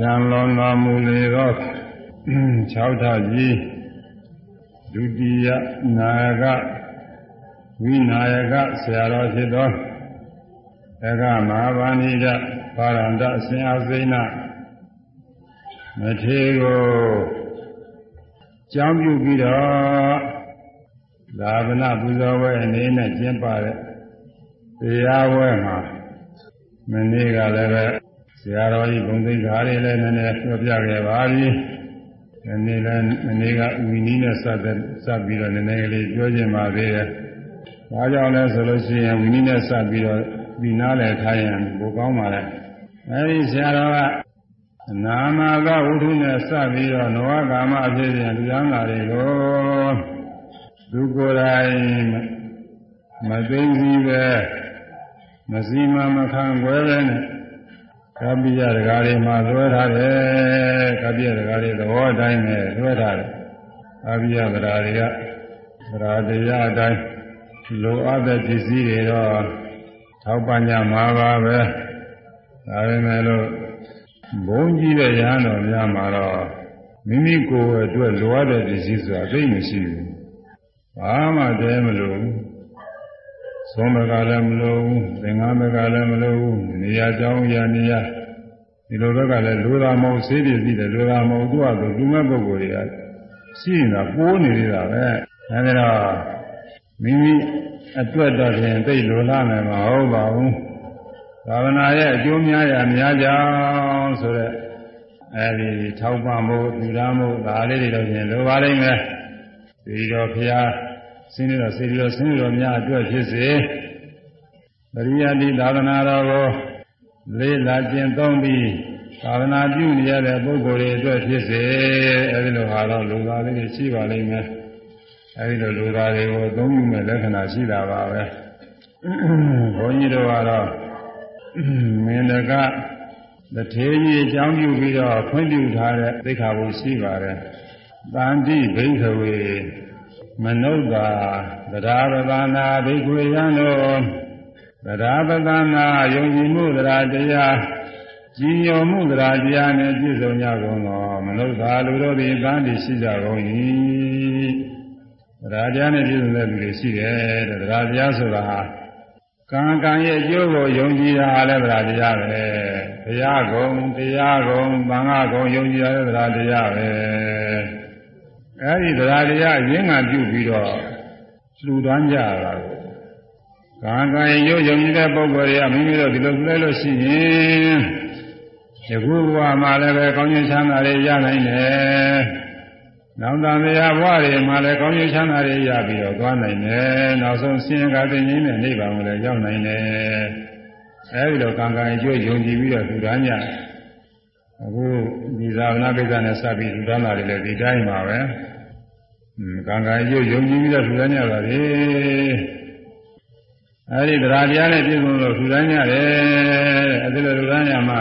ဉာဏ်လွန်တော်မူလေသော6ထပ်ကြီးဒုတိယနာယကဝိနာယကဆရာတော်ဖြစ်သောသက္ကမဟာဗန္ဓိတပါရန္တအရှင်အစိဏမထေကိုကြောင်းပြုပြီးတော့သာဗနာပူဇော်ဝဲအနေနဲ့ကျင်းပတဲ့တရားဝဲမှာမနေ့ကလည်းပဲ ဆရာတော်ကြီးဘုံသိက္ခာတွေလည်းနည်းနည်းပြောပြခဲ့ပါပြီ။ဒီနေ့လည်းမနေ့ကဝီနီးနဲ့စတဲ့စပြီးတော့နည်းနည်းလေးပြောချင်ပါသေးတယ်။ဒါကြောင့်လဲဆိုလို့ရှိရင်ဝီနီးနဲ့စပြီးတော့ပြီးနားလည်ထားရင်ပိုကောင်းပါလေ။အဲဒီဆရာတော်ကနာမကဝုထုနဲ့စပြီးတော့နဝကာမအဖြစ်ဖြင့်လူသားသားတွေကိုသူကိုယ်တိုင်မသိသိပဲမစီမမခံွယ်ပဲနဲ့ ကပ္ပိယဒကာတွေမှာသွဲထားတယ်ကပ္ပိယဒကာတွေသဘောအတိုင်းနဲ့သွဲထားတယ်ကပ္ပိယဒကာတွေကသရာတရားအတိုင်းလိုအပ်တဲ့ပစ္စည်းတွေတော့ထောက်ပံ့ကြမှာပါပဲဒါပေမဲ့လို့ဘုန်းကြီးတဲ့ရဟန်းတော်များမှာတော့မိမိကိုယ်အတွက်လိုအပ်တဲ့ပစ္စည်းဆိုတာသိမရှိဘူးဘာမှတည်းမလို့ သုံးဘကလည်းမလိုဘူးသင်္ဃဘကလည်းမလိုဘူးနေရာကြောင်းရာနေရာဒီလိုဘက်ကလည်းလိုတာမဟုတ်ဆေးပြည့်စည်တယ်လိုတာမဟုတ်သူ့အတူလူမဲ့ပုဂ္ဂိုလ်တွေကရှိနေတာပိုးနေနေတာပဲဒါကြတော့မိမိအတွက်တော့ဖြင့်သိလိုလားမယ်မဟုတ်ပါဘူးသာဝနာရဲ့အကျိုးများရများကြောင်းဆိုတော့အဲဒီထောက်ပံ့ဖို့လူသားမှုဒါလေးတွေတော့ဖြင့်လိုပါလိမ့်မယ်ဒီတော့ဖျား ဆင်းရဲတော့စေပြီးတော့ဆင်းရဲတော်များအတွက်ဖြစ်စေပရိယတိသာသနာတော်ကိုလေးလာကျင့်သုံးပြီးသာသနာပြုနေရတဲ့ပုဂ္ဂိုလ်တွေအတွက်ဖြစ်စေအဲဒီလိုဟာတော့လူသားလေးတွေရှိပါလိမ့်မယ်အဲဒီလိုလူသားတွေကိုအသုံးပြုမဲ့လက္ခဏာရှိတာပါပဲဘုန်းကြီးတို့ကတော့မင်းတကတထေးကြီးအကြောင်းပြုပြီးတော့ဖွင့်ပြထားတဲ့သိက္ခာပုရှိပါတယ်တန်တိဘိခဝေ မနုဿာသရပဒနာဘိကွေယံတို့သရပဒနာယုံကြည်မှုသရတရားကြည်ညိုမှုသရတရားနဲ့ပြည့်စုံကြကုန်သောမနုဿာလူတို့သည်တန်တိရှိကြကုန်၏သရတရားနဲ့ပြည့်စုံတဲ့လူတွေရှိတယ်တဲ့သရတရားဆိုတာဟာကံကံရဲ့အကျိုးကိုယုံကြည်တာလည်းသရတရားပဲဘုရားကုံတရားကုံသံဃာကုံယုံကြည်ရတဲ့သရတရားပဲ အဲဒီတရားတရားရင်းငံပြုပြီးတော့လှူဒန်းကြတာကိုကံကံရုပ်ယုံကြည်တဲ့ပုဂ္ဂိုလ်တွေကမိမိတို့ဒီလိုလဲလို့ရှိရင်ဒီခုဘဝမှာလည်းပဲကောင်းကျိုးချမ်းသာတွေရနိုင်တယ်။နောက်တန်တရားဘဝတွေမှာလည်းကောင်းကျိုးချမ်းသာတွေရပြီးတော့သွားနိုင်တယ်။နောက်ဆုံးဆင်းရဲကသိငြိမ်းတဲ့နိဗ္ဗာန်ကိုလည်းရောက်နိုင်တယ်။အဲဒီလိုကံကံအကျိုးယုံကြည်ပြီးတော့လှူဒန်းကြအခုဒီသာဝနာပိဋကနဲ့စပြီးလှူဒန်းတာတွေလည်းဒီတိုင်းပါပဲ။ ကံကံရုပ်ယုံကြည်ပြီးတော့ထူထမ်းကြပါလေအဲဒီတရားတရားနဲ့ပြည့်စုံလို့ထူထမ်းကြတယ်အဲဒီလိုထူထမ်းကြမှာ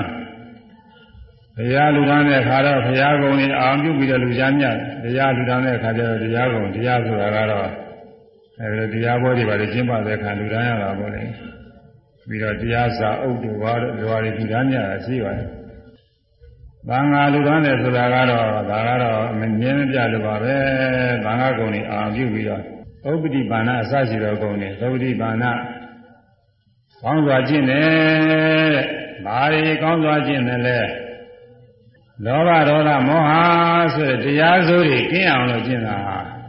ဘုရားလူထမ်းတဲ့ခါတော့ဘုရားကုံကြီးအာရုံပြုပြီးတော့လူချမ်းမြတ်တရားလူထမ်းတဲ့ခါကျတော့တရားကုံတရားဆိုတာကတော့အဲဒီတရားဘောတွေပါလေကျင့်ပတဲ့ခါလူထမ်းရတာပေါ့လေပြီးတော့တရားစာအုပ်တွေဘာတွေဘာတွေလူထမ်းကြတာရှိပါတယ်။ ဘာငါလူသားတယ်ဆိုတာကတော့ဒါကတော့မငြင်းပြလို့ပါပဲ။ဘာငါကုံနေအာပြုပြီးတော့သုပ္ပတိပါဏအစရှိတော်ကုံနေသုပ္ပတိပါဏကောင်းစွာကျင့်တယ်တဲ့။ဘာတွေကောင်းစွာကျင့်တယ်လဲ။လောဘဒေါသမောဟဆိုတဲ့တရားစိုးတွေကင်းအောင်လို့ကျင့်တာ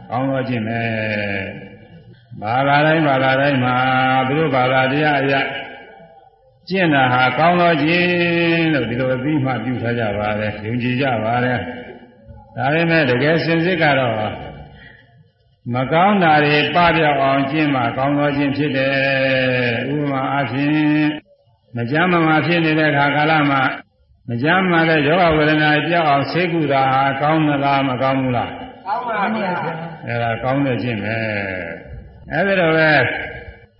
ကောင်းစွာကျင့်မယ်။ဘာသာတိုင်းဘာသာတိုင်းမှာသူတို့ဘာသာတရားအရာ ကျင့်တာဟာကောင်းသောကျင့်လို့ဒီလိုအပြီးမှပြုထားကြပါတယ်ယုံကြည်ကြပါတယ်ဒါပေမဲ့တကယ်စင်စစ်ကတော့မကောင်းတာတွေပပြောက်အောင်ကျင့်မှကောင်းသောကျင့်ဖြစ်တယ်ဥပမာအားဖြင့်မကြမ်းမမာဖြစ်နေတဲ့ခါကာလမှာမကြမ်းမာတဲ့ယောဂဝေဒနာကြောက်အောင်ဆေးကုတာဟာကောင်းသလားမကောင်းဘူးလားကောင်းပါဗျာအဲဒါကောင်းတဲ့ကျင့်ပဲအဲဒီတော့ပဲ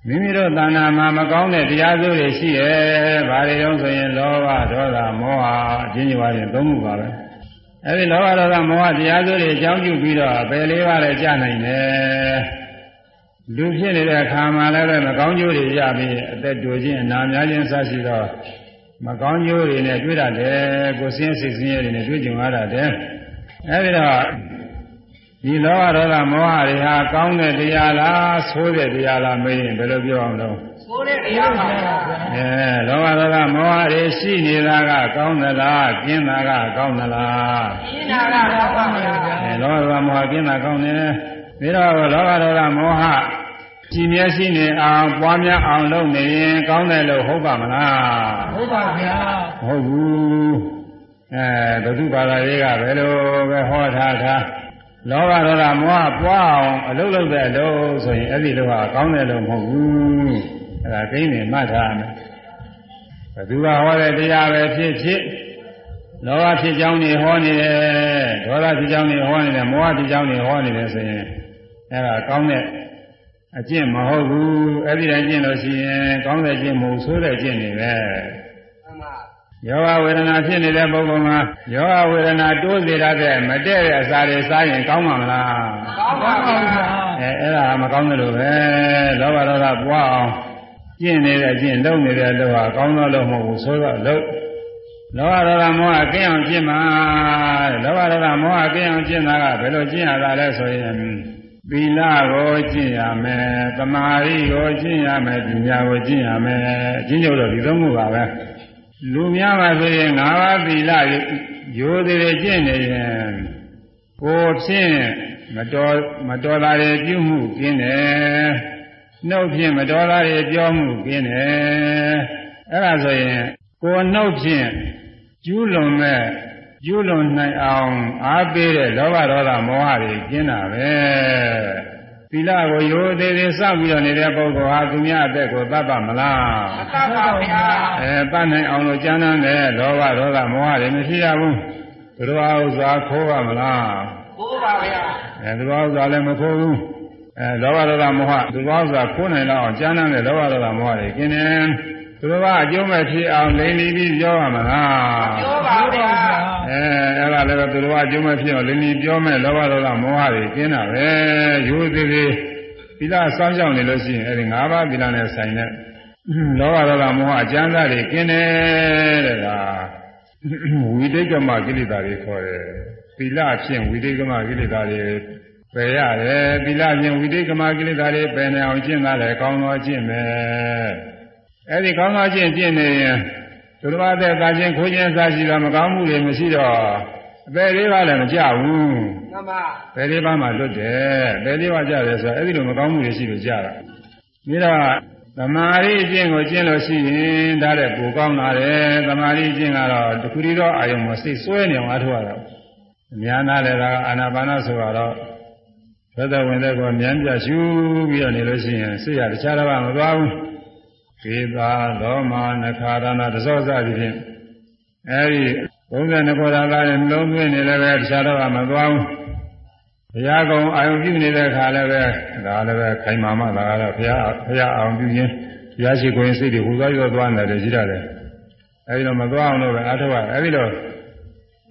မိမိတို့တဏ္ဍာမှာမကောင်းတဲ့တရားစိုးတွေရှိရဲ့။ဘာတွေတုံးဆိုရင်လောဘဒေါသမောဟအချင်းချင်းပါရင်သုံးခုပါပဲ။အဲဒီလောဘဒေါသမောဟတရားစိုးတွေအကြောင်းပြုပြီးတော့ပယ်လေးပါးလည်းကြာနိုင်တယ်။လူဖြစ်နေတဲ့အခါမှာလည်းပဲမကောင်းကျိုးတွေရပြီးအသက်တူခြင်းအနာများခြင်းစရှိတော့မကောင်းကျိုးတွေနဲ့တွေ့ရတယ်ကိုယ်စင်းစိတ်စင်းရဲတွေနဲ့တွေ့ကြုံရတာတဲ့အဲဒီတော့ ဒီလောဘဒေါသမောဟတွေဟာကောင်းတဲ့တရားလားဆိုးတဲ့တရားလားမေးရင်ဘယ်လိုပြောအောင်လဲဆိုးတဲ့တရားပါဗျာအဲလောဘဒေါသမောဟတွေရှိနေတာကကောင်းသလားကျင်းတာကကောင်းသလားကျင်းတာကတော့ကောင်းပါဗျာအဲလောဘဒေါသမောဟကျင်းတာကောင်းတယ်ပြီးတော့လောဘဒေါသမောဟကြည်မြဲရှိနေအောင်ပွားများအောင်လုပ်နေရင်ကောင်းတယ်လို့ဟုတ်ပါမလားဟုတ်ပါဗျာဟုတ်ဘူးအဲဘုသူဘာသာရေးကဘယ်လိုပဲဟောထားထား လောဘဒေါသမောဟပွားအောင်အလုပ်လုပ်တဲ့အလုပ်ဆိုရင်အဲ့ဒီလိုဟာကောင်းတယ်လို့မဟုတ်ဘူးအဲ့ဒါကိန်းနေမှတ်ထားမယ်ဘသူကဟောတဲ့တရားပဲဖြစ်ဖြစ်လောဘဖြစ်ကြောင်းနေဟောနေတယ်ဒေါသဖြစ်ကြောင်းနေဟောနေတယ်မောဟဖြစ်ကြောင်းနေဟောနေတယ်ဆိုရင်အဲ့ဒါကောင်းတဲ့အကျင့်မဟုတ်ဘူးအဲ့ဒီတိုင်းကျင့်လို့ရှိရင်ကောင်းတဲ့ကျင့်မဟုတ်ဆိုးတဲ့ကျင့်နေပဲ ယောဂဝေဒနာဖြစ်နေတဲ့ပုဂ္ဂိုလ်မှာယောဂဝေဒနာတိုးစေရတဲ့မတည့်တဲ့အစာတွေစားရင်ကောင်းမှာမလားကောင်းပါဘူးဗျာအဲအဲ့ဒါမကောင်းတယ်လို့ပဲလောဘဒေါသပွားအောင်ကျင့်နေတဲ့အကျင့်လုပ်နေတဲ့လို့ဟာကောင်းသောလို့မဟုတ်ဘူးဆိုတော့လို့လောဘဒေါသမောဟကင်းအောင်ကျင့်မှာလောဘဒေါသမောဟကင်းအောင်ကျင့်တာကဘယ်လိုကျင့်ရတာလဲဆိုရင်သီလကိုကျင့်ရမယ်သမာဓိကိုကျင့်ရမယ်ပညာကိုကျင့်ရမယ်အချင်းချုပ်တော့ဒီသုံးခုပါပဲ လူများပါဆိုရင်၅ပါးသီလရိုးသေးကျင့်နေရင်ကိုဖြင့်မတော်မတော်တာတွေပြုမှုကင်းတယ်နှုတ်ဖြင့်မတော်တာတွေပြောမှုကင်းတယ်အဲ့ဒါဆိုရင်ကိုနှုတ်ဖြင့်ကျူးလွန်မဲ့ကျူးလွန်နိုင်အောင်အားပေးတဲ့လောဘဒေါသမောဟတွေကျင်းတာပဲ သီလကိုရိုးသေးသေးစောင့်ပြီးတော့နေတဲ့ပုဂ္ဂိုလ်ဟာသူများအသက်ကိုသတ်ပါမလားမသတ်ပါဗျာအဲတတ်နိုင်အောင်လို့ကျမ်းမ်းတဲ့လောဘဒေါသမောဟတွေမရှိရဘူးသူတော်ဥစ္စာခိုးပါမလားခိုးပါဗျာအဲသူတော်ဥစ္စာလည်းမခိုးဘူးအဲလောဘဒေါသမောဟသူတော်ဥစ္စာခိုးနိုင်တော့ကျမ်းမ်းတဲ့လောဘဒေါသမောဟတွေကျင်းတယ်သူတော်ကအကျိုးမဲ့ဖြစ်အောင်လိမ့်လီပြီးပြောပါမလားပြောပါဗျာ အဲအဲ့ဒါလည်းသူတော်ကအကျိုးမဲ့ဖြစ်အောင်လိမ့်လီပြောမဲ့လောဘဒေါသမောဟတွေကျင်းတာပဲရိုးသေးသေးသီလစောင့်ရှောက်နေလို့ရှိရင်အဲဒီ၅ပါးသီလနဲ့ဆိုင်တဲ့လောဘဒေါသမောဟအကျမ်းစာတွေကျင်းတယ်တဲ့ကဝိတိတ်ကမကိလေသာတွေခေါ်တယ်သီလဖြင့်ဝိတိတ်ကမကိလေသာတွေပယ်ရတယ်သီလဖြင့်ဝိတိတ်ကမကိလေသာတွေပယ်နေအောင်ကျင့်တာလည်းကောင်းသောကျင့်ပဲအဲ့ဒီကောင်းသောကျင့်ကျင့်နေရင် သူတော်ဘာတဲ့သာချင်းခိုးခြင်းစားရှိတာမကောင်းမှုတွေမရှိတော့အပေလေးပါလည်းမကြဘူးမှန်ပါပေလေးပါမှလွတ်တယ်ပေလေးပါကြတယ်ဆိုတော့အဲ့ဒီလိုမကောင်းမှုတွေရှိလို့ကြတာပြီးတော့သမာဓိအကျင့်ကိုကျင့်လို့ရှိရင်ဒါလည်းပိုကောင်းလာတယ်သမာဓိအကျင့်ကတော့တခုတည်းသောအာယုံမှာစိတ်စွဲနေအောင်အားထုတ်ရတော့အများနာလည်းဒါအာနာပါနဆိုတော့သက်သက်ဝင်တဲ့ကောဉာဏ်ပြရှုပြီးတော့နေလို့ရှိရင်စိတ်ရတခြားတစ်ပါးမသွားဘူး ကေသာသောမာနခါရဏတစောစသည်ဖြင့်အဲဒီ32ခေါ်တာကလည်းနှလုံးသွင်းနေလည်းပဲတခြားတော့မသွားဘူးဘုရားကုံအာယုံပြုနေတဲ့အခါလည်းပဲဒါလည်းပဲခိုင်မာမှသာကတော့ဘုရားဘုရားအာယုံပြုခြင်းဘုရားရှိခိုးရင်စိတ်တွေဟူသွားရောသွားနေတယ်ရှိရတယ်အဲဒီတော့မသွားအောင်လို့ပဲအထောက်အဲဒီတော့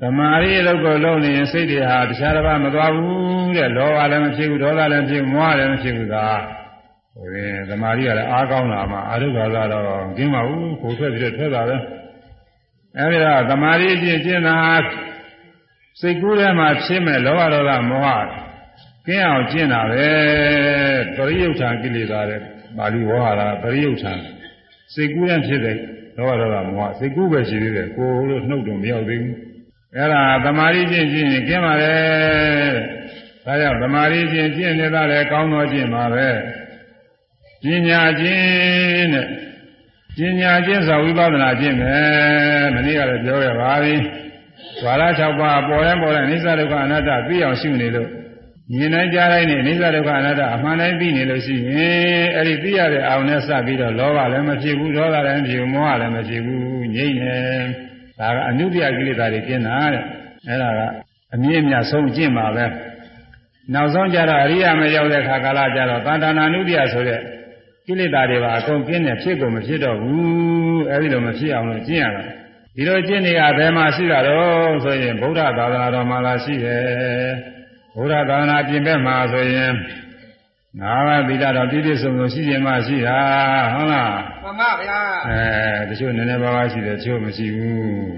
သမာဓိအလုပ်ကိုလုပ်နေရင်စိတ်တွေဟာတခြားတစ်ပါးမသွားဘူးတဲ့လောဘလည်းမဖြစ်ဘူးဒေါသလည်းမဖြစ်ဘူးမောဟလည်းမဖြစ်ဘူးသာ ဟိုရင်သမာဓိကလည်းအားကောင်းလာမှအာရုံကာကတော့ကျင်းပါဘူးကိုထွက်ပြီးတော့ထွက်တာပဲအဲဒီတော့သမာဓိအကျင့်ကျင့်တာစိတ်ကူးထဲမှာဖြစ်မဲ့လောဘဒေါသမောဟကင်းအောင်ကျင့်တာပဲပရိယုထံကိလေသာတဲ့ပါဠိဝေါဟာရပရိယုထံစိတ်ကူးထဲဖြစ်တဲ့လောဘဒေါသမောဟစိတ်ကူးပဲရှိသေးတယ်ကိုယ်လို့နှုတ်တော့မရောက်သေးဘူးအဲ့ဒါသမာဓိကျင့်ကျင့်ရင်ကျင့်ပါလေဒါကြောင့်သမာဓိကျင့်ကျင့်နေတာလည်းကောင်းသောကျင့်ပါပဲ ပညာကျင့်တဲ့ပညာကျင့်ဆိုဝိပဿနာကျင့်ပဲမနေ့ကလည်းပြောခဲ့ပါပြီဝါရ6ပါးပေါ်ရင်ပေါ်ရင်အိစ္ဆဒုက္ခအနတ္တသိအောင်ရှုနေလို့မြင်နိုင်ကြတိုင်းနဲ့အိစ္ဆဒုက္ခအနတ္တအမှန်တိုင်းသိနေလို့ရှိရင်အဲ့ဒီသိရတဲ့အောင်နဲ့စပြီးတော့လောဘလည်းမဖြစ်ဘူးဒေါသလည်းမဖြစ်ဘူးမောဟလည်းမဖြစ်ဘူးငြိမ့်နေဒါကအနုတ္တိယကိလေသာတွေကျင်းတာတဲ့အဲ့ဒါကအမြင့်မြတ်ဆုံးကျင့်ပါပဲနောက်ဆုံးကြတော့အရိယာမရောက်တဲ့ခါကာလကြတော့တဏ္ဍာနာနုတ္တိယဆိုတဲ့ ကိလေသာတွေပါအကုန်ကျင်းနေဖြစ်ကုန်မဖြစ်တော့ဘူးအဲဒီလိုမဖြစ်အောင်လို့ကျင့်ရတာဒီလိုကျင့်နေရဘယ်မှာရှိတာတော့ဆိုရင်ဗုဒ္ဓသာသနာတော်မှာလာရှိတယ်ဗုဒ္ဓသာသနာပြင်ဘက်မှာဆိုရင်ငါးပါးသီလတော့ပြည့်ပြည့်စုံစုံရှိခြင်းမရှိတာဟုတ်လားမှန်ပါဗျာအဲတချို့နည်းနည်းပါးပါးရှိတယ်တချို့မရှိဘူး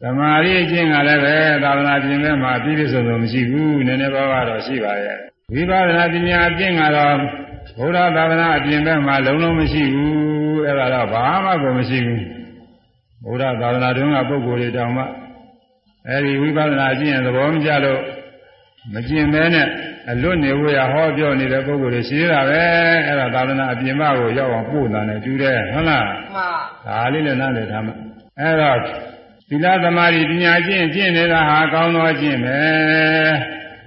သမာဓိအကျင့်ကလည်းပဲသာသနာပြင်မဲ့မှာပြည့်ပြည့်စုံစုံမရှိဘူးနည်းနည်းပါးပါးတော့ရှိပါရဲ့ဝိပဿနာပညာအကျင့်ကတော့ ဘုရားသာသနာအပြင်ဘက်မှာလုံးလုံးမရှိဘူးအဲ့ဒါတော့ဘာမှကိုမရှိဘူးဘုရားသာသနာတွင်ကပုဂ္ဂိုလ်တွေတောင်မှအဲဒီဝိပဿနာအကျင့်သဘောမကျလို့မကျင့်မဲနဲ့အလွတ်နေဝရဟောပြောနေတဲ့ပုဂ္ဂိုလ်တွေရှိတာပဲအဲ့ဒါသာသနာအပြင်ဘကိုရောက်အောင်ပို့တာနဲ့ကျူးတယ်ဟုတ်လားမှန်ဒါလေးလည်းနားလည်ထားမှာအဲ့တော့သီလသမာဓိပညာကျင့်ကျင့်နေတာဟာကောင်းသောကျင့်ပဲ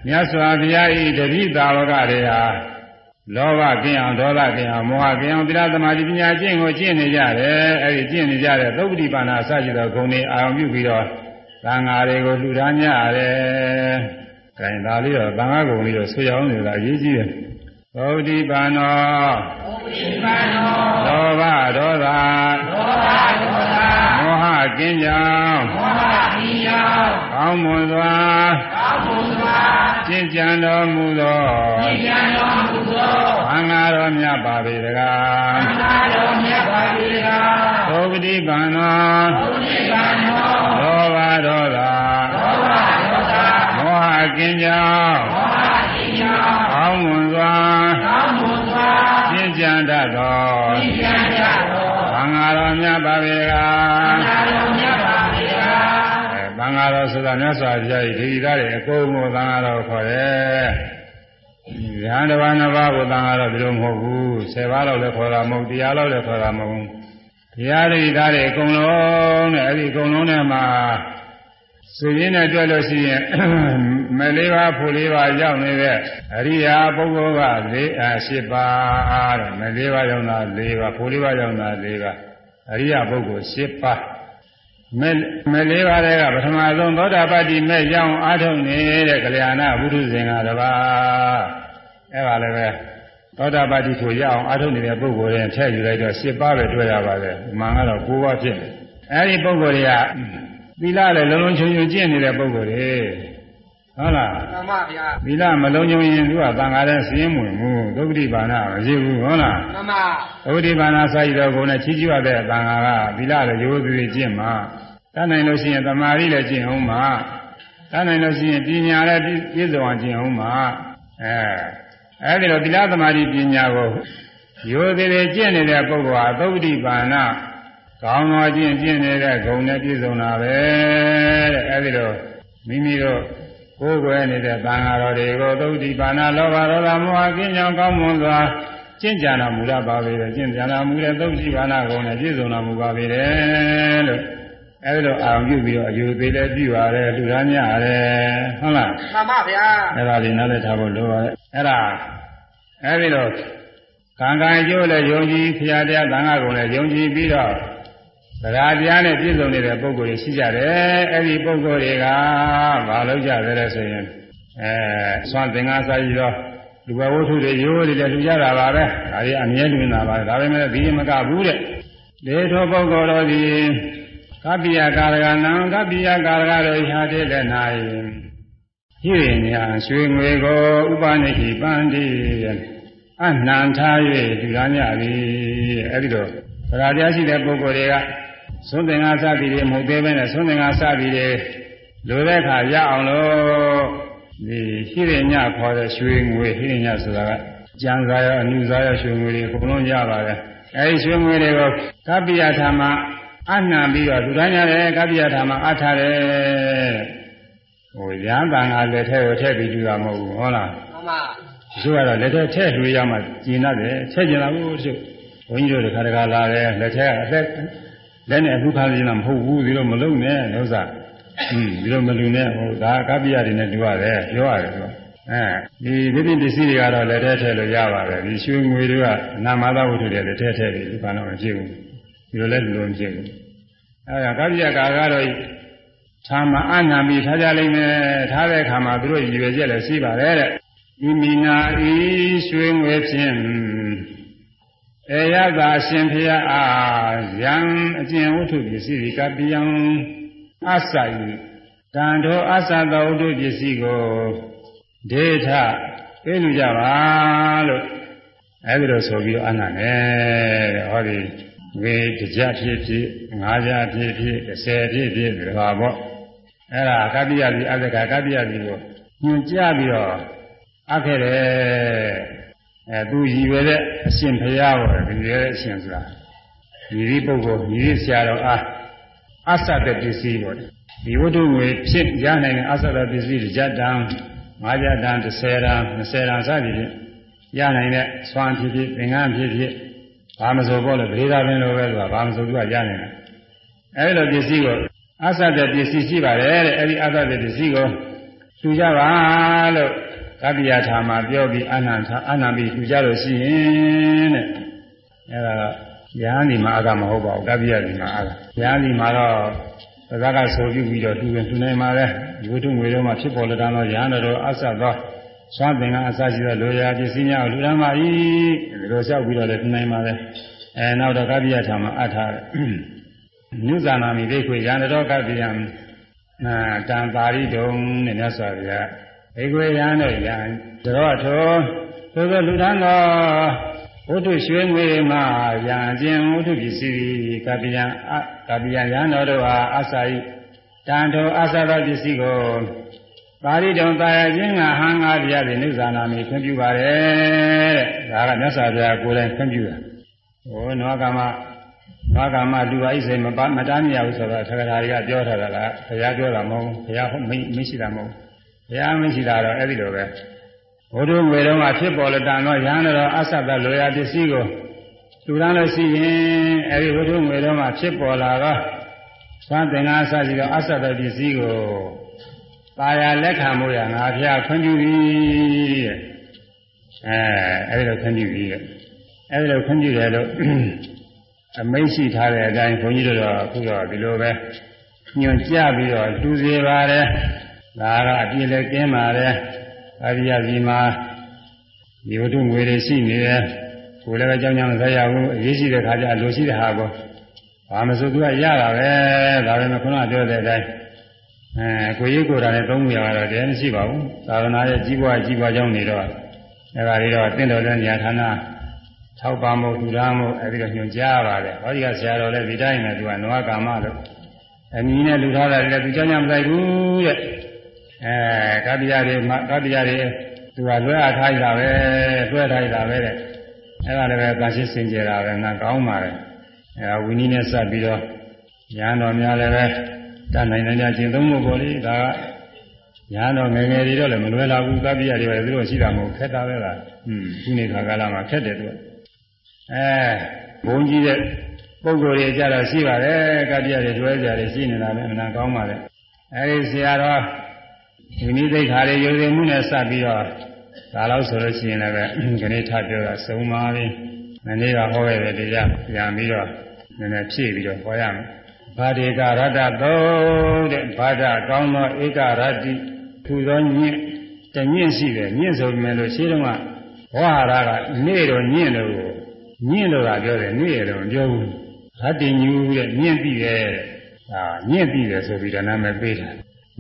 မြတ်စွာဘုရားဤတတိတာဝကတွေဟာ လောဘကင်းအောင်ဒေါသကင်းအောင်မောဟကင်းအောင်သီလသမာဓိပညာကျင့်ကိုကျင့်နေကြတယ်အဲ့ဒီကျင့်နေကြတဲ့သုပ္ပတိပါဏအစရှိသောဂုဏ်တွေအာရုံပြုပြီးတော့သံဃာတွေကိုလှူဒါန်းကြရတယ်။ခိုင်ဒါလေးတော့သံဃာဂုဏ်လေးတော့ဆွေအောင်နေတာအရေးကြီးတယ်။သုပ္ပတိပါဏောဘုရားနောလောဘဒေါသဒေါသဒေါသမောဟ ကင်းကြောင်းမောဟတိယောကောင်းမွန်စွာကောင်းမှုစွာကျင့်ကြံတော်မူသောသိဉာဏ်တော်မူသောဘာငါတော်မြတ်ပါပေတကားသံဃာတော်မြတ်ပါပြီကားသုပတိပန္နောဘုရားနောလောဘဒေါသဒေါသဒေါသမောဟကင်းကြောင်းမောဟတိယောကောင်းမွန်စွာကောင်းမှုစွာကျင့်ကြံတတ်သောသိဉာဏ်ကြတော်ဘာ ငါတော်မြတ်ပါပေတကာသံးဃာတော်မြတ်ပါပြီကားအဲသံဃာတော်ဆိုတာမြတ်စွာဘုရား၏ဒီသားတွေအကုန်လုံးသံဃာတော်ခေါ်တယ်။ဉာဏ်တစ်ပါးနှစ်ပါးကိုသံဃာတော်ဒီလိုမဟုတ်ဘူး။ဆယ်ပါးတော့လည်းခေါ်တာမဟုတ်တရားတော့လည်းခေါ်တာမဟုတ်ဘူး။တရားတွေသားတွေအကုန်လုံးနဲ့အဲဒီအကုန်လုံးနဲ့မှာ စိတ်ရင်းနဲ့တွေ့လို့ရှိရင်မလေးပါးဖို့လေးပါးရောက်နေတဲ့အရိယာပုဂ္ဂိုလ်က၄အာ၈ပါးတဲ့မလေးပါးရောက်တာ၄ပါးဖို့လေးပါးရောက်တာ၄ပါးအရိယာပုဂ္ဂိုလ်၈ပါးမဲမဲလေးပါးတဲ့ကပထမဆုံးသောတာပတ္တိမဲ့ကြောင်းအားထုတ်နေတဲ့ကလျာဏဘုဒ္ဓဇင်္ဂတပါးအဲ့ပါလည်းပဲသောတာပတ္တိကိုရအောင်အားထုတ်နေတဲ့ပုဂ္ဂိုလ်တွေထည့်ယူလိုက်တော့၈ပါးပဲတွေ့ရပါတယ်။မှန်ကတော့၉ပါးဖြစ်တယ်။အဲ့ဒီပုဂ္ဂိုလ်တွေက သီလလည်းလုံးလုံးချုံချုံကျင့်နေတဲ့ပုဂ္ဂိုလ်တွေဟုတ်လားမှန်ပါဗျာသီလမလုံးချုံရင်သူကသံဃာတဲ့စည်းမဝင်ဘူးသုက္ကတိပါဏမရှိဘူးဟုတ်လားမှန်ပါသုက္ကတိပါဏစာရည်တော်ကိုနဲ့ချီးကျူးရတဲ့သံဃာကသီလလည်းရိုးသေးသေးကျင့်မှာတတ်နိုင်လို့ရှိရင်သမာဓိလည်းကျင့်အောင်မှာတတ်နိုင်လို့ရှိရင်ပညာလည်းပြည့်စုံအောင်ကျင့်အောင်မှာအဲအဲဒီလိုသီလသမာဓိပညာကိုရိုးသေးသေးကျင့်နေတဲ့ပုဂ္ဂိုလ်ဟာသုက္ကတိပါဏ ကောင်းသောကျင့်ကျင့်နေတဲ့ဂုဏ်နဲ့ပြည့်စုံတာပဲတဲ့အဲဒီလိုမိမိတို့ကိုယ်ွယ်နေတဲ့သံဃာတော်တွေကိုသုက္ကတိပါဏလောဘဒေါသမောဟကင်းကြောင်းကောင်းမွန်စွာကျင့်ကြံတော်မူရပါပေတယ်ကျင့်ကြံတော်မူတဲ့သုတ်တိဘာနာကုံနဲ့ပြည့်စုံတော်မူပါပေတယ်လို့အဲဒီလိုအာရုံပြုပြီးတော့အယူသေးလည်းပြုရတယ်လူသားများရတယ်ဟုတ်လားမှန်ပါဗျာအဲ့ဒါလေးနားလည်ထားဖို့လိုပါတယ်အဲ့ဒါအဲဒီလိုကံကံအကျိုးလည်းယုံကြည်ဖရာတရားသံဃာကုံလည်းယုံကြည်ပြီးတော့ သရာတရားနဲ့ပြည့်စုံနေတဲ့ပုဂ္ဂိုလ်တွေရှိကြတယ်အဲ့ဒီပုဂ္ဂိုလ်တွေကမလုပ်ကြသေးလဲဆိုရင်အဲသွန်သင်္ကန်းစာကြီးတော့လူဘဝတ္ထုတွေရိုးတွေလည်းလူကြတာပါပဲဒါတွေအမြဲတမ်းတာပါဒါပေမဲ့ဒီမကဘူးတဲ့လေထောပုဂ္ဂိုလ်တော်ဒီကပ္ပိယကာရကနံကပ္ပိယကာရကတို့ဟာတဲ့လည်းနိုင်ဟိရိညာရွှေငွေကိုဥပနိတိပန္တိအနှံထား၍လူသားများပြီအဲ့ဒီတော့သ ရာတရားရှိတဲ့ပုဂ္ဂိုလ်တွေကသုံးသင်္ကန်းစသည်တွေမဟုတ်သေးပဲနဲ့သုံးသင်္ကန်းစသည်တွေလိုတဲ့အခါရအောင်လို့ဒီဟိရိညာခေါ်တဲ့ရွှေငွေဟိရိညာဆိုတာကကြံစားရအနုစားရရွှေငွေတွေအကုန်လုံးရပါတယ်အဲဒီရွှေငွေတွေကိုကပ္ပိယထာမအနှံပြီးတော့လူသားများတယ်ကပ္ပိယထာမအထားတယ်ဟိုရဟန်းတန်ခါလက်ထဲကိုထည့်ပြီးကြည့်ရမဟုတ်ဘူးဟုတ်လားမှန်ပါတချို့ကတော့လက်ထဲထည့်လွှေးရမှကျင်တတ်တယ်ထည့်ကျင်တာကိုတချို့ ဘုန်းကြီးတို့တခါတခါလာတယ်လက်ထဲကအသက်လက်နဲ့အခုခါကျင်တာမဟုတ်ဘူးဒီလိုမလုံနဲ့လို့စားอืมဒီလိုမလူနဲ့ဟိုဒါကပ္ပိယတွေနဲ့တူရတယ်ပြောရတယ်ဆိုအဲဒီဒီပစ္စည်းတွေကတော့လက်ထဲထည့်လို့ရပါတယ်ဒီရွှေငွေတွေကအနာမသာဝတ္ထုတွေလက်ထဲထည့်ပြီးဒီဘာလို့မဖြစ်ဘူးဒီလိုလဲလူလိုမဖြစ်ဘူးအဲဒါကပ္ပိယကာကတော့ထားမှအနာပြီးထားကြလိမ့်မယ်ထားတဲ့အခါမှာသူတို့ရည်ရွယ်ချက်လည်းရှိပါတယ်တဲ့ဤမိနာဤရွှေငွေဖြင့် အေယသာရှင်ဖျားအားယံအကျင့်ဝတ္ထုပစ္စည်းဒီကပိယံအစာယတန်တော်အစာသောဝတ္ထုပစ္စည်းကိုဒေထပေးလူကြပါလို့အဲဒီလိုဆိုပြီးအနန္နဲ့တဲ့ဟောဒီဝေတကြဖြစ်ဖြစ်ငါးကြဖြစ်ဖြစ်30ဖြစ်ဖြစ်ဒီပါပေါ့အဲ့ဒါကပ္ပိယတိအသကကပ္ပိယတိကိုညွန်ကြပြီးတော့အပ်ခဲ့တယ် အဲသူရည်ရွယ်တဲ့အရှင်ဘုရားပေါ့ဒီရည်ရွယ်တဲ့အရှင်ဆိုတာဒီဒီပုဂ္ဂိုလ်ဒီဒီဆရာတော်အားအဆတဲ့ပစ္စည်းပေါ့ဒီဝတ္ထုငွေဖြစ်ရနိုင်တဲ့အဆတဲ့ပစ္စည်းကြတံ၅ကြတံ30တံ20တံစသည်ဖြင့်ရနိုင်တဲ့ဆွမ်းဖြစ်ဖြစ်သင်္ကန်းဖြစ်ဖြစ်ဘာမဆိုပေါ့လေဗေဒပင်လိုပဲသူကဘာမဆိုသူကရနိုင်တယ်အဲဒီလိုပစ္စည်းကိုအဆတဲ့ပစ္စည်းရှိပါတယ်တဲ့အဲဒီအဆတဲ့ပစ္စည်းကိုသူကြပါလို့ ကပ္ပိယထာမှာပြောပြီးအနန္တအနန္တိသူကြလို့ရှိရင်တဲ့အဲဒါရဟန်းဒီမှာအကမဟုတ်ပါဘူးကပ္ပိယဒီမှာအကရဟန်းဒီမှာတော့သာကဆိုပြုပြီးတော့သူဝင်သူနိုင်ပါလေဒီဝတ္ထုငွေတော့မှဖြစ်ပေါ်လက်တန်းတော့ရဟန်းတော်အဆက်သောသွားသင်္ကအစရှိသောလိုရာပစ္စည်းများကိုလူရမ်းပါ၏ဒီလိုလျှောက်ပြီးတော့လည်းနိုင်ပါလေအဲနောက်တော့ကပ္ပိယထာမှာအပ်ထားတယ်နုဇာနာမိဒိဋ္ဌိရန္တောကပ္ပိယံနာတံပါရိတုံနဲ့မြတ်စွာဘုရား ဘိကွေရန်တို့ရန်တော်ထောသို့သောလူထမ်းသောဝတ္ထုရွှေငွေမှရန်ခြင်းဝတ္ထုပစ္စည်းကပ္ပိယံကပ္ပိယံရန်တော်တို့ဟာအစာဤတန်တော်အစာသောပစ္စည်းကိုပါဠိတော်တာယာခြင်းကဟံငါပြရသည်နုဇာနာမိခွင့်ပြုပါတယ်တဲ့ဒါကမြတ်စွာဘုရားကိုယ်တိုင်ခွင့်ပြုတာဟိုနောကမနောကမလူပါဣစေမပါမတားမရဘူးဆိုတော့သက္ကရာတွေကပြောထားတာကဘုရားပြောတာမဟုတ်ဘူးဘုရားဟုတ်မရှိတာမဟုတ်ဘု ရားမရှိတာတော့အဲ့ဒီလိုပဲဘုဒ္ဓငွေတော်မှာဖြစ်ပေါ်လက်တန်တော့ရဟန်းတော်အဆက်သက်လိုရာပစ္စည်းကိုလူရန်လို့ရှိရင်အဲ့ဒီဘုဒ္ဓငွေတော်မှာဖြစ်ပေါ်လာတော့သံသင်္ဃာအစရှိသောအဆက်သက်ပစ္စည်းကိုပါရလက်ခံမှုရငါဖျားခွင့်ပြုပြီတဲ့အဲအဲဒီလိုခွင့်ပြုပြီတဲ့အဲဒီလိုခွင့်ပြုတယ်လို့အမိန့်ရှိထားတဲ့အတိုင်းဘုန်းကြီးတို့တော့အခုတော့ဒီလိုပဲညွန်ကြပြီးတော့တူစေပါတယ် ဒါကအပြည့်လည်းကျင်းပါတယ်အရိယစီမှာဒီဝတ္ထုငွေတွေရှိနေတယ်ကိုယ်လည်းပဲကြောင်းကြောင်းဆက်ရဘူးအရေးရှိတဲ့ခါကျလိုရှိတဲ့ဟာကိုဘာမဆိုသူကရတာပဲဒါပေမဲ့ခုနပြောတဲ့အတိုင်းအဲကိုကြီးကိုယ်တိုင်သုံးမှုရတော့တည်းမရှိပါဘူးသာသနာရဲ့ကြီးပွားကြီးပွားကြောင်းနေတော့အဲဒါတွေတော့တင့်တော်တဲ့နေရာဌာနထောက်ပါမှုဒူရမှုအဲဒီတော့ညွှန်ကြားပါတယ်ဟောဒီကဆရာတော်လည်းဒီတိုင်းနဲ့သူကနဝကာမလို့အမီနဲ့လူထားတာလည်းသူကြောင့်မဆိုင်ဘူးတဲ့ အဲကပ္ပိယတွေမှာကပ္ပိယတွေသူကလွှဲအားထားတာပဲလွှဲထားတာပဲတဲ့အဲဒါလည်းပဲသံရှင်းစင်ကြယ်တာပဲငါကောင်းပါတယ်အဲဝီနည်းနဲ့စပ်ပြီးတော့ညာတော်များလည်းပဲတတ်နိုင်နိုင်ကြခြင်းသုံးဖို့ပေါ်လေဒါကညာတော့ငယ်ငယ်တွေတော့လည်းမလွယ်လာဘူးကပ္ပိယတွေပဲသူတို့ရှိတာမဟုတ်ခက်တာပဲလားอืมခုနေခါကာလမှာခက်တယ်သူအဲဘုန်းကြီးတဲ့ပုဂ္ဂိုလ်တွေကြတော့ရှိပါတယ်ကပ္ပိယတွေတွဲကြတယ်ရှိနေတာလည်းအမှန်ကောင်းပါလေအဲဒီဆရာတော် ဒီနည်းသိက္ခာတွေယုံကြည်မှုနဲ့စပ်ပြီးတော့ဒါလို့ဆိုလို့ရှိရင်လည်းခဏထပြောတာစုံပါပြီမနေ့ကဟောခဲ့တဲ့တရားပြန်ပြီးတော့နည်းနည်းဖြည့်ပြီးတော့ဟောရမယ်ဘာဒေကရတ္တသောတဲ့ဘာဒကောင်းသောဧကရတ္တိထူသောညင့်တညင့်ရှိတယ်ညင့်ဆိုမယ်လို့ရှိတော့ကဝါဟာရကနေ့တော့ညင့်လို့ညင့်လို့ကပြောတယ်နေ့ရတော့မပြောဘူးရတ္တိညူတဲ့ညင့်ပြီးတယ်အာညင့်ပြီးတယ်ဆိုပြီးတော့နာမည်ပေးတာ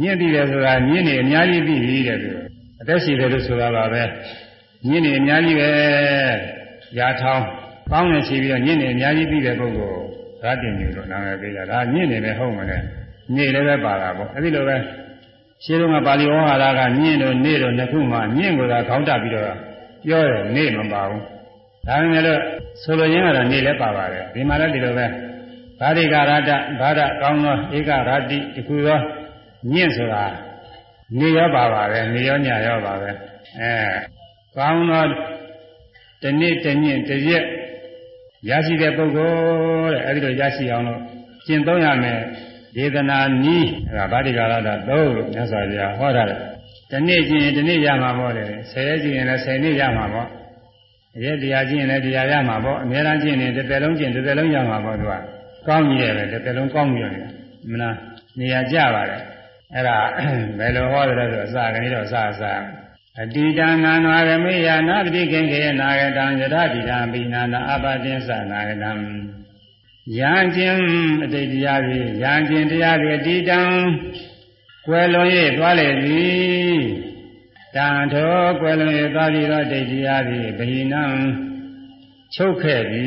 ညင့်ပြီးတယ်ဆိုတာညင့်နေအများကြီးပြီးပြီတဲ့သူအသက်ရှိတယ်လို့ဆိုတာပါပဲညင့်နေအများကြီးပဲရာထောင်းကောင်းနေရှိပြီးတော့ညင့်နေအများကြီးပြီးတဲ့ပုဂ္ဂိုလ်ဓာတ်တင်ညူလို့နာမည်ပေးတာဒါညင့်နေလည်းဟုတ်မလဲညင့်လည်းပဲပါတာပေါ့အဲဒီလိုပဲရှင်းတော့ကပါဠိဝါဟာရကညင့်တို့နေ့တို့နှစ်ခုမှညင့်ကိုသာခေါင်းတက်ပြီးတော့ပြောတယ်နေ့မပါဘူးဒါပေမဲ့လို့ဆိုလိုရင်းကတော့နေ့လည်းပါပါတယ်ဒီမှာလည်းဒီလိုပဲဘာဒိကရတ္တဘာဒကောင်းသောဧကရတ္တိတခုသော ညင့်ဆိုတာနေရောပါပါတယ်နေရောညရောပါပဲအဲကောင်းသောတနေ့တညင့်တရက်ရရှိတဲ့ပုဂ္ဂိုလ်တဲ့အဲဒီလိုရရှိအောင်လို့ကျင့်သုံးရမယ်ဒေသနာနီးအဲဒါဗာတိကာရတာသုံးလို့မြတ်စွာဘုရားဟောတာလေဒီနေ့ကျင့်ရင်ဒီနေ့ရမှာပေါ့လေဆယ်ရက်ကျင့်ရင်လည်းဆယ်နေ့ရမှာပေါ့ရက်တရားကျင့်ရင်လည်းတရားရမှာပေါ့အများအားကျင့်ရင်တစ်သက်လုံးကျင့်တစ်သက်လုံးရမှာပေါ့သူကကောင်းကြီးတယ်ပဲတစ်သက်လုံးကောင်းပြီးတော့မလားနေရာကျပါတယ် အဲ့ဒါဘယ်လိုဟောတယ်လဲဆိုအစကနေတော့အစအစအတိတံငန္နာရမေယနာပတိကိခေနာဂတံယထတိတံပိနာနာအပတင်္စနာဂတံယံခြင်းအတိတ်တရားဖြင့်ယံခြင်းတရားဖြင့်အတိတံကွယ်လွန်၍သွားလေသည်တတန်ထောကွယ်လွန်၍သွားပြီးသောဒိဋ္ဌိအားဖြင့်ဗဟိနံချုပ်ခဲ့ပြီ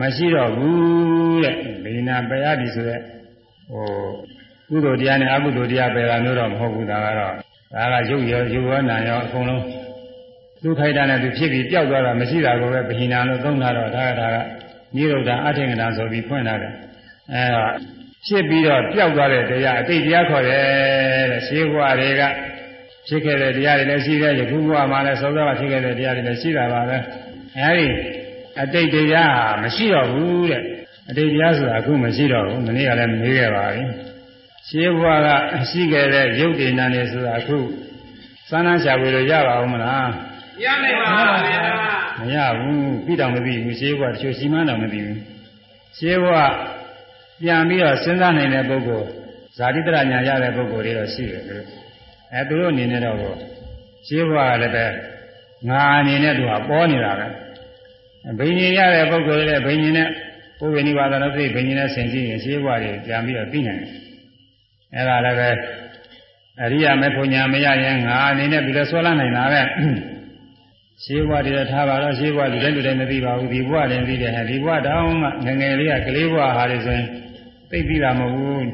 မရှိတော့ဘူးတဲ့ဗဟိနပယတိဆိုတဲ့ဟို ကုသိုလ်တရားနဲ့အကုသိုလ်တရားပယ်တာမျိုးတော့မဟုတ်ဘူးဒါကတော့ဒါကရုပ်ရောရုပ်ရောနာရောအကုန်လုံးသူခိုက်တာနဲ့သူဖြစ်ပြီးပျောက်သွားတာမရှိတာကိုပဲဗဟိနံလို့သုံးတာတော့ဒါကဒါကနိရောဓအထင်္ကနာဆိုပြီးဖွင့်လာတယ်အဲတော့ဖြစ်ပြီးတော့ပျောက်သွားတဲ့တရားအတိတ်တရားခေါ်တယ်တဲ့ရှင်းဘဝတွေကဖြစ်ခဲ့တဲ့တရားတွေလည်းရှိတယ်ယခုဘဝမှာလည်းသောသောဖြစ်ခဲ့တဲ့တရားတွေလည်းရှိတာပါပဲအဲဒီအတိတ်တရားဟာမရှိတော့ဘူးတဲ့အတိတ်တရားဆိုတာအခုမရှိတော့ဘူးမနေ့ကလည်းမေးခဲ့ပါပြီ ရှင်းဘဝကရှိခဲ့တဲ့ရုပ်တည်နာနေဆိုတာအခုသာနာရှာဝေလို့ရပါဦးမလားရနိုင်ပါဗျာမရဘူးပြီးတောင်မသိဘူးရှင်းဘဝတချို့ရှိမှန်းတော့မသိဘူးရှင်းဘဝပြန်ပြီးတော့စဉ်းစားနိုင်တဲ့ပုဂ္ဂိုလ်ဇာတိတရညာရတဲ့ပုဂ္ဂိုလ်တွေတော့ရှိတယ်သူတို့အဲသူတို့အနေနဲ့တော့ရှင်းဘဝကလည်းပဲငါအနေနဲ့သူကပေါ်နေတာပဲဘိညာဉ်ရတဲ့ပုဂ္ဂိုလ်တွေလည်းဘိညာဉ်နဲ့ပုဗ္ဗေနိဗ္ဗာန်တော့သိဘိညာဉ်နဲ့ဆင်ကြည့်ရင်ရှင်းဘဝတွေပြန်ပြီးတော့သိနိုင်တယ် အဲဒါလည်းပဲအရိယာမေဖို့ညာမရရင်ငါအနေနဲ့သူလည်းဆွဲလာနိုင်တာပဲရှင်းဘဝတွေထားပါတော့ရှင်းဘဝလူတိုင်းလူတိုင်းမသိပါဘူးဒီဘဝတည်းသိတယ်ဟဲ့ဒီဘဝတောင်မှငငယ်လေးကကလေးဘဝဟာတွေဆိုရင်သိပြီးတာမဟုတ်ဘူး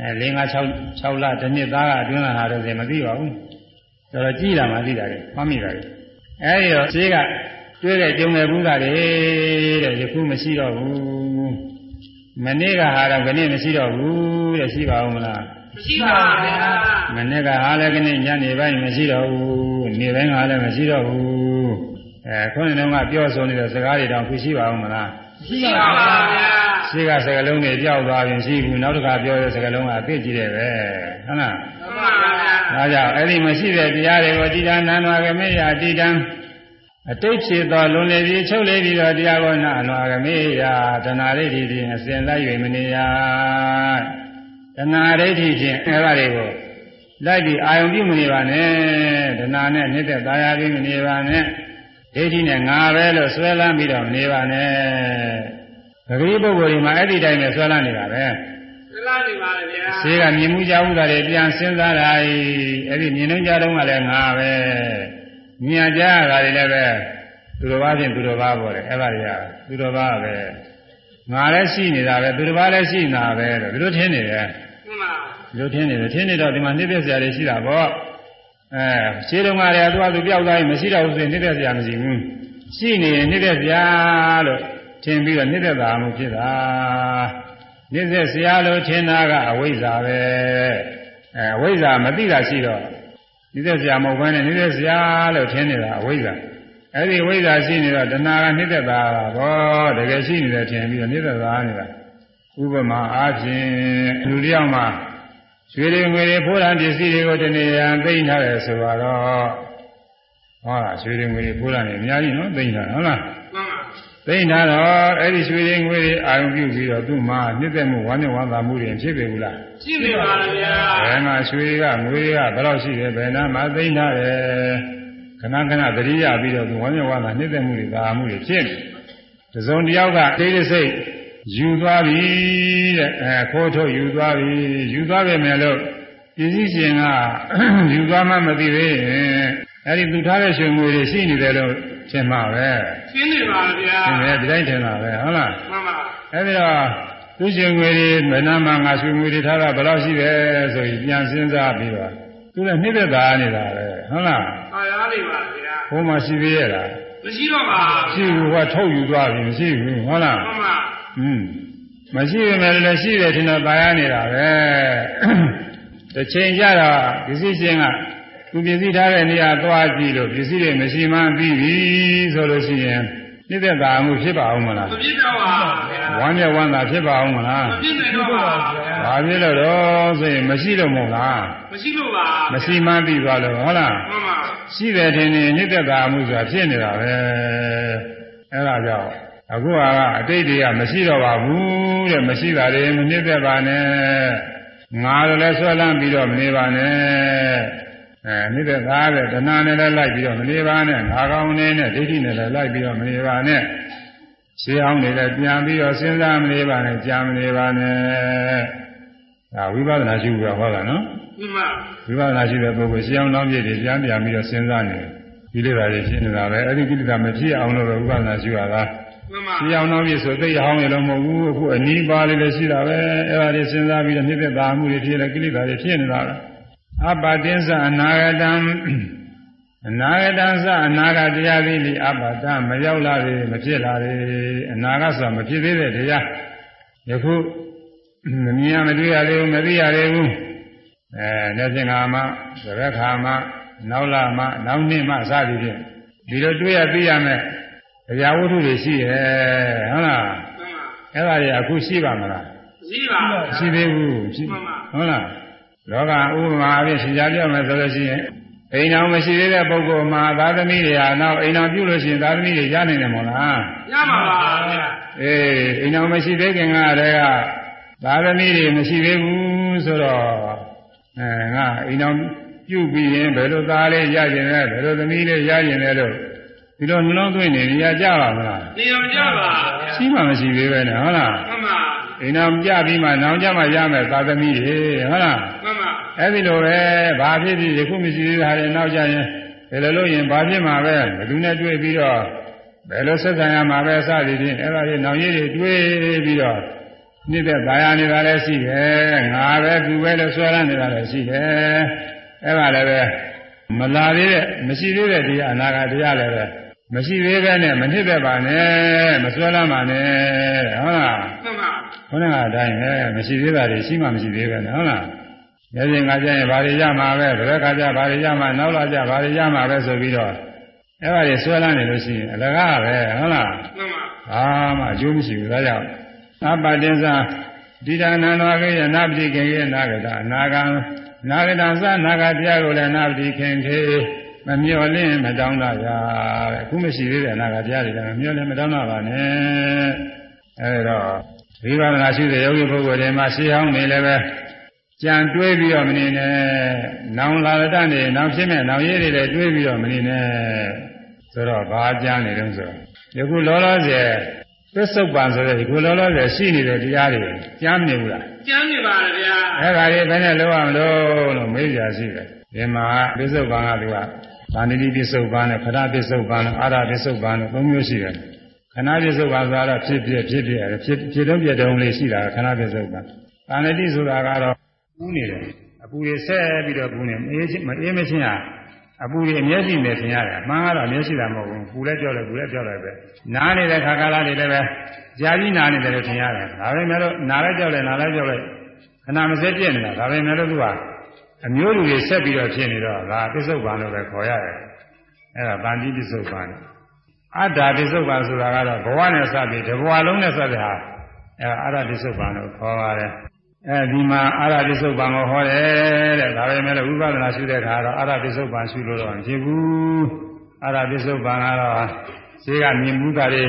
အဲ၄၅6 6လတစ်နှစ်သားကအတွင်းလာတာတော့ဆိုရင်မသိပါဘူးတော်တော်ကြည်လာမှသိတာလေမှတ်မိတာလေအဲဒီတော့ရှင်းကတွေးတဲ့ကြုံတဲ့ဘူးတာတွေတဲ့ယခုမရှိတော့ဘူး မနေ့ကဟာတော့ခဏမရှိတော့ဘူးတဲ့ရှိပါဦးမလားမရှိပါဗျာမနေ့ကဟာလည်းခဏညနေပိုင်းမရှိတော့ဘူးနေ့ပိုင်းကလည်းမရှိတော့ဘူးအဲခုနကပြောဆိုနေတဲ့စကားတွေတောင်ခုရှိပါဦးမလားရှိပါဗျာရှိကစကလုံးတွေကြောက်သွားရင်ရှိဘူးနောက်တစ်ခါပြောတဲ့စကလုံးကအသိကြည့်တယ်ပဲဟုတ်လားမှန်ပါဗျာဒါကြောင့်အဲ့ဒီမရှိတဲ့တရားတွေကိုတိတ္တနာနဝကမေယတိတ္တ အတိတ်ဖြစ်သောလွန်လေပြီးချုပ်လေပြီးသောတရားကိုနာနဝကမေယတဏှာဒိဋ္ဌိဖြင့်အစဉ်လိုက်၍မနေရတဏှာဒိဋ္ဌိဖြင့်အဲ့ဒါတွေကိုလိုက်ပြီးအာယုံပြုမနေပါနဲ့တဏှာနဲ့နှိမ့်သက်သာယာပြီးမနေပါနဲ့ဒိဋ္ဌိနဲ့ငါပဲလို့ဆွဲလန်းပြီးတော့မနေပါနဲ့ပဂရိပုဂ္ဂိုလ်ဒီမှာအဲ့ဒီတိုင်းနဲ့ဆွဲလန်းနေတာပဲသလားနေပါလေဗျာရှင်းကမြင်မှုကြမှုတာတွေပြန်စဉ်းစားတာဤအဲ့ဒီမြင်နှုံးကြတော့ကလည်းငါပဲ မြင်ကြရတာတွေလည်းပဲသူတော်ဘာဖြင့်သူတော်ဘာပေါ်တယ်အဲ့ဒါတွေကသူတော်ဘာပဲငါလည်းရှိနေတာပဲသူတော်ဘာလည်းရှိနေတာပဲလို့ဒီလိုထင်နေတယ်မှန်ပါဒီလိုထင်နေတယ်ထင်နေတော့ဒီမှာနှိမ့်သက်စရာတွေရှိတာပေါ့အဲရှင်းတော့ကလည်းသူကသူပြောက်သွားရင်မရှိတော့ဘူးဆိုရင်နှိမ့်သက်စရာမရှိဘူးရှိနေရင်နှိမ့်သက်စရာလို့ထင်ပြီးတော့နှိမ့်သက်တာမှုဖြစ်တာနှိမ့်သက်စရာလို့ထင်တာကအဝိဇ္ဇာပဲအဲအဝိဇ္ဇာမသိတာရှိတော့ နှိမ့်သက်စရာမဟုတ်ဘဲနဲ့နှိမ့်သက်စရာလို့ထင်နေတာအဝိဇ္ဇာအဲ့ဒီဝိဇ္ဇာရှိနေတော့တဏှာကနှိမ့်သက်တာတော့တကယ်ရှိနေတယ်ထင်ပြီးတော့နှိမ့်သက်တာနေတာဥပမာအားဖြင့်လူတစ်ယောက်မှာရွှေတွေငွေတွေဖိုးတန်ပစ္စည်းတွေကိုတနေရာသိမ့်ထားတယ်ဆိုတော့ဟောလားရွှေတွေငွေတွေဖိုးတန်တွေအများကြီးနော်သိမ့်ထားဟုတ်လားမှန်ပါ သိမ့်ထားတော့အဲ့ဒီရွှေတွေငွေတွေအာရုံပြုပြီးတော့သူ့မှာနှစ်သက်မှုဝမ်းမြောက်ဝမ်းသာမှုတွေဖြစ်ပေဘူးလားရှိနေပါလေဗျာဘယ်မှာရွှေတွေကငွေတွေကဘယ်လောက်ရှိတယ်ဘယ်နာမှာသိမ့်ထားတယ်ခဏခဏသတိရပြီးတော့သူဝမ်းမြောက်ဝမ်းသာနှစ်သက်မှုတွေသာမှုတွေဖြစ်နေတစုံတစ်ယောက်ကတိတ်တိတ်စိတ်ယူသွားပြီတဲ့အဲခိုးထုတ်ယူသွားပြီယူသွားပြီမယ်လို့ပစ္စည်းရှင်ကယူသွားမှမသိသေးရင်အဲဒီသူထားတဲ့ရွှေငွေတွေရှိနေတယ်လို့ ထင်ပါပဲရှင်းနေပါဗျာရှင်းတယ်ဒီတိုင်းထင်တာပဲဟုတ်လားမှန်ပါအဲဒီတော့သူရှင်ငွေတွေမနာမငါရှင်ငွေတွေထားတာဘယ်လောက်ရှိတယ်ဆိုရင်ပြန်စဉ်းစားပြီးတော့သူကနှိမ့်သက်သာနေတာပဲဟုတ်လားဟာရနေပါဗျာဘုံမရှိသေးရလားမရှိတော့ပါရှိဘူးကထုတ်ယူသွားပြီမရှိဘူးဟုတ်လားမှန်ပါอืมမရှိရင်လည်းရှိတယ်ထင်တော့ပါရနေတာပဲတစ်ချိန်ကျတော့ဒီစီရှင်က သူပစ္စည်းထားတဲ့နေရာသွားကြည့်လို့ပစ္စည်းတွေမရှိမှန်းပြီးပြီဆိုလို့ရှိရင်နှိမ့်သက်သာမှုဖြစ်ပါအောင်မလားမပြစ်တော့ပါဗျာဝမ်းမြောက်ဝမ်းသာဖြစ်ပါအောင်မလားမပြစ်နိုင်တော့ပါဗျာဘာဖြစ်လို့တော့ဆိုရင်မရှိလို့မဟုတ်လားမရှိလို့ပါမရှိမှန်းပြီးသွားလို့ဟုတ်လားမှန်ပါရှိတယ်ထင်ရင်နှိမ့်သက်သာမှုဆိုတာဖြစ်နေတာပဲအဲဒါကြောင့်အခုကအတိတ်တွေကမရှိတော့ပါဘူးတဲ့မရှိတာတွေမနှိမ့်သက်ပါနဲ့ငါလည်းဆွဲလန်းပြီးတော့မနေပါနဲ့ အဲနှိမ့်သက်သာတဲ့တဏှာနဲ့လည်းလိုက်ပြီးတော့မနေပါနဲ့ငါကောင်းနေနဲ့ဒိဋ္ဌိနဲ့လည်းလိုက်ပြီးတော့မနေပါနဲ့ရှင်းအောင်နေလည်းပြန်ပြီးတော့စဉ်းစားမနေပါနဲ့ကြာမနေပါနဲ့ဒါဝိပဿနာရှိဖို့ဟောတာနော်မှန်ဝိပဿနာရှိတဲ့ပုဂ္ဂိုလ်ရှင်းအောင်နောက်ပြည့်တွေပြန်ပြန်ပြီးတော့စဉ်းစားနေတယ်ကိလေသာတွေဖြစ်နေတာပဲအဲ့ဒီကိလေသာမဖြစ်အောင်လို့ပဲဝိပဿနာရှိရတာမှန်ပါရှင်းအောင်နောက်ပြည့်ဆိုသိရအောင်လည်းမဟုတ်ဘူးအခုအနီးပါလေးလည်းရှိတာပဲအဲ့ဒါတွေစဉ်းစားပြီးတော့မြစ်သက်သာမှုတွေဖြစ်လေကိလေသာတွေဖြစ်နေတာပဲ အပတင်းစအနာဂတံအနာဂတံစအနာဂတရားသည်လီအပတမရောက်လာပြီမဖြစ်လာပြီအနာဂတ်ဆိုမဖြစ်သေးတဲ့တရားယခုမမြင်ရမတွေ့ရသေးဘူးမသိရသေးဘူးအဲနေ့စဉ်ကမှသရက်ခါမှနောက်လာမှနောက်နှစ်မှစသည်ဖြင့်ဒီလိုတွေ့ရသိရမယ်တရားဝတ္ထုတွေရှိရဲ့ဟုတ်လားမှန်ပါအဲ့ဒါတွေအခုရှိပါမလားရှိပါရှိသေးဘူးရှိမှန်ပါဟုတ်လား လောကဥပမာအပြင်ရှင်ကြားပြောမယ်ဆိုလို့ရှိရင်အိမ်တော်မရှိသေးတဲ့ပုဂ္ဂိုလ်မှာသာသမီတွေဟာနောက်အိမ်တော်ပြုလို့ရှိရင်သာသမီတွေရနိုင်တယ်မို့လားရမှာပါဗျာအေးအိမ်တော်မရှိသေးခင်ကတည်းကသာသမီတွေမရှိသေးဘူးဆိုတော့အဲငါအိမ်တော်ပြုပြီးရင်ဘယ်လိုသားလေးရကျင်လဲဘယ်လိုသမီးလေးရကျင်လဲလို့ဒီလိုနှလုံးသွင်းနေနေရကြပါမလားနေရာမကြပါဗျာရှိမှမရှိသေးပဲနဲ့ဟုတ်လားမှန်ပါ အိမ်တော်ကြပြီးမှနောင်ကြမှရမယ်သာသမီတွေဟုတ်လားမှန်ပါအဲ့ဒီလိုပဲဘာဖြစ်ဖြစ်ယခုမရှိသေးတာတွေနောက်ကြရင်ဘယ်လိုလုပ်ရင်ဘာဖြစ်မှာပဲဘယ်သူနဲ့တွေ့ပြီးတော့ဘယ်လိုဆက်ဆံရမှာပဲစသည်ဖြင့်အဲ့ဒါတွေနောင်ရည်တွေတွေးပြီးတော့နှိမ့်တဲ့ဗာယာနေတာလည်းရှိတယ်ငါပဲသူပဲလို့ဆွဲလန်းနေတာလည်းရှိတယ်အဲ့ဒါလည်းပဲမလာသေးတဲ့မရှိသေးတဲ့တရားအနာဂတ်တရားလည်းပဲ မရှိသေးပဲနဲ့မနှိမ့်တဲ့ပါနဲ့မဆွဲလန်းပါနဲ့ဟုတ်လားမှန်ပါခေါင်းကအတိုင်းပဲမရှိသေးတာတွေရှိမှမရှိသေးပဲနဲ့ဟုတ်လားညစဉ်ငါကျရင်ဘာတွေရမှာပဲဘယ်ခါကျဘာတွေရမှာနောက်လာကြဘာတွေရမှာပဲဆိုပြီးတော့အဲ့ဒါတွေဆွဲလန်းနေလို့ရှိရင်အလကားပဲဟုတ်လားမှန်ပါဘာမှအကျိုးမရှိဘူးဒါကြောင့်အပ္ပတင်္စဒီဒါနန္ဒဝကေယနာပတိခေယနာဂတအနာဂံနာဂတသနာဂတရားကိုလည်းနာပတိခင်ခေ မမျော်လင့်မတောင်းတာရတဲ့အခုမရှိသေးတဲ့အနာဂတရားတွေလည်းမမျော်လင့်မတောင်းတာပါနဲ့အဲဒါတော့ဝိပဿနာရှိတဲ့ယောဂီပုဂ္ဂိုလ်တွေမှာရှေးဟောင်းနေလည်းပဲကြံတွေးပြီးတော့မနေနဲ့။နောင်လာတဲ့နေနောင်ဖြစ်မဲ့နောင်ရည်တွေလည်းတွေးပြီးတော့မနေနဲ့။ဆိုတော့ဘာကြမ်းနေတုံးဆိုယခုလောလောဆယ်သစ္ဆုတ်ပံဆိုတဲ့ဒီခုလောလောဆယ်ရှိနေတဲ့တရားတွေကြားမနေဘူးလားကျမ်းနေပါဗျာ။အဲ့ဒါတွေဘယ်နဲ့လုပ်ရမလို့လို့မေးကြရှိတယ်။ဒီမှာသစ္ဆုတ်ပံကသူက ဗာဏိတိသစ္ဆုတ်ပံနဲ့ခဏသစ္ဆုတ်ပံနဲ့အာရသစ္ဆုတ်ပံနဲ့သုံးမျိုးရှိတယ်။ခဏသစ္ဆုတ်ပံဆိုတော့ဖြစ်ဖြစ်ဖြစ်ဖြစ်ဖြစ်ဖြစ်တုံးပြတုံးလေးရှိတာခဏသစ္ဆုတ်ပံ။ဗာဏိတိဆိုတာကတော့ပူးနေတယ်။အပူတွေဆက်ပြီးတော့ပူးနေမအေးချင်းမအေးမချင်းဟာအပူတွေအမျက်ရှိနေထင်ရတယ်။မှန်ကတော့အမျက်ရှိတာမဟုတ်ဘူး။ပူလဲကြောက်လဲပူလဲကြောက်လဲပဲ။နားနေတဲ့ခါကာလတွေလည်းပဲကြာကြီးနားနေတယ်လို့ထင်ရတယ်။ဒါပေမဲ့လို့နားလဲကြောက်လဲနားလဲကြောက်လဲခဏမစဲပြည့်နေတာဒါပေမဲ့လို့သူက အမျိုးလူတွေဆက်ပြီးတော့ဖြစ်နေတော့ဒါပစ္စုပန်လို့ပဲခေါ်ရတယ်။အဲဒါဗန္တိပစ္စုပန်။အတ္တပစ္စုပန်ဆိုတာကတော့ဘဝနဲ့စပြီးတဘဝလုံးနဲ့စတဲ့ဟာအဲအာရပစ္စုပန်လို့ခေါ်ပါတယ်။အဲဒီမှာအာရပစ္စုပန်ကိုဟောတယ်တဲ့ဒါပေမဲ့လို့ဝိပဿနာရှုတဲ့အခါတော့အာရပစ္စုပန်ရှုလို့တော့မဖြစ်ဘူး။အာရပစ္စုပန်ကတော့ဈေးကမြင်မှုတာတွေ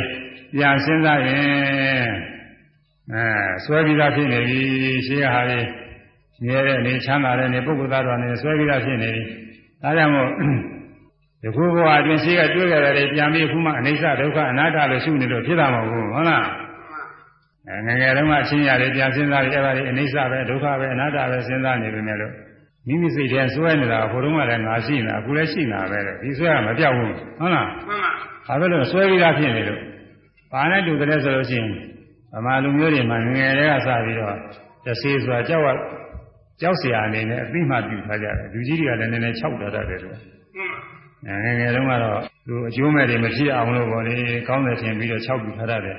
ပြန်စဉ်းစားရင်အဲဆွဲပြီးသားဖြစ်နေပြီရှင်းရဟာလေး မြဲတဲ့နေချမ်းသာတဲ့နေပုဂ္ဂိုလ်သားတော်နေဆွဲပြီးသားဖြစ်နေပြီဒါကြောင့်မို့ဒီခုဘဝအတွင်းရှိကတွေ့ကြတဲ့တွေပြန်ပြီးခုမှအနိစ္စဒုက္ခအနတ္တလို့ရှုနေလို့ဖြစ်တာမဟုတ်ဘူးဟုတ်လားအဲငယ်ငယ်တုန်းကအချင်းရတယ်ပြန်စဉ်းစားပြီးအဲ့ဒါတွေအနိစ္စပဲဒုက္ခပဲအနတ္တပဲစဉ်းစားနေပြီမဲ့လို့မိမိစိတ်ထဲဆွဲနေတာဟိုတုန်းကလည်းငါရှိနေတာအခုလည်းရှိနေတာပဲလေဒီဆွဲကမပြောက်ဘူးဟုတ်လားမှန်ပါဘာဖြစ်လို့ဆွဲပြီးသားဖြစ်နေလို့ဘာနဲ့တူတယ်ဆိုလို့ရှိရင်ဗမာလူမျိုးတွေမှာငယ်ငယ်တည်းကစပြီးတော့တဆေးဆိုတာကြောက် ကြောက်စရာအနေနဲ့အသိမှပြုထားကြတယ်လူကြီးတွေကလည်းနည်းနည်းခြောက်တာတတ်တယ်လို့ငယ်ငယ်တုန်းကတော့သူအကျိုးမဲ့တွေမဖြစ်အောင်လို့ပေါ့လေကောင်းတယ်ထင်ပြီးတော့ခြောက်ပြုထားတတ်တယ်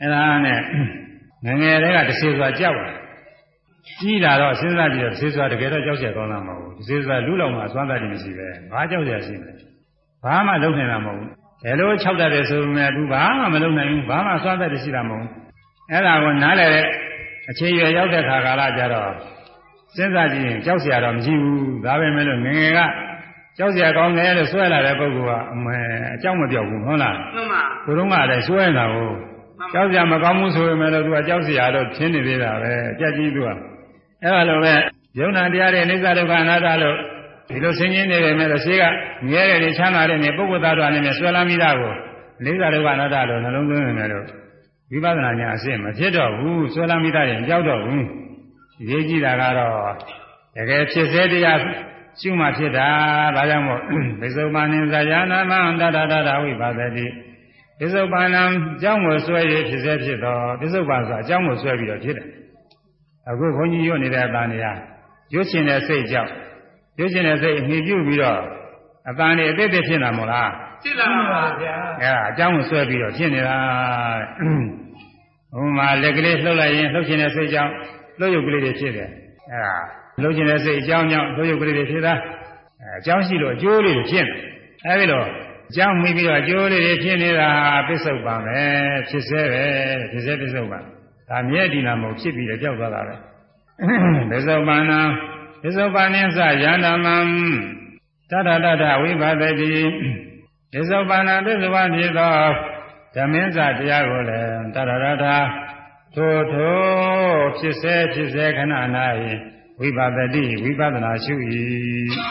အဲ့ဒါနဲ့ငယ်ငယ်တွေကတစ်စီစွာကြောက်တယ်ကြီးလာတော့စဉ်းစားကြည့်တော့တစ်စီစွာတကယ်တော့ကြောက်စရာကောင်းတာမဟုတ်ဘူးတစ်စီစွာလူလောက်မှအစွမ်းသားတွေမရှိပဲဘာကြောက်စရာရှိမလဲဘာမှလုပ်နိုင်တာမဟုတ်ဘူးဘယ်လိုခြောက်တတ်တယ်ဆိုပေမဲ့သူဘာမှမလုပ်နိုင်ဘူးဘာမှအစွမ်းသားတွေရှိတာမဟုတ်ဘူးအဲ့ဒါကိုနားလည်တဲ့အခြေရရောက်တဲ့ခါကာလကျတော့ စဉ်းစားကြည့်ရင်ကြောက်စရာတော့မရှိဘူးဒါပဲမဲ့လို့ငငယ်ကကြောက်စရာကောင်းတယ်လို့ဆွဲလာတဲ့ပုဂ္ဂိုလ်ကအမဲအကြောက်မပြောက်ဘူးဟုတ်လားမှန်ပါဘုရုံးကလည်းဆွဲနေတာကိုကြောက်စရာမကောင်းဘူးဆိုပေမဲ့လို့သူကကြောက်စရာတော့ဖြစ်နေသေးတာပဲအကြက်ကြီးသူကအဲ့လိုပဲယုံနာတရားတွေအိစ္ဆဒုက္ခအနာတ္တလို့ဒီလိုဆင်းရဲနေတယ်မဲ့လို့ရှိကငြဲတယ်နေချမ်းသာတယ်နေပုဂ္ဂိုလ်သားတော်အနေနဲ့ဆွဲလာမိတာကိုအိစ္ဆဒုက္ခအနာတ္တလို့နှလုံးသွင်းနေတယ်လို့ဝိပဿနာညာအရှင်းမဖြစ်တော့ဘူးဆွဲလာမိတာရင်ကြောက်တော့ဘူး ရေးကြည့်တာကတော့တကယ်ဖြစ်စေတရားရှုမှဖြစ်တာဒါကြောင့်မို့ပစ္စုပန်နိဇာယနာမန္တတတတဝိပါဒတိပစ္စုပန်နံအကြောင်းကိုဆွဲရဖြစ်စေဖြစ်တော့ပစ္စုပန်ဆိုအကြောင်းကိုဆွဲပြီးတော့ဖြစ်တယ်အခုဘုန်းကြီးရွတ်နေတဲ့အတန်တရားရွတ်ရှင်တဲ့စိတ်ကြောင့်ရွတ်ရှင်တဲ့စိတ်အမိပြုပြီးတော့အတန်နေအတိတ်ဖြစ်လာမို့လားဖြစ်လာပါဗျာအဲဒါအကြောင်းကိုဆွဲပြီးတော့ဖြစ်နေတာဥမာလက်ကလေးလှုပ်လိုက်ရင်လှုပ်ရှင်တဲ့စိတ်ကြောင့် လှုပ်ရုပ်ကလေးတွေဖြစ်တယ်အဲဒါလှုပ်ရှင်တဲ့စိတ်အကြောင်းကြောင့်လှုပ်ရုပ်ကလေးတွေဖြစ်တာအဲအကြောင်းရှိလို့အကျိုးလေးတွေဖြစ်နေအဲဒီလိုအကြောင်းမိပြီးတော့အကျိုးလေးတွေဖြစ်နေတာပစ္စုပန်ပဲဖြစ်စေပဲဖြစ်စေပစ္စုပန်ဒါမြဲတည်လာမဟုတ်ဖြစ်ပြီးတော့ကြောက်သွားတာပဲပစ္စုပန်နာပစ္စုပန်နိသယန္တမံတတတတဝိပါဒတိပစ္စုပန်နာပစ္စုပန်ဖြစ်သောဓမ္မင်းစတရားကိုလည်းတရရတာ ထိုထိုဖြစ်စေဖြစ်စေခဏ၌ဝိပါဒတိဝိပဿနာရှု၏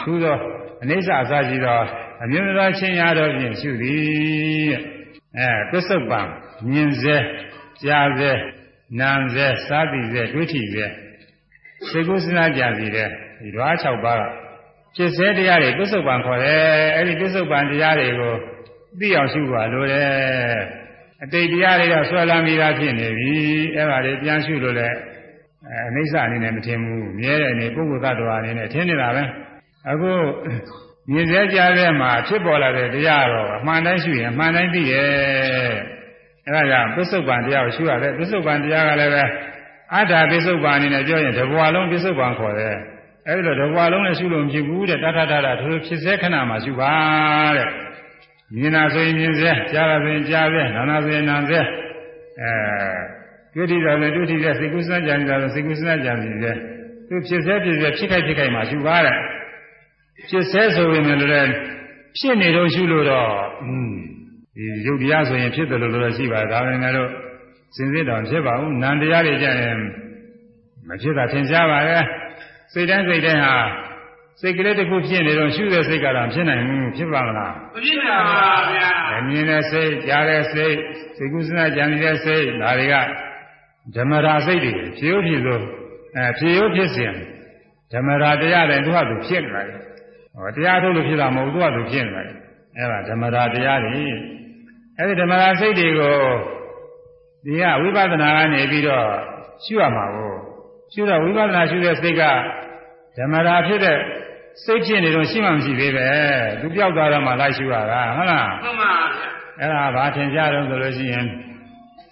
သို့သောအနိစ္စအစရှိသောအမျိုးသောချင်းရာတို့ဖြင့်ရှုသည်အဲပစ္စုပန်မြင်စေကြားစေနာမ်စေစားသည်စေတွေးထီစေစေကုစနာကြစီတဲ့ဒီဓဝါ6ပါးကဖြစ်စေတရားတွေပစ္စုပန်ခေါ်တယ်အဲဒီပစ္စုပန်တရားတွေကိုသိအောင်ရှုပါလို့တယ် အတိတ်တရားတွေကဆွဲလာမိတာဖြစ်နေပြီအဲ့ဒါတွေပြန်ရှုလို့လည်းအဲအိဋ္ဌအနေနဲ့မထင်ဘူးမြဲတဲ့အနေပုဂ္ဂိုလ်သတ္တဝါအနေနဲ့ထင်နေတာပဲအခုမြင်စေကြတဲ့မှာဖြစ်ပေါ်လာတဲ့တရားတော့အမှန်တိုင်းရှုရင်အမှန်တိုင်းသိရဲ့အဲဒါကြောင့်ပစ္စုပန်တရားကိုရှုရတယ်ပစ္စုပန်တရားကလည်းပဲအတ္တပစ္စုပန်အနေနဲ့ပြောရင်တဘွာလုံးပစ္စုပန်ခေါ်တယ်အဲဒီလိုတဘွာလုံးနဲ့ရှုလို့မဖြစ်ဘူးတဲ့တထထထထိုဖြစ်စေခဏမှာရှုပါတဲ့ မြင်တာဆိုရင်မြင်စေကြားတာဆိုရင်ကြားစေနားနာဆိုရင်နားစေအဲတွေ့ထိတာဆိုတွေ့ထိစေစိတ်ကူးစမ်းကြံနေတာဆိုစိတ်ကူးစမ်းကြံနေစေသူဖြစ်စေဖြစ်စေဖြစ်ခိုက်ဖြစ်ခိုက်မှာရှုပါတဲ့ဖြစ်စေဆိုရင်လည်းဖြစ်နေတော့ရှုလို့တော့อืมဒီရုပ်တရားဆိုရင်ဖြစ်တယ်လို့လည်းရှိပါတယ်ဒါပေမဲ့လို့စင်စစ်တော်ဖြစ်ပါဘူးနံတရားတွေကြရင်မဖြစ်တာသင်ရှားပါရဲ့စိတ်တိုင်းစိတ်တိုင်းဟာ စိတ်ကလေးတစ်ခုဖြစ်နေတော့ရှုတဲ့စိတ်ကတော့ဖြစ်နိုင်ဘူးဖြစ်ပါမလားမဖြစ်ပါဘူးဗျာအမြင်တဲ့စိတ်ကြားတဲ့စိတ်စိတ်ကူးစနာကြံနေတဲ့စိတ်ဒါတွေကဓမ္မရာစိတ်တွေဖြစ်ရုပ်ဖြစ်လို့အဲဖြစ်ရုပ်ဖြစ်စဉ်ဓမ္မရာတရားတွေသူ့ဟာသူဖြစ်နေတယ်ဟောတရားထုတ်လို့ဖြစ်တာမဟုတ်သူ့ဟာသူဖြစ်နေတယ်အဲဒါဓမ္မရာတရားတွေအဲဒီဓမ္မရာစိတ်တွေကိုဒီကဝိပဿနာကနေပြီးတော့ရှုရမှာကိုရှုတော့ဝိပဿနာရှုတဲ့စိတ်ကဓမ္မရာဖြစ်တဲ့ စိတ်ဖြစ်နေတော့ရှိမှမရှိသေးပဲသူပြောက်သွားတော့မှလိုက်ရှုရတာဟုတ်လားမှန်ပါဗျာအဲ့ဒါဘာထင်ကြတော့ဆိုလို့ရှိရင်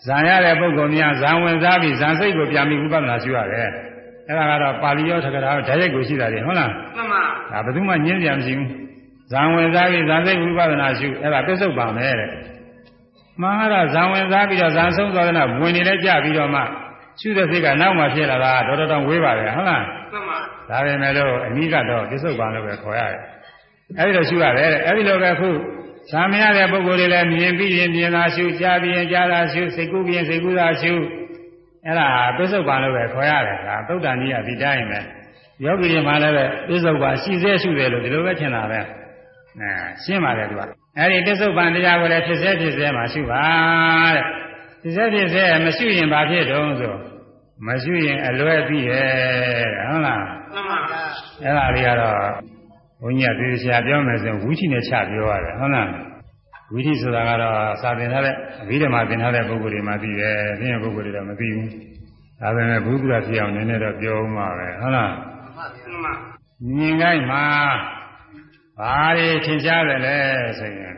ဇံရတဲ့ပုဂ္ဂိုလ်များဇံဝင်စားပြီးဇံစိတ်ကိုပြန်ပြီးဥပဒနာရှုရတယ်အဲ့ဒါကတော့ပါဠိရောထကရာဓာတ်ရိုက်ကိုရှိတာလေဟုတ်လားမှန်ပါဒါဘယ်သူမှညင်းကြမရှိဘူးဇံဝင်စားပြီးဇံစိတ်ဥပဒနာရှုအဲ့ဒါပစ္စုပန်ပဲတဲ့မှန်ကတော့ဇံဝင်စားပြီးတော့ဇံဆုံးသွားတဲ့နောက်ဝင်နေလဲကြပြီးတော့မှရှုတဲ့စိတ်ကနောက်မှဖြစ်လာတာတော်တော်တောင်ဝေးပါပဲဟုတ်လားမှန်ပါ ဒါပေမဲ့လို့အနည်းကတော့ပစ္စုပန်လို့ပဲခေါ်ရတယ်အဲဒီလိုရှုရတယ်တဲ့အဲဒီလိုပဲအခုဇာမရတဲ့ပုဂ္ဂိုလ်တွေလည်းမြင်ပြီးရင်မြင်တာရှုကြားပြီးရင်ကြားတာရှုစိတ်ကူးပြီးရင်စိတ်ကူးတာရှုအဲ့ဒါပစ္စုပန်လို့ပဲခေါ်ရတယ်ဒါသုတ္တန်ကြီးကဒီတိုင်းပဲယောဂီတွေမှလည်းပဲပစ္စုပန်ရှိစေရှုတယ်လို့ဒီလိုပဲထင်တာပဲအဲရှင်းပါတယ်သူကအဲ့ဒီပစ္စုပန်တရားကိုလည်းဖြစ်စေဖြစ်စေမှရှုပါတဲ့ဖြစ်စေဖြစ်စေမရှိရင်ဘာဖြစ်တုံးဆိုမရှိရင်အလွဲသိရဲ့ဟုတ်လားမှန်ပါ အဲ့ဒါလေးကတော့ဘုန်းကြီးကသေချာပြောမယ်ဆိုရင်ဝိသိနဲ့ချပြောရတယ်ဟုတ်လားဝိသိဆိုတာကတော့စာသင်ထားတဲ့အဘိဓမ္မာသင်ထားတဲ့ပုဂ္ဂိုလ်တွေမှသိတယ်။သိရင်ပုဂ္ဂိုလ်တွေတော့မသိဘူး။ဒါပေမဲ့ဘုရားဖြစ်အောင်နည်းနည်းတော့ပြောဦးမှာပဲဟုတ်လားမှန်ပါ။မြင်ကိုင်းမှာဘာတွေထင်ရှားတယ်လဲဆိုရင်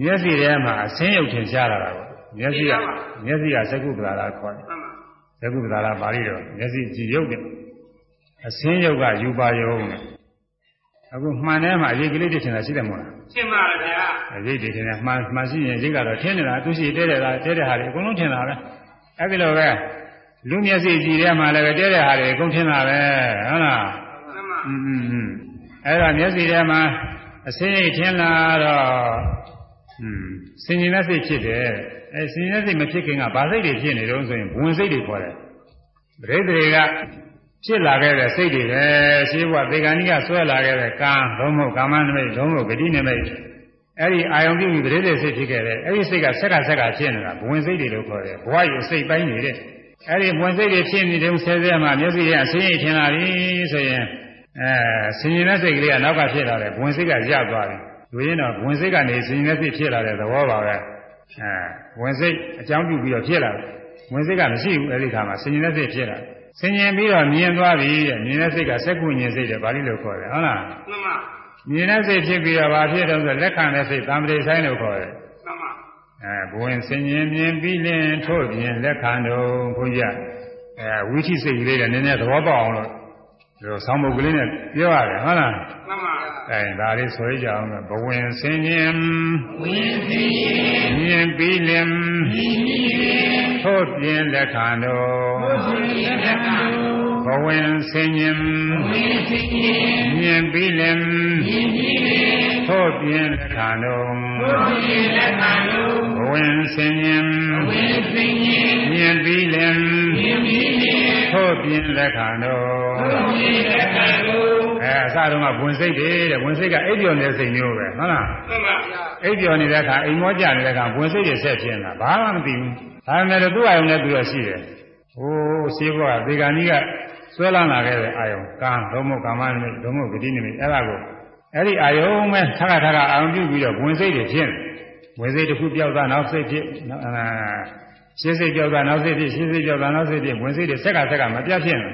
မျက်စိထဲမှာအဆင်းရုပ်ထင်ရှားလာတာပေါ့။မျက်စိကမျက်စိကသကုပ္ပဒါလာခေါ်တယ်မှန်ပါ။သကုပ္ပဒါလာပါဠိတော်မျက်စိကြည့်ရုပ်တယ်။ အဆင်းရုပ်ကယူပါယုံတယ်။အခုမှန်ထဲမှာအရေးကလေးတွေထင်တာရှိတယ်မဟုတ်လား ရှင်းပါဗျာ အရေးတွေထင်တယ်မှန်မှန်ရှိရင်အရေးကတော့ထင်နေတာသူရှိတဲတဲ့တာတဲတဲ့ဟာတွေအကုန်လုံးထင်တာပဲအဲ့ဒီလိုပဲလူမျက်စိကြည့်တဲ့မှာလည်းပဲတဲတဲ့ဟာတွေအကုန်ထင်တာပဲဟုတ်လား မှန်ပါ อืมอืมอืมအဲ့ဒါမျက်စိထဲမှာအစင်းရိတ်ထင်လာတော့อืมစင်ကျင်တဲ့စိတ်ဖြစ်တယ်အဲစင်ကျင်တဲ့စိတ်မဖြစ်ခင်ကဘာစိတ်တွေဖြစ်နေတုံးဆိုရင်ဘဝင်စိတ်တွေခေါ်တယ်ပရိသေတွေက ဖြစ်လာခဲ့တဲ့စိတ်တွေပဲရှိဘဝသေကံကြီးကဆွဲလာခဲ့တဲ့ကံဘုံမဟုတ်ကာမနမိတ်ဘုံမဟုတ်ဂတိနမိတ်အဲ့ဒီအာယုံပြုပြီးပရိသေစိတ်ဖြစ်ခဲ့တယ်အဲ့ဒီစိတ်ကဆက်ကဆက်ကဖြစ်နေတာဘဝင်စိတ်တွေလို့ခေါ်တယ်ဘဝရဲ့စိတ်ပိုင်းနေတဲ့ အဲ့ဒီဝင်စိတ်တွေဖြစ်နေတုန်းဆဲဆဲမှာမျက်စိရဲ့အစင်းရိပ်ထင်လာပြီဆိုရင်အဲဆင်ញင်တဲ့စိတ်ကလေးကနောက်ကဖြစ်လာတယ်ဝင်စိတ်ကရသွားတယ်လူရင်းတော့ဝင်စိတ်ကနေဆင်ញင်တဲ့စိတ်ဖြစ်လာတဲ့သဘောပါပဲအဲဝင်စိတ်အကြောင်းပြုပြီးတော့ဖြစ်လာတယ်ဝင်စိတ်ကမရှိဘူးအဲ့ဒီခါမှာဆင်ញင်တဲ့စိတ်ဖြစ်လာတယ် ဆင်ញင်ပြီးတော့မြင်သွားပြီတဲ့မြင်တဲ့စိတ်ကစက္ကုညင်စိတ်တယ်ဗာလိလို့ခေါ်တယ်ဟုတ်လားမှန်ပါမြင်တဲ့စိတ်ဖြစ်ပြီးတော့ဗာဖြစ်တော့ဆိုလက်ခံတဲ့စိတ်သံပတိဆိုင်လို့ခေါ်တယ်မှန်ပါအဲဘဝင်ဆင်ញင်မြင်ပြီးလင်ထို့ပြင်လက်ခံတော်ဘုရားအဲဝိသိစိတ်ကလေးကနည်းနည်းသဘောပေါက်အောင်လို့ဒီလိုဆောင်းမုတ်ကလေးနဲ့ပြောရတယ်ဟုတ်လားမှန်ပါ အဲဒါလေးဆိုရကြအောင်ဘဝင်ဆင်းခြင်းဝင်ဆင်းခြင်းမြင်ပြီးလင်မြင်ပြီးလင်ထို့ပြင်လက်ခံတော်ထို့ပြင်လက်ခံတော်ဘဝင်ဆင်းခြင်းဘဝင်ဆင်းခြင်းမြင်ပြီးလင်မြင်ပြီးလင်ထို့ပြင်လက်ခံတော်ထို့ပြင်လက်ခံတော်ဘဝင်ဆင်းခြင်းဘဝင်ဆင်းခြင်းမြင်ပြီးလင်မြင်ပြီးလင်ထို့ပြင်လက်ခံတော်ထို့ပြင်လက်ခံ အဲအစတုန်းကဝင်စိတ်တွေတဲ့ဝင်စိတ်ကအိပ်ပျော်နေတဲ့စိတ်မျိုးပဲဟုတ်လားမှန်ပါအိပ်ပျော်နေတဲ့အခါအိမ်မောကြနေတဲ့အခါဝင်စိတ်တွေဆက်ဖြစ်နေတာဘာမှမသိဘူးဒါပေမဲ့လို့သူ့အာယုံနဲ့သူရရှိတယ်ဟိုးရှိဘောကဒေဂာနီးကဆွဲလန်းလာခဲ့တဲ့အာယုံကံဒုမို့ကာမနိမိတ်ဒုမို့ဂတိနိမိတ်အဲ့ဒါကိုအဲ့ဒီအာယုံမဲ့ထခါထခါအာယုံပြုပြီးတော့ဝင်စိတ်တွေဖြစ်နေဝင်စိတ်တစ်ခုပြောက်သွားနောက်စိတ်ဖြစ်အာရှင်းစိတ်ပြောက်သွားနောက်စိတ်ဖြစ်ရှင်းစိတ်ပြောက်သွားနောက်စိတ်ဖြစ်ဝင်စိတ်တွေဆက်ကဆက်ကမပြတ်ဖြစ်နေ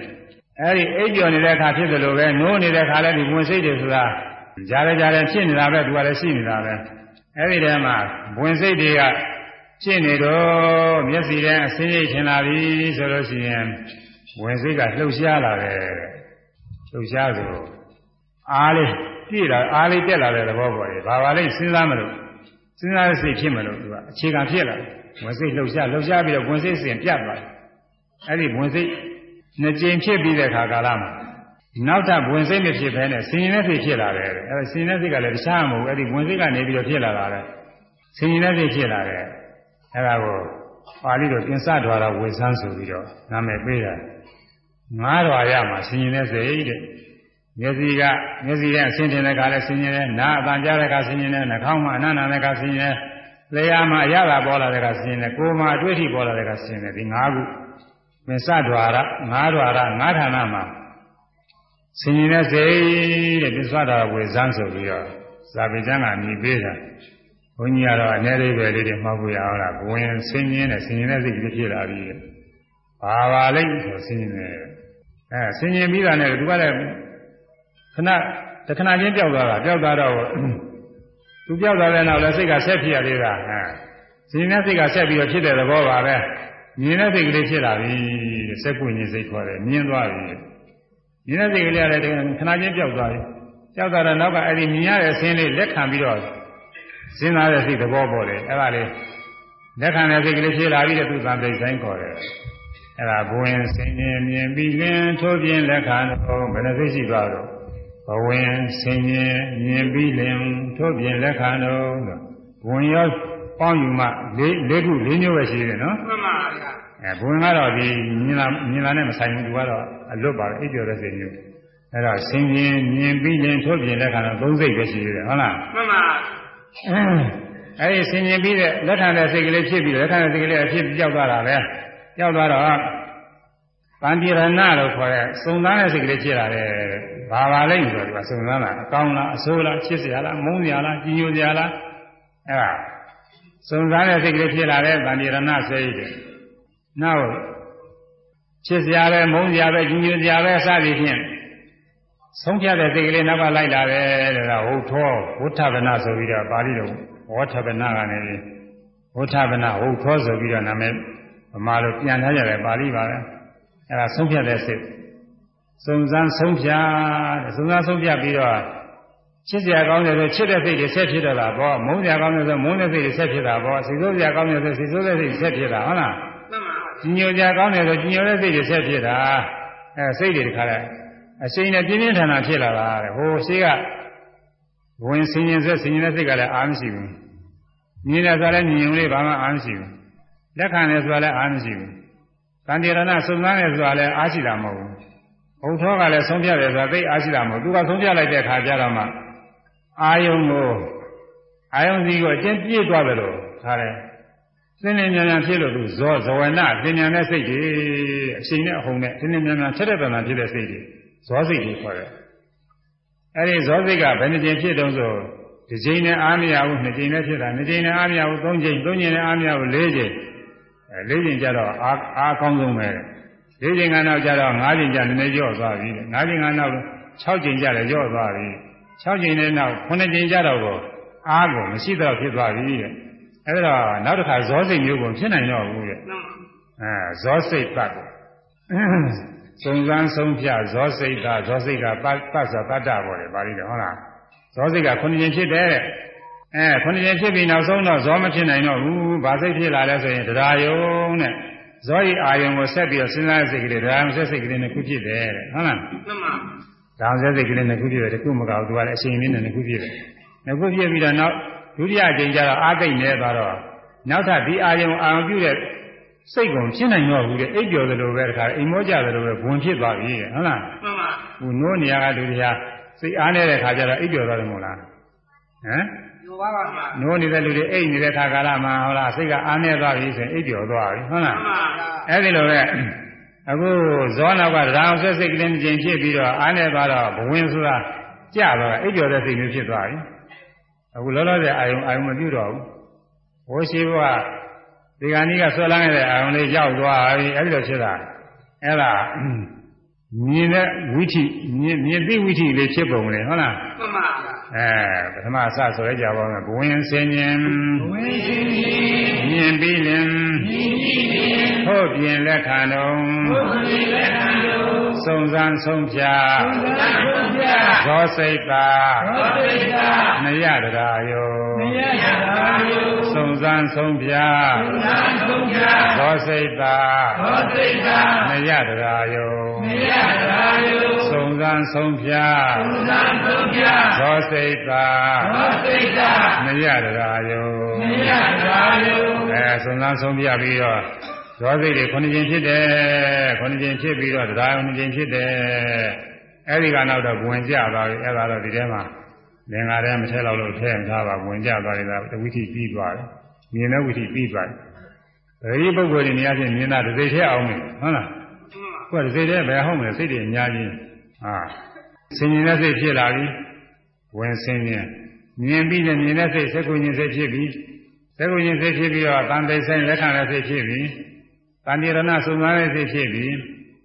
အဲ့ဒီအိပ်ပျော်နေတဲ့အခါဖြစ်တယ်လို့ပဲနိုးနေတဲ့အခါလည်းဒီဝင်စိတ်တွေဆိုတာကြားရကြားရဖြစ်နေတာပဲသူကလည်းရှိနေတာပဲအဲ့ဒီတည်းမှာဝင်စိတ်တွေကဖြစ်နေတော့မျက်စိထဲအစင်းရိပ်ထင်လာပြီဆိုလို့ရှိရင်ဝင်စိတ်ကလှုပ်ရှားလာတယ်လှုပ်ရှားဆိုအားလေးပြည့်လာအားလေးတက်လာတဲ့သဘောပေါ်တယ်ဘာပါလဲစဉ်းစားမလို့စဉ်းစားတဲ့စိတ်ဖြစ်မလို့သူကအခြေခံဖြစ်လာတယ်ဝင်စိတ်လှုပ်ရှားလှုပ်ရှားပြီးတော့ဝင်စိတ်စဉ်ပြတ်သွားတယ်အဲ့ဒီဝင်စိတ် နှစ်ကြိမ်ဖြစ်ပြီးတဲ့ခါကာလမှာနောက်ထပ်ဝင်စိတ်မဖြစ်ဘဲနဲ့ဆင်ရင်တဲ့စိတ်ဖြစ်လာတယ်အဲ့ဒါဆင်ရင်တဲ့စိတ်ကလည်းတခြားမဟုတ်ဘူးအဲ့ဒီဝင်စိတ်ကနေပြီးတော့ဖြစ်လာတာလေဆင်ရင်တဲ့စိတ်ဖြစ်လာတယ်အဲ့ဒါကိုပါဠိတော်ပြင်စထွာတာဝေဆန်းဆိုပြီးတော့နာမည်ပေးတာငါးတော်ရမှာဆင်ရင်တဲ့စိတ်တဲ့မျက်စိကမျက်စိရဲ့အဆင်းတင်တဲ့ကလည်းဆင်ရင်တဲ့နားအပံကြားတဲ့ကဆင်ရင်တဲ့နှာခေါင်းမှာအနန္တတဲ့ကဆင်ရင်တဲ့လျှာမှာအရသာပေါ်လာတဲ့ကဆင်ရင်တဲ့ကိုယ်မှာအတွေ့အထိပေါ်လာတဲ့ကဆင်ရင်တဲ့ဒီငါးခု မစ္စဒွါရငါးဒွါရငါးဌာနမှာဆင်ရင်တဲ့စိတ်တဲ့မစ္စဒွါရဝေဇန်းဆိုပြီးတော့ဇာပိကျမ်းကမြည်ပေးတာဘုန်းကြီးကတော့အနေလေးပဲလေးတွေမှတ်ဖို့ရအောင်လားဘဝင်ဆင်ရင်တဲ့ဆင်ရင်တဲ့စိတ်ကြီးဖြစ်လာပြီဘာပါလိမ့်ဆိုဆင်ရင်တဲ့အဲဆင်ရင်ပြီးတာနဲ့သူကလည်းခဏတခဏချင်းပြောက်သွားတာပြောက်သွားတော့သူပြောက်သွားတဲ့နောက်လည်းစိတ်ကဆက်ဖြစ်ရသေးတာအဲဆင်ရင်တဲ့စိတ်ကဆက်ပြီးတော့ဖြစ်တဲ့သဘောပါပဲ မြင်တဲ့စိတ်ကလေးဖြစ်လာပြီတဲ့စက်ပွင့်ခြင်းစိတ်ခေါ်တယ်မြင်သွားပြီမြင်တဲ့စိတ်ကလေးကလည်းခဏချင်းပြောက်သွားပြီပြောက်သွားတော့နောက်ကအဲ့ဒီမြင်ရတဲ့ဆင်းလေးလက်ခံပြီးတော့စဉ်းစားတဲ့စိတ်သဘောပေါ်တယ်အဲ့ဒါလေးလက်ခံတဲ့စိတ်ကလေးဖြစ်လာပြီးတဲ့သူသံသိဆိုင်ခေါ်တယ်အဲ့ဒါဘဝင်ဆင်ရင်မြင်ပြီးလင်းထိုးပြင်းလက်ခံတော့ဘယ်နှစိတ်ရှိသွားတော့ဘဝင်ဆင်ရင်မြင်ပြီးလင်းထိုးပြင်းလက်ခံတော့ဘဝင်ရော ပေါင်းယူမှလေးလေးခုလေးမျိုးပဲရှိတယ်နော်မှန်ပါဗျာအဲဘုရင်ကတော့ဒီမြင်လာမြင်လာနဲ့မဆိုင်ဘူးသူကတော့အလွတ်ပါပဲအိပ်ကျော်တဲ့စိတ်မျိုးအဲတော့ဆင်ရင်မြင်ပြီးရင်ထုတ်ပြင်လက်ခံတော့သုံးစိတ်ပဲရှိသေးတယ်ဟုတ်လားမှန်ပါအဲဒီဆင်ရင်ပြီးတဲ့လက်ခံတဲ့စိတ်ကလေးဖြစ်ပြီးလက်ခံတဲ့စိတ်ကလေးအဖြစ်ကြောက်သွားတာပဲကြောက်သွားတော့ပန္တိရဏလို့ခေါ်တဲ့စုံသားတဲ့စိတ်ကလေးဖြစ်လာတယ်ဘာပါလိမ့်ဆိုတော့ဒီကစုံသားတာအကောင်းလားအဆိုးလားချစ်စရာလားမုန်းစရာလားကြည်ညိုစရာလားအဲဒါ စုံသားတဲ့စိတ်ကလေးဖြစ်လာတဲ့ပန္တိရဏစိတ်တွေနောက်ချစ်စရာပဲမုန်းစရာပဲကြည်ညိုစရာပဲစသည်ဖြင့်ဆုံးဖြတ်တဲ့စိတ်ကလေးနောက်ကလိုက်လာတယ်တဲ့ကဟုတ်သောဝဋ္ဌဗနာဆိုပြီးတော့ပါဠိတော်ဝဋ္ဌဗနာကနေဝဋ္ဌဗနာဟုတ်သောဆိုပြီးတော့နာမည်ဗမာလိုပြန်ထားကြတယ်ပါဠိပါပဲအဲဒါဆုံးဖြတ်တဲ့စိတ်စုံစမ်းဆုံးဖြတ်တဲ့စုံစမ်းဆုံးဖြတ်ပြီးတော့ ချစ်စရာကောင်းတယ်ဆိုချစ်တဲ့စိတ်တွေဆက်ဖြစ်တော့တာပေါ့မုန်းစရာကောင်းတယ်ဆိုမုန်းတဲ့စိတ်တွေဆက်ဖြစ်တာပေါ့စိတ်ဆိုးစရာကောင်းတယ်ဆိုစိတ်ဆိုးတဲ့စိတ်ဆက်ဖြစ်တာဟုတ်လားမှန်ပါကြီးညိုကြကောင်းတယ်ဆိုကြီးညိုတဲ့စိတ်တွေဆက်ဖြစ်တာအဲစိတ်တွေတခါလဲအရှိန်နဲ့ပြင်းပြင်းထန်ထန်ဖြစ်လာတာတဲ့ဟိုရှိကဝင်ဆင်းရင်ဆက်ဆင်းရင်တဲ့စိတ်ကလည်းအားမရှိဘူးမြင်တယ်ဆိုလည်းမြင်ုံလေးဘာမှအားမရှိဘူးလက်ခံတယ်ဆိုလည်းအားမရှိဘူးတန်တေရဏစုံစမ်းတယ်ဆိုတာလည်းအားရှိတာမဟုတ်ဘူးဘုံထောကလည်းဆုံးဖြတ်တယ်ဆိုတာသိအားရှိတာမဟုတ်သူကဆုံးဖြတ်လိုက်တဲ့အခါကျတော့မှ အာယုံကိုအာယုံစီကိုအကျဉ်းပြည့်သွားတယ်လို့ခါတယ်စင်းနေမြန်မြန်ဖြစ်လို့သူဇောဇဝနပညာနဲ့စိတ်တွေအချိန်နဲ့အဟုန်နဲ့စင်းနေမြန်မြန်ချက်တဲ့ပံဖြစ်တဲ့စိတ်တွေဇောစိတ်တွေခေါ်တယ်အဲဒီဇောစိတ်ကဘယ်နှကြိမ်ဖြစ်တုံးဆိုတစ်ကြိမ်နဲ့အားမရဘူးနှစ်ကြိမ်နဲ့ဖြစ်တာနှစ်ကြိမ်နဲ့အားမရဘူးသုံးကြိမ်သုံးကြိမ်နဲ့အားမရဘူးလေးကြိမ်အဲလေးကြိမ်ကျတော့အားအားကောင်းဆုံးပဲလေးကြိမ်ကနောက်ကျတော့၅ကြိမ်ကျနည်းနည်းကျော့သွားပြီ၅ကြိမ်ကနောက်6ကြိမ်ကျလည်းကျော့သွားပြီ 6ကြိမ်နဲ့နောက်9ကြိမ်ကျတော့အားကိုမရှိတော့ဖြစ်သွားပြီတဲ့အဲဒါနောက်တစ်ခါဇောစိတ်မျိုးကိုဖြစ်နိုင်တော့ဘူးတဲ့အဲဇောစိတ်ပတ်ကိုစုံစမ်းဆုံးဖြဇောစိတ်ကဇောစိတ်ကပတ်ပတ်ဆိုတတ္တပေါ်တယ်ပါဠိတော်ဟုတ်လားဇောစိတ်ကခုနှစ်ရင်ဖြစ်တယ်တဲ့အဲခုနှစ်ရင်ဖြစ်ပြီးနောက်ဆုံးတော့ဇောမဖြစ်နိုင်တော့ဘူးဘာစိတ်ဖြစ်လာလဲဆိုရင်တရားယုံတဲ့ဇောဤအာယုံကိုဆက်ပြီးတော့စဉ်းစားစိတ်ကလေးတရားယုံဆက်စိတ်ကလေးနဲ့ခုဖြစ်တယ်တဲ့ဟုတ်လားမှန်ပါ ဒါအောင်ဆက်စိတ်ကလေးနဲ့ခုဖြစ်တယ်တခုမကောက်သူကလည်းအချိန်လေးနဲ့ခုဖြစ်တယ်နှစ်ခုဖြစ်ပြီးတော့နောက်ဒုတိယအကြိမ်ကျတော့အာသိမ့်နေသွားတော့နောက်ထပ်ဒီအာယုံအာရုံပြုတဲ့စိတ်ကုန်ဖြစ်နိုင်တော့ဘူးတဲ့အိပ်ပျော်သလိုပဲတခါအိမ်မောကြသလိုပဲဝင်ဖြစ်သွားပြီတဲ့ဟုတ်လားမှန်ပါဟိုနိုးနေရကလူတွေကစိတ်အားနေတဲ့ခါကျတော့အိပ်ပျော်သွားတယ်မို့လားဟမ်နိုးပါပါနိုးနေတဲ့လူတွေအိပ်နေတဲ့ခါကာလမှာဟုတ်လားစိတ်ကအားနေသွားပြီဆိုရင်အိပ်ပျော်သွားပြီဟုတ်လားမှန်ပါအဲ့ဒီလိုပဲ အခုဇောနောက်ကတရားဆက်စိတ်ကလေးတစ်ချိန်ဖြစ်ပြီးတော့အားနေသွားတော့ဘဝင်ဆိုတာကြတော့အိပ်ပျော်တဲ့စိတ်မျိုးဖြစ်သွားပြီအခုလောလောဆယ်အာယုံအာယုံမပြုတော့ဘူးဘိုးရှိဘကဒီကနေ့ကဆွဲလန်းနေတဲ့အာယုံလေးရောက်သွားပြီအဲ့ဒီလိုဖြစ်တာအဲ့ဒါမြင်တဲ့ဝိထိမြင်မြင်သိဝိထိလေးဖြစ်ပုံလေဟုတ်လားမှန်ပါ အဲပထမအစဆိုရကြပါမယ်ဘဝင်စင်ရင်ဘဝင်စင်ရင်မြင်ပြီးလင်မြင်ပြီးလင်ထို့ပြင်လက်ခံတော်ထို့ပြင်လက်ခံတော်စုံစမ်းဆုံးဖြာစုံစမ်းဆုံးဖြာဇောစိတ်သာဇောစိတ်သာနယတရာယောနယတရာယောစုံစမ်းဆုံးဖြာစုံစမ်းဆုံးဖြာဇောစိတ်သာဇောစိတ်သာနယတရာယောနယတရာယော စုံစမ်းဆုံးဖြာစုံစမ်းဆုံးဖြာဇောစိတ်သာဇောစိတ်သာနယတရာယောနယတရာယောအဲစုံစမ်းဆုံးဖြာပြီးတော့ဇောစိတ်တွေခုနှစ်ကျင်ဖြစ်တယ်ခုနှစ်ကျင်ဖြစ်ပြီးတော့တရားခုနှစ်ကျင်ဖြစ်တယ်အဲ့ဒီကနောက်တော့ဝင်ကြသွားပြီအဲ့ဒါတော့ဒီထဲမှာလင်္ကာထဲမထဲလောက်လို့ထဲထားပါဝင်ကြသွားတယ်ဒါဝိသိပြီးသွားတယ်မြင်တဲ့ဝိသိပြီးသွားတယ်ဒီပုဂ္ဂိုလ်တွေနေရာချင်းမြင်တာတစ်စိတ်ထဲအောင်မယ်ဟုတ်လားကိုယ်တစ်စိတ်ထဲဘယ်ဟုတ်မလဲစိတ်တွေအများကြီး ဟာဆင်ញင်တဲ့စိတ်ဖြစ်လာပြီဝင်ဆင်းရင်မြင်ပြီးနဲ့မြင်တဲ့စိတ်စက္ကုညင်စိတ်ဖြစ်ပြီးစက္ကုညင်စိတ်ဖြစ်ပြီးတော့တန်တိဆိုင်လက်ခံတဲ့စိတ်ဖြစ်ပြီးတန်တိရဏစုံစမ်းတဲ့စိတ်ဖြစ်ပြီး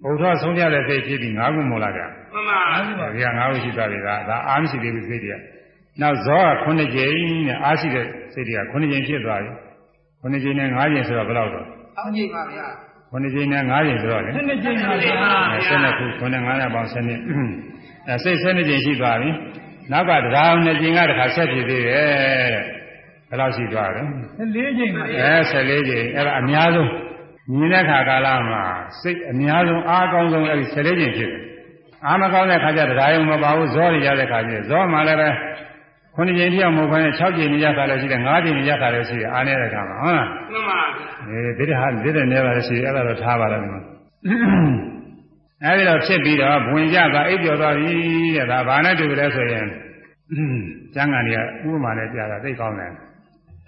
ဘုရားဆုံးပြတဲ့စိတ်ဖြစ်ပြီးငါးခုမို့လားဗျာမှန်ပါပါဗျာငါးခုရှိသွားပြီလားဒါအားမရှိသေးဘူးစိတ်တွေကနောက်ဇောက9ကြိမ်နဲ့အားရှိတဲ့စိတ်တွေက9ကြိမ်ဖြစ်သွားပြီ9ကြိမ်နဲ့9ကြိမ်ဆိုတော့ဘယ်လောက်တော့6ကြိမ်ပါဗျာ 9ကြိမ်နဲ့9ကြိမ်ဆိုတော့လေ12ကြိမ်ပါဗျာ12ခု9နဲ့9နဲ့ပေါင်း12အဲစိတ်12ကြိမ်ရှိသွားပြီနောက်ကတရား2ကြိမ်ကတခါဆက်ဖြစ်သေးတယ်တဲ့ဘယ်လောက်ရှိသွားလဲ14ကြိမ်ပါဗျာအဲ14ကြိမ်အဲ့ဒါအများဆုံးမြင်တဲ့ခါကာလမှာစိတ်အများဆုံးအားကောင်းဆုံးအဲ့ဒီ14ကြိမ်ဖြစ်တယ်အားမကောင်းတဲ့ခါကျတရားယုံမပါဘူးဇောရရတဲ့ခါကျဇောမှလည်းပဲ ခုနှစ်ကြိမ်ပြောင်းမဟုတ်ဘဲနဲ့6ကြိမ်နေရတာလည်းရှိတယ်9ကြိမ်နေရတာလည်းရှိတယ်အားနေတဲ့ခါမှာဟုတ်လားမှန်ပါအေးဒီတဲ့ဟာဒီတဲ့နေပါလည်းရှိအဲ့ဒါတော့ထားပါတော့ဒီမှာအဲဒီတော့ဖြစ်ပြီးတော့ဘဝင်ကြတာအိပ်ကျော်သွားပြီတဲ့ဒါဘာနဲ့တူလဲဆိုရင်ကျမ်းဂန်တွေကဥပမာနဲ့ပြတာသိကောင်းတယ်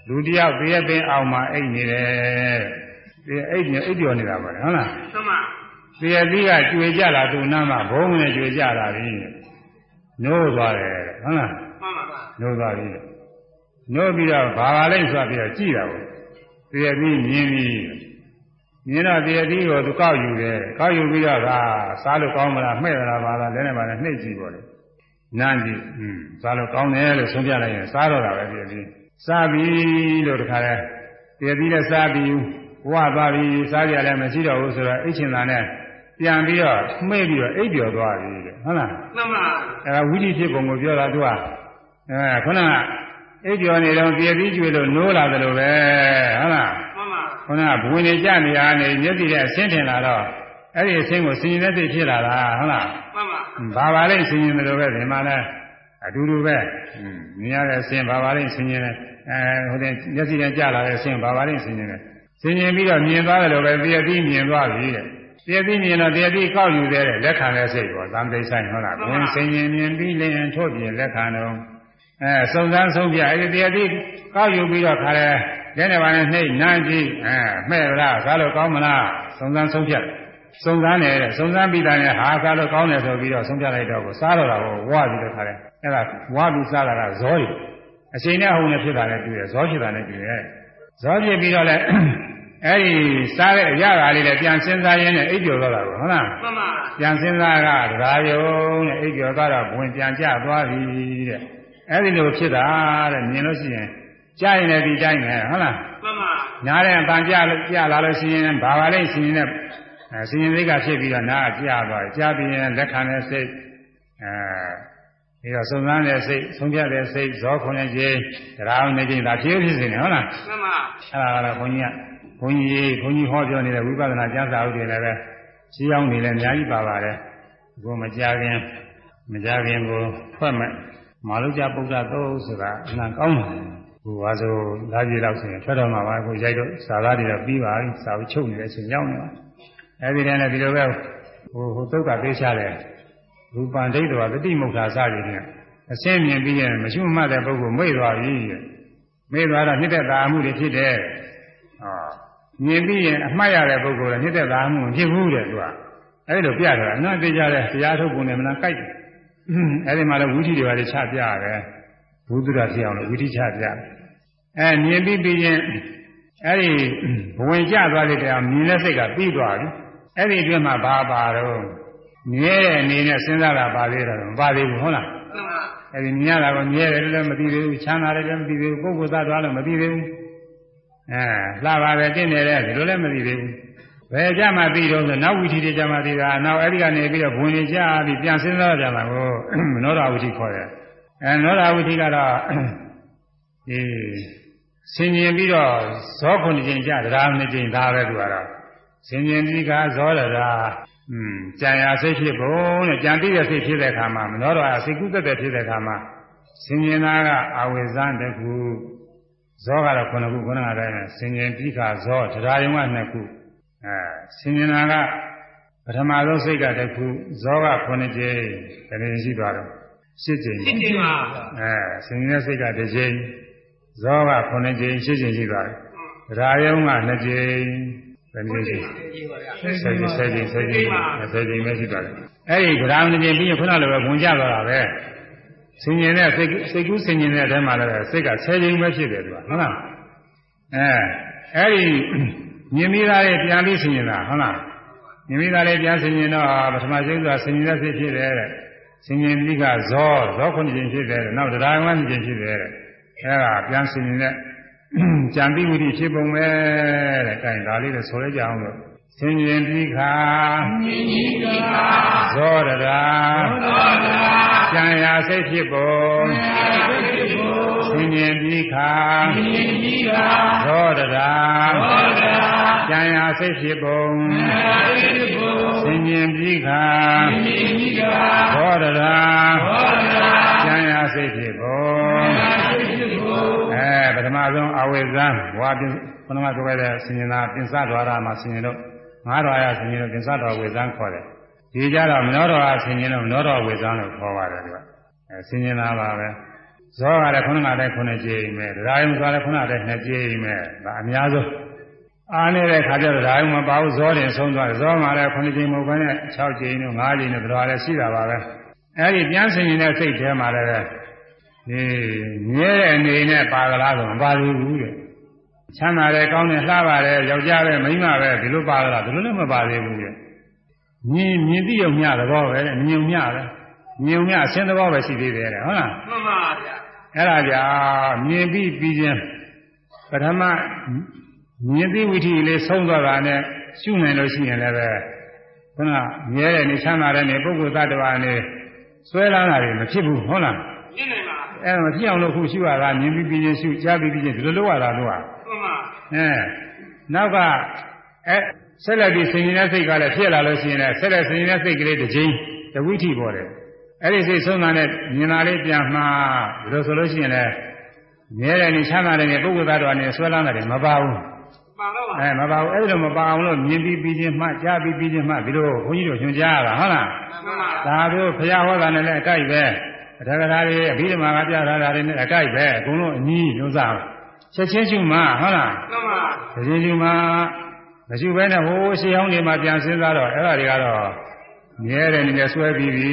လူတယောက်တရက်ပင်အောင်မှာအိပ်နေတယ်ဒီအိပ်နေအိပ်ကျော်နေတာပါလေဟုတ်လားမှန်ပါတရက်သီးကကျွေကြလာသူနားမှာဘုံနဲ့ကျွေကြလာပြီနိုးသွားတယ်ဟုတ်လား နိုးသွားပြီနိုးပြီးတော့ဘာပါလဲဆိုပြီးတော့ကြည့်တာပေါ့တရားပြီးမြင်ပြီးမြင်တော့တရားပြီးကိုသူကောက်ယူတယ်ကောက်ယူပြီးတော့ကစားလို့ကောင်းမလားမှဲ့သလားပါလားလည်းနဲ့ပါနဲ့နှိပ်ကြည့်ပေါ့လေနန်းကြည့်อืมစားလို့ကောင်းတယ်လို့ဆုံးပြလိုက်ရင်စားတော့တာပဲတရားပြီးစားပြီလို့တခါလဲတရားပြီးလည်းစားပြီဝါသွားပြီစားကြလည်းမရှိတော့ဘူးဆိုတော့အိတ်ချင်တာနဲ့ပြန်ပြီးတော့မှဲ့ပြီးတော့အိပ်ပျော်သွားပြီတဲ့ဟုတ်လားမှန်ပါအဲဒါဝိဓိဖြစ်ပုံကိုပြောတာသူက အဲခုနကအိပ်ပျော်နေတော့ပြည့်ပြီးကျွေလို့နိုးလာတယ်လို့ပဲဟုတ်လားမှန်ပါခုနကဘဝင်နေကြနေရနေမျက်စိနဲ့အဆင်းထင်လာတော့အဲ့ဒီအဆင်းကိုဆင်ញင်တဲ့စိတ်ဖြစ်လာတာဟုတ်လားမှန်ပါဘာပါလိမ့်ဆင်ញင်တယ်လို့ပဲဒီမှာလဲအတူတူပဲမြင်ရတဲ့အဆင်းဘာပါလိမ့်ဆင်ញင်တယ်အဲဟိုတဲ့မျက်စိနဲ့ကြလာတဲ့အဆင်းဘာပါလိမ့်ဆင်ញင်တယ်ဆင်ញင်ပြီးတော့မြင်သွားတယ်လို့ပဲပြည့်ပြီးမြင်သွားပြီတဲ့ပြည့်ပြီးမြင်တော့ပြည့်ပြီးကောက်ယူသေးတယ်လက်ခံတဲ့စိတ်ပေါ့သံသိဆိုင်ဟုတ်လားဘဝင်ဆင်ញင်မြင်ပြီးလင်းထို့ပြင်လက်ခံတော့ အဲစုံစမ်းဆုံးပြအဲဒီတရားတိကောက်ယူပြီးတော့ခါလဲလကဲနေပါနဲ့နှိတ်နာကြည့်အဲမဲ့လားစားလို့ကောင်းမလားစုံစမ်းဆုံးဖြတ်စုံစမ်းနေတဲ့စုံစမ်းပြီးတာနဲ့ဟာစားလို့ကောင်းတယ်ဆိုပြီးတော့ဆုံးဖြတ်လိုက်တော့ကိုစားတော့တာကိုဝါပြီးတော့ခါတယ်အဲ့ဒါဝါပြီးစားတာကဇောတွေအချိန်နဲ့အဟုန်နဲ့ဖြစ်တာနဲ့တူတယ်ဇောဖြစ်တာနဲ့တူတယ်ဇောဖြစ်ပြီးတော့လည်းအဲ့ဒီစားတဲ့အရာကလေးလည်းပြန်စဉ်းစားရင်းနဲ့အိပ်ကျော်တော့တာကိုဟုတ်လားမှန်ပါပြန်စဉ်းစားကတရားယုံတဲ့အိပ်ကျော်သွားတော့ဘဝင်ပြန်ကြသွားပြီတဲ့ အဲ့ဒီလိုဖြစ်တာတဲ့မြင်လို့ရှိရင်ကြားရင်လည်းဒီတိုင်းပဲဟုတ်လားမှန်ပါနားတဲ့အပန်ကြလို့ကြလာလို့ရှိရင်ဘာပါလိမ့်ရှင်နဲ့အဲရှင်ရင်စိတ်ကဖြစ်ပြီးတော့နားကကြားသွားတယ်ကြားပြီးရင်လက်ခံတဲ့စိတ်အဲပြီးတော့စုံစမ်းတဲ့စိတ်ဆုံးဖြတ်တဲ့စိတ်ဇောခွန်တဲ့ခြင်းတရားအောင်နေခြင်းဒါဖြစ်ဖြစ်နေတယ်ဟုတ်လားမှန်ပါအဲ့ဒါကတော့ဘုန်းကြီးကဘုန်းကြီးဘုန်းကြီးဟောပြောနေတဲ့ဝိပဿနာကျမ်းစာဥတွေလည်းပဲရှင်းအောင်နေလည်းအများကြီးပါပါတယ်ကိုမကြခင်မကြခင်ကိုဖွဲ့မဲ့ မာလုကြပုဒ္ဒသုတ်ဆိုတာအနံကောင်းတယ်ကိုပါဆိုလာကြည့်တော့ဆိုရင်ထွက်တော်မှာပါကိုရိုက်တော့စာသားတွေတော့ပြီးပါပြီစာချုပ်နေတဲ့အချိန်ရောက်နေပါအဲဒီတည်းနဲ့ဒီလိုပဲဟိုဟိုသုတ်ကသိချတယ်ရူပံဒိဋ္ဌဝတတိမုဋ္ဌာစသည်ဖြင့်အစင်းမြင်ပြီးရင်မရှိမှတ်တဲ့ပုဂ္ဂိုလ်မိတ်သွားပြီတဲ့မိသွားတော့နှစ်သက်သာမှုတွေဖြစ်တယ်။ဟောမြင်ပြီးရင်အမှတ်ရတဲ့ပုဂ္ဂိုလ်ကနှစ်သက်သာမှုမဖြစ်ဘူးတဲ့သူက။အဲဒီလိုပြတာအနာသိကြတဲ့တရားထုတ်ပုံနဲ့မနာကြိုက်တယ်။ အဲဒီမှာလည်းဝိသီတွေပါလေချပြရတယ်။ဘုသူရဖြစ်အောင်လို့ဝိသီချပြတယ်။အဲမြင်ပြီးပြီးရင်အဲဒီဘဝင်ကျသွားတဲ့တရားမြင်တဲ့စိတ်ကပြီးသွားပြီ။အဲဒီအတွင်းမှာဘာပါတော့မြဲတဲ့အနေနဲ့စဉ်းစားတာပါသေးတယ်မပါသေးဘူးဟုတ်လား။မှန်ပါအဲဒီမြင်ရတာကိုမြဲတယ်လည်းမသိသေးဘူးချမ်းသာတယ်လည်းမသိသေးဘူးပုဂ္ဂိုလ်သတ္တဝါလည်းမသိသေးဘူးအဲလှပါတယ်တင့်တယ်လည်းဒီလိုလည်းမသိသေးဘူးဘယ်ကြမှာသိတော့ဆိုနောက်ဝိသီတွေကြမှာသိတာနောက်အဲဒီကနေပြီးတော့ဘဝင်နေကြပြီးပြန်စဉ်းစားကြမှာကို နောဒဝိသီခေါ်တယ်အဲနောဒဝိသီကတော့ဒီဆင်ញင်ပြီးတော့ဇောခုနှစ်ကျင်ကြတရားနှစ်ကျင်ဒါပဲသူကတော့ဆင်ញင်ပြီးကဇောရတာอืมကြံရစိတ်ဖြစ်ဖို့တဲ့ကြံပြီးတဲ့စိတ်ဖြစ်တဲ့အခါမှာမနောတော်အစိတ်ကူးသက်တဲ့ဖြစ်တဲ့အခါမှာဆင်ញင်သားကအဝိဇ္ဇန်တစ်ခုဇောကတော့ခုနှစ်ခုခုနကတည်းကဆင်ញင်ပြီးကဇောတရားယုံကနှစ်ခုအဲဆင်ញင်သားကပ ထမဆုံးစိတ်ကတစ်ခုဇောကခုနှစ်ကြိမ်တကယ်ရှိသွားတော့ရှစ်ကြိမ် ရှင်းကြပါ အဲဆင်ញင်တဲ့စိတ်ကတစ်ကြိမ်ဇောကခုနှစ်ကြိမ်ရှစ်ကြိမ်ရှိသွားတယ်တရားယုံကနှစ်ကြိမ်ဘယ်နည်းရှိ ကြည့်ပါဗျာ ဆယ်ကြိမ်ဆယ်ကြိမ်ဆယ်ကြိမ်ဆယ်ကြိမ်ပဲရှိပါတယ်အဲ့ဒီဂရာမကြိမ်ပြီးရင်ခုနလိုပဲဝင်ကြသွားတာပဲဆင်ញင်တဲ့စိတ်စိတ်ကူးဆင်ញင်တဲ့အထဲမှာလည်းစိတ်ကဆယ်ကြိမ်ပဲဖြစ်တယ်သူကဟုတ်လားအဲအဲ့ဒီမြင်မိသားလေးပြန်ပြီးဆင်ញင်တာဟုတ်လား မိမိကလည်းပြန်ဆင်ခြင်တော့ပထမဆုံးကဆင်ခြင်တဲ့စိတ်ဖြစ်တယ်တဲ့ဆင်ခြင်ပြီးကဇောဇောခုနှစ်ခြင်းဖြစ်တယ်တဲ့နောက်တရားဝန်ခြင်းဖြစ်တယ်တဲ့အဲဒါပြန်ဆင်ခြင်တဲ့ကြံပြီးဝိရိဖြစ်ပုံပဲတဲ့အဲဒါလေးလည်းဆိုရကြအောင်လို့ဆင်ခြင်ပြီးခါဆင်ခြင်ပြီးခါဇောတရာဇောတရာကြံရာစိတ်ဖြစ်ပုံဆင်ခြင်ပြီးခါဆင်ခြင်ပြီးခါဇောတရာဇောတရာ ကြံရာစိတ်ဖြစ်ပုံ ဖြစ်ဖို့ ဆင်ញင်ပြီးခါ မြင်ကြီးက ဇောရရာ သောတာ ကြံရာစိတ်ဖြစ်ပုံ ဖြစ်ဖို့ အဲပထမဆုံးအဝိဇ္ဇံဘဝပြင်ပထမဆိုခဲ့တဲ့ဆင်ញင်တာပြင်စတော်ရမှာဆင်ញင်တော့ငါးတော်ရဆင်ញင်တော့ပြင်စတော်ဝိဇ္ဇံခေါ်တယ်ဒီကြတော့မနောတော်ရဆင်ញင်တော့မနောတော်ဝိဇ္ဇံလို့ခေါ်ပါတယ်ဒီကအဲဆင်ញင်တာပါပဲဇောကလည်းခုနကတည်းကခုနှစ်ကြိမ်ပဲတရားယုံဆိုလည်းခုနကတည်းကနှစ်ကြိမ်ပဲဒါအများဆုံး အားနေတဲ့ခါကျတော့ဒါယုံမပါဘူးဇောတင်ဆုံးသွားတယ်ဇောမှလည်းခုနှစ်ကြိမ်မဟုတ်ဘဲနဲ့6ကြိမ်နဲ့5ကြိမ်နဲ့တရားလည်းရှိတာပါပဲအဲဒီပြန်ဆင်ញင်တဲ့စိတ်ထဲမှာလည်းဒီမြဲတဲ့အနေနဲ့ပါကလားဆိုမပါဘူးတဲ့ချမ်းသာတယ်ကောင်းတယ်လှပါတယ်ယောက်ျားပဲမိန်းမပဲဒီလိုပါကလားဒီလိုလည်းမပါသေးဘူးတဲ့မြင်မြင်သိုံမျှသဘောပဲတဲ့မြင်ုံမျှပဲမြင်ုံမျှအရှင်းသဘောပဲရှိသေးတယ်တဲ့ဟုတ်လားမှန်ပါဗျာအဲ့ဒါကြောင့်မြင်ပြီးပြီးချင်းပထမ မြင်ပြီးဝိธีလေးဆုံးသွားတာနဲ့ရှုနိုင်လို့ရှိရင်လည်းပဲခုနမြဲတဲ့နေချမ်းသာတဲ့နေပုဂ္ဂိုလ်သတ္တဝါနေဆွဲလာတာတွေမဖြစ်ဘူးဟုတ်လား မြင်နိုင်ပါ အဲ့ဒါမဖြစ်အောင်လို့ခုရှုရတာမြင်ပြီးပြီးချင်းရှုကြားပြီးပြီးချင်းဒီလိုလုပ်ရတာတို့ဟာ မှန်ပါ အဲနောက်ကအဲဆက်လက်ပြီးဆင်ញင်တဲ့စိတ်ကလည်းဖြစ်လာလို့ရှိရင်လည်းဆက်လက်ဆင်ញင်တဲ့စိတ်ကလေးတစ်ချိန်တဝိထိပေါ်တယ်အဲ့ဒီစိတ်ဆုံးတာနဲ့မြင်လာလေးပြန်မှားဒီလိုဆိုလို့ရှိရင်လည်းမြဲတယ်နေချမ်းသာတယ်နေပုဂ္ဂိုလ်သားတော်နေဆွဲလန်းတယ်မပါဘူး ပါတော့ပါအဲမပါဘူးအဲ့ဒီလိုမပါအောင်လို့မြင်ပြီးပြီးချင်းမှကြားပြီးပြီးချင်းမှဒီလိုဘုန်းကြီးတို့ညွှန်ကြားရတာဟုတ်လားမှန်ပါဒါတို့ဘုရားဟောတာနဲ့လည်းအကြိုက်ပဲအထက်ကထာတွေအဘိဓမ္မာကပြထားတာတွေနဲ့အကြိုက်ပဲအကုန်လုံးအညီညွှန်စားချက်ချင်းရှုမှဟုတ်လားမှန်ပါချက်ချင်းရှုမှမရှိဘဲနဲ့ဟိုးရှေးဟောင်းနေမှပြန်စဉ်းစားတော့အဲ့ဒါတွေကတော့မြဲတယ်နေနဲ့ဆွဲပြီးပြီ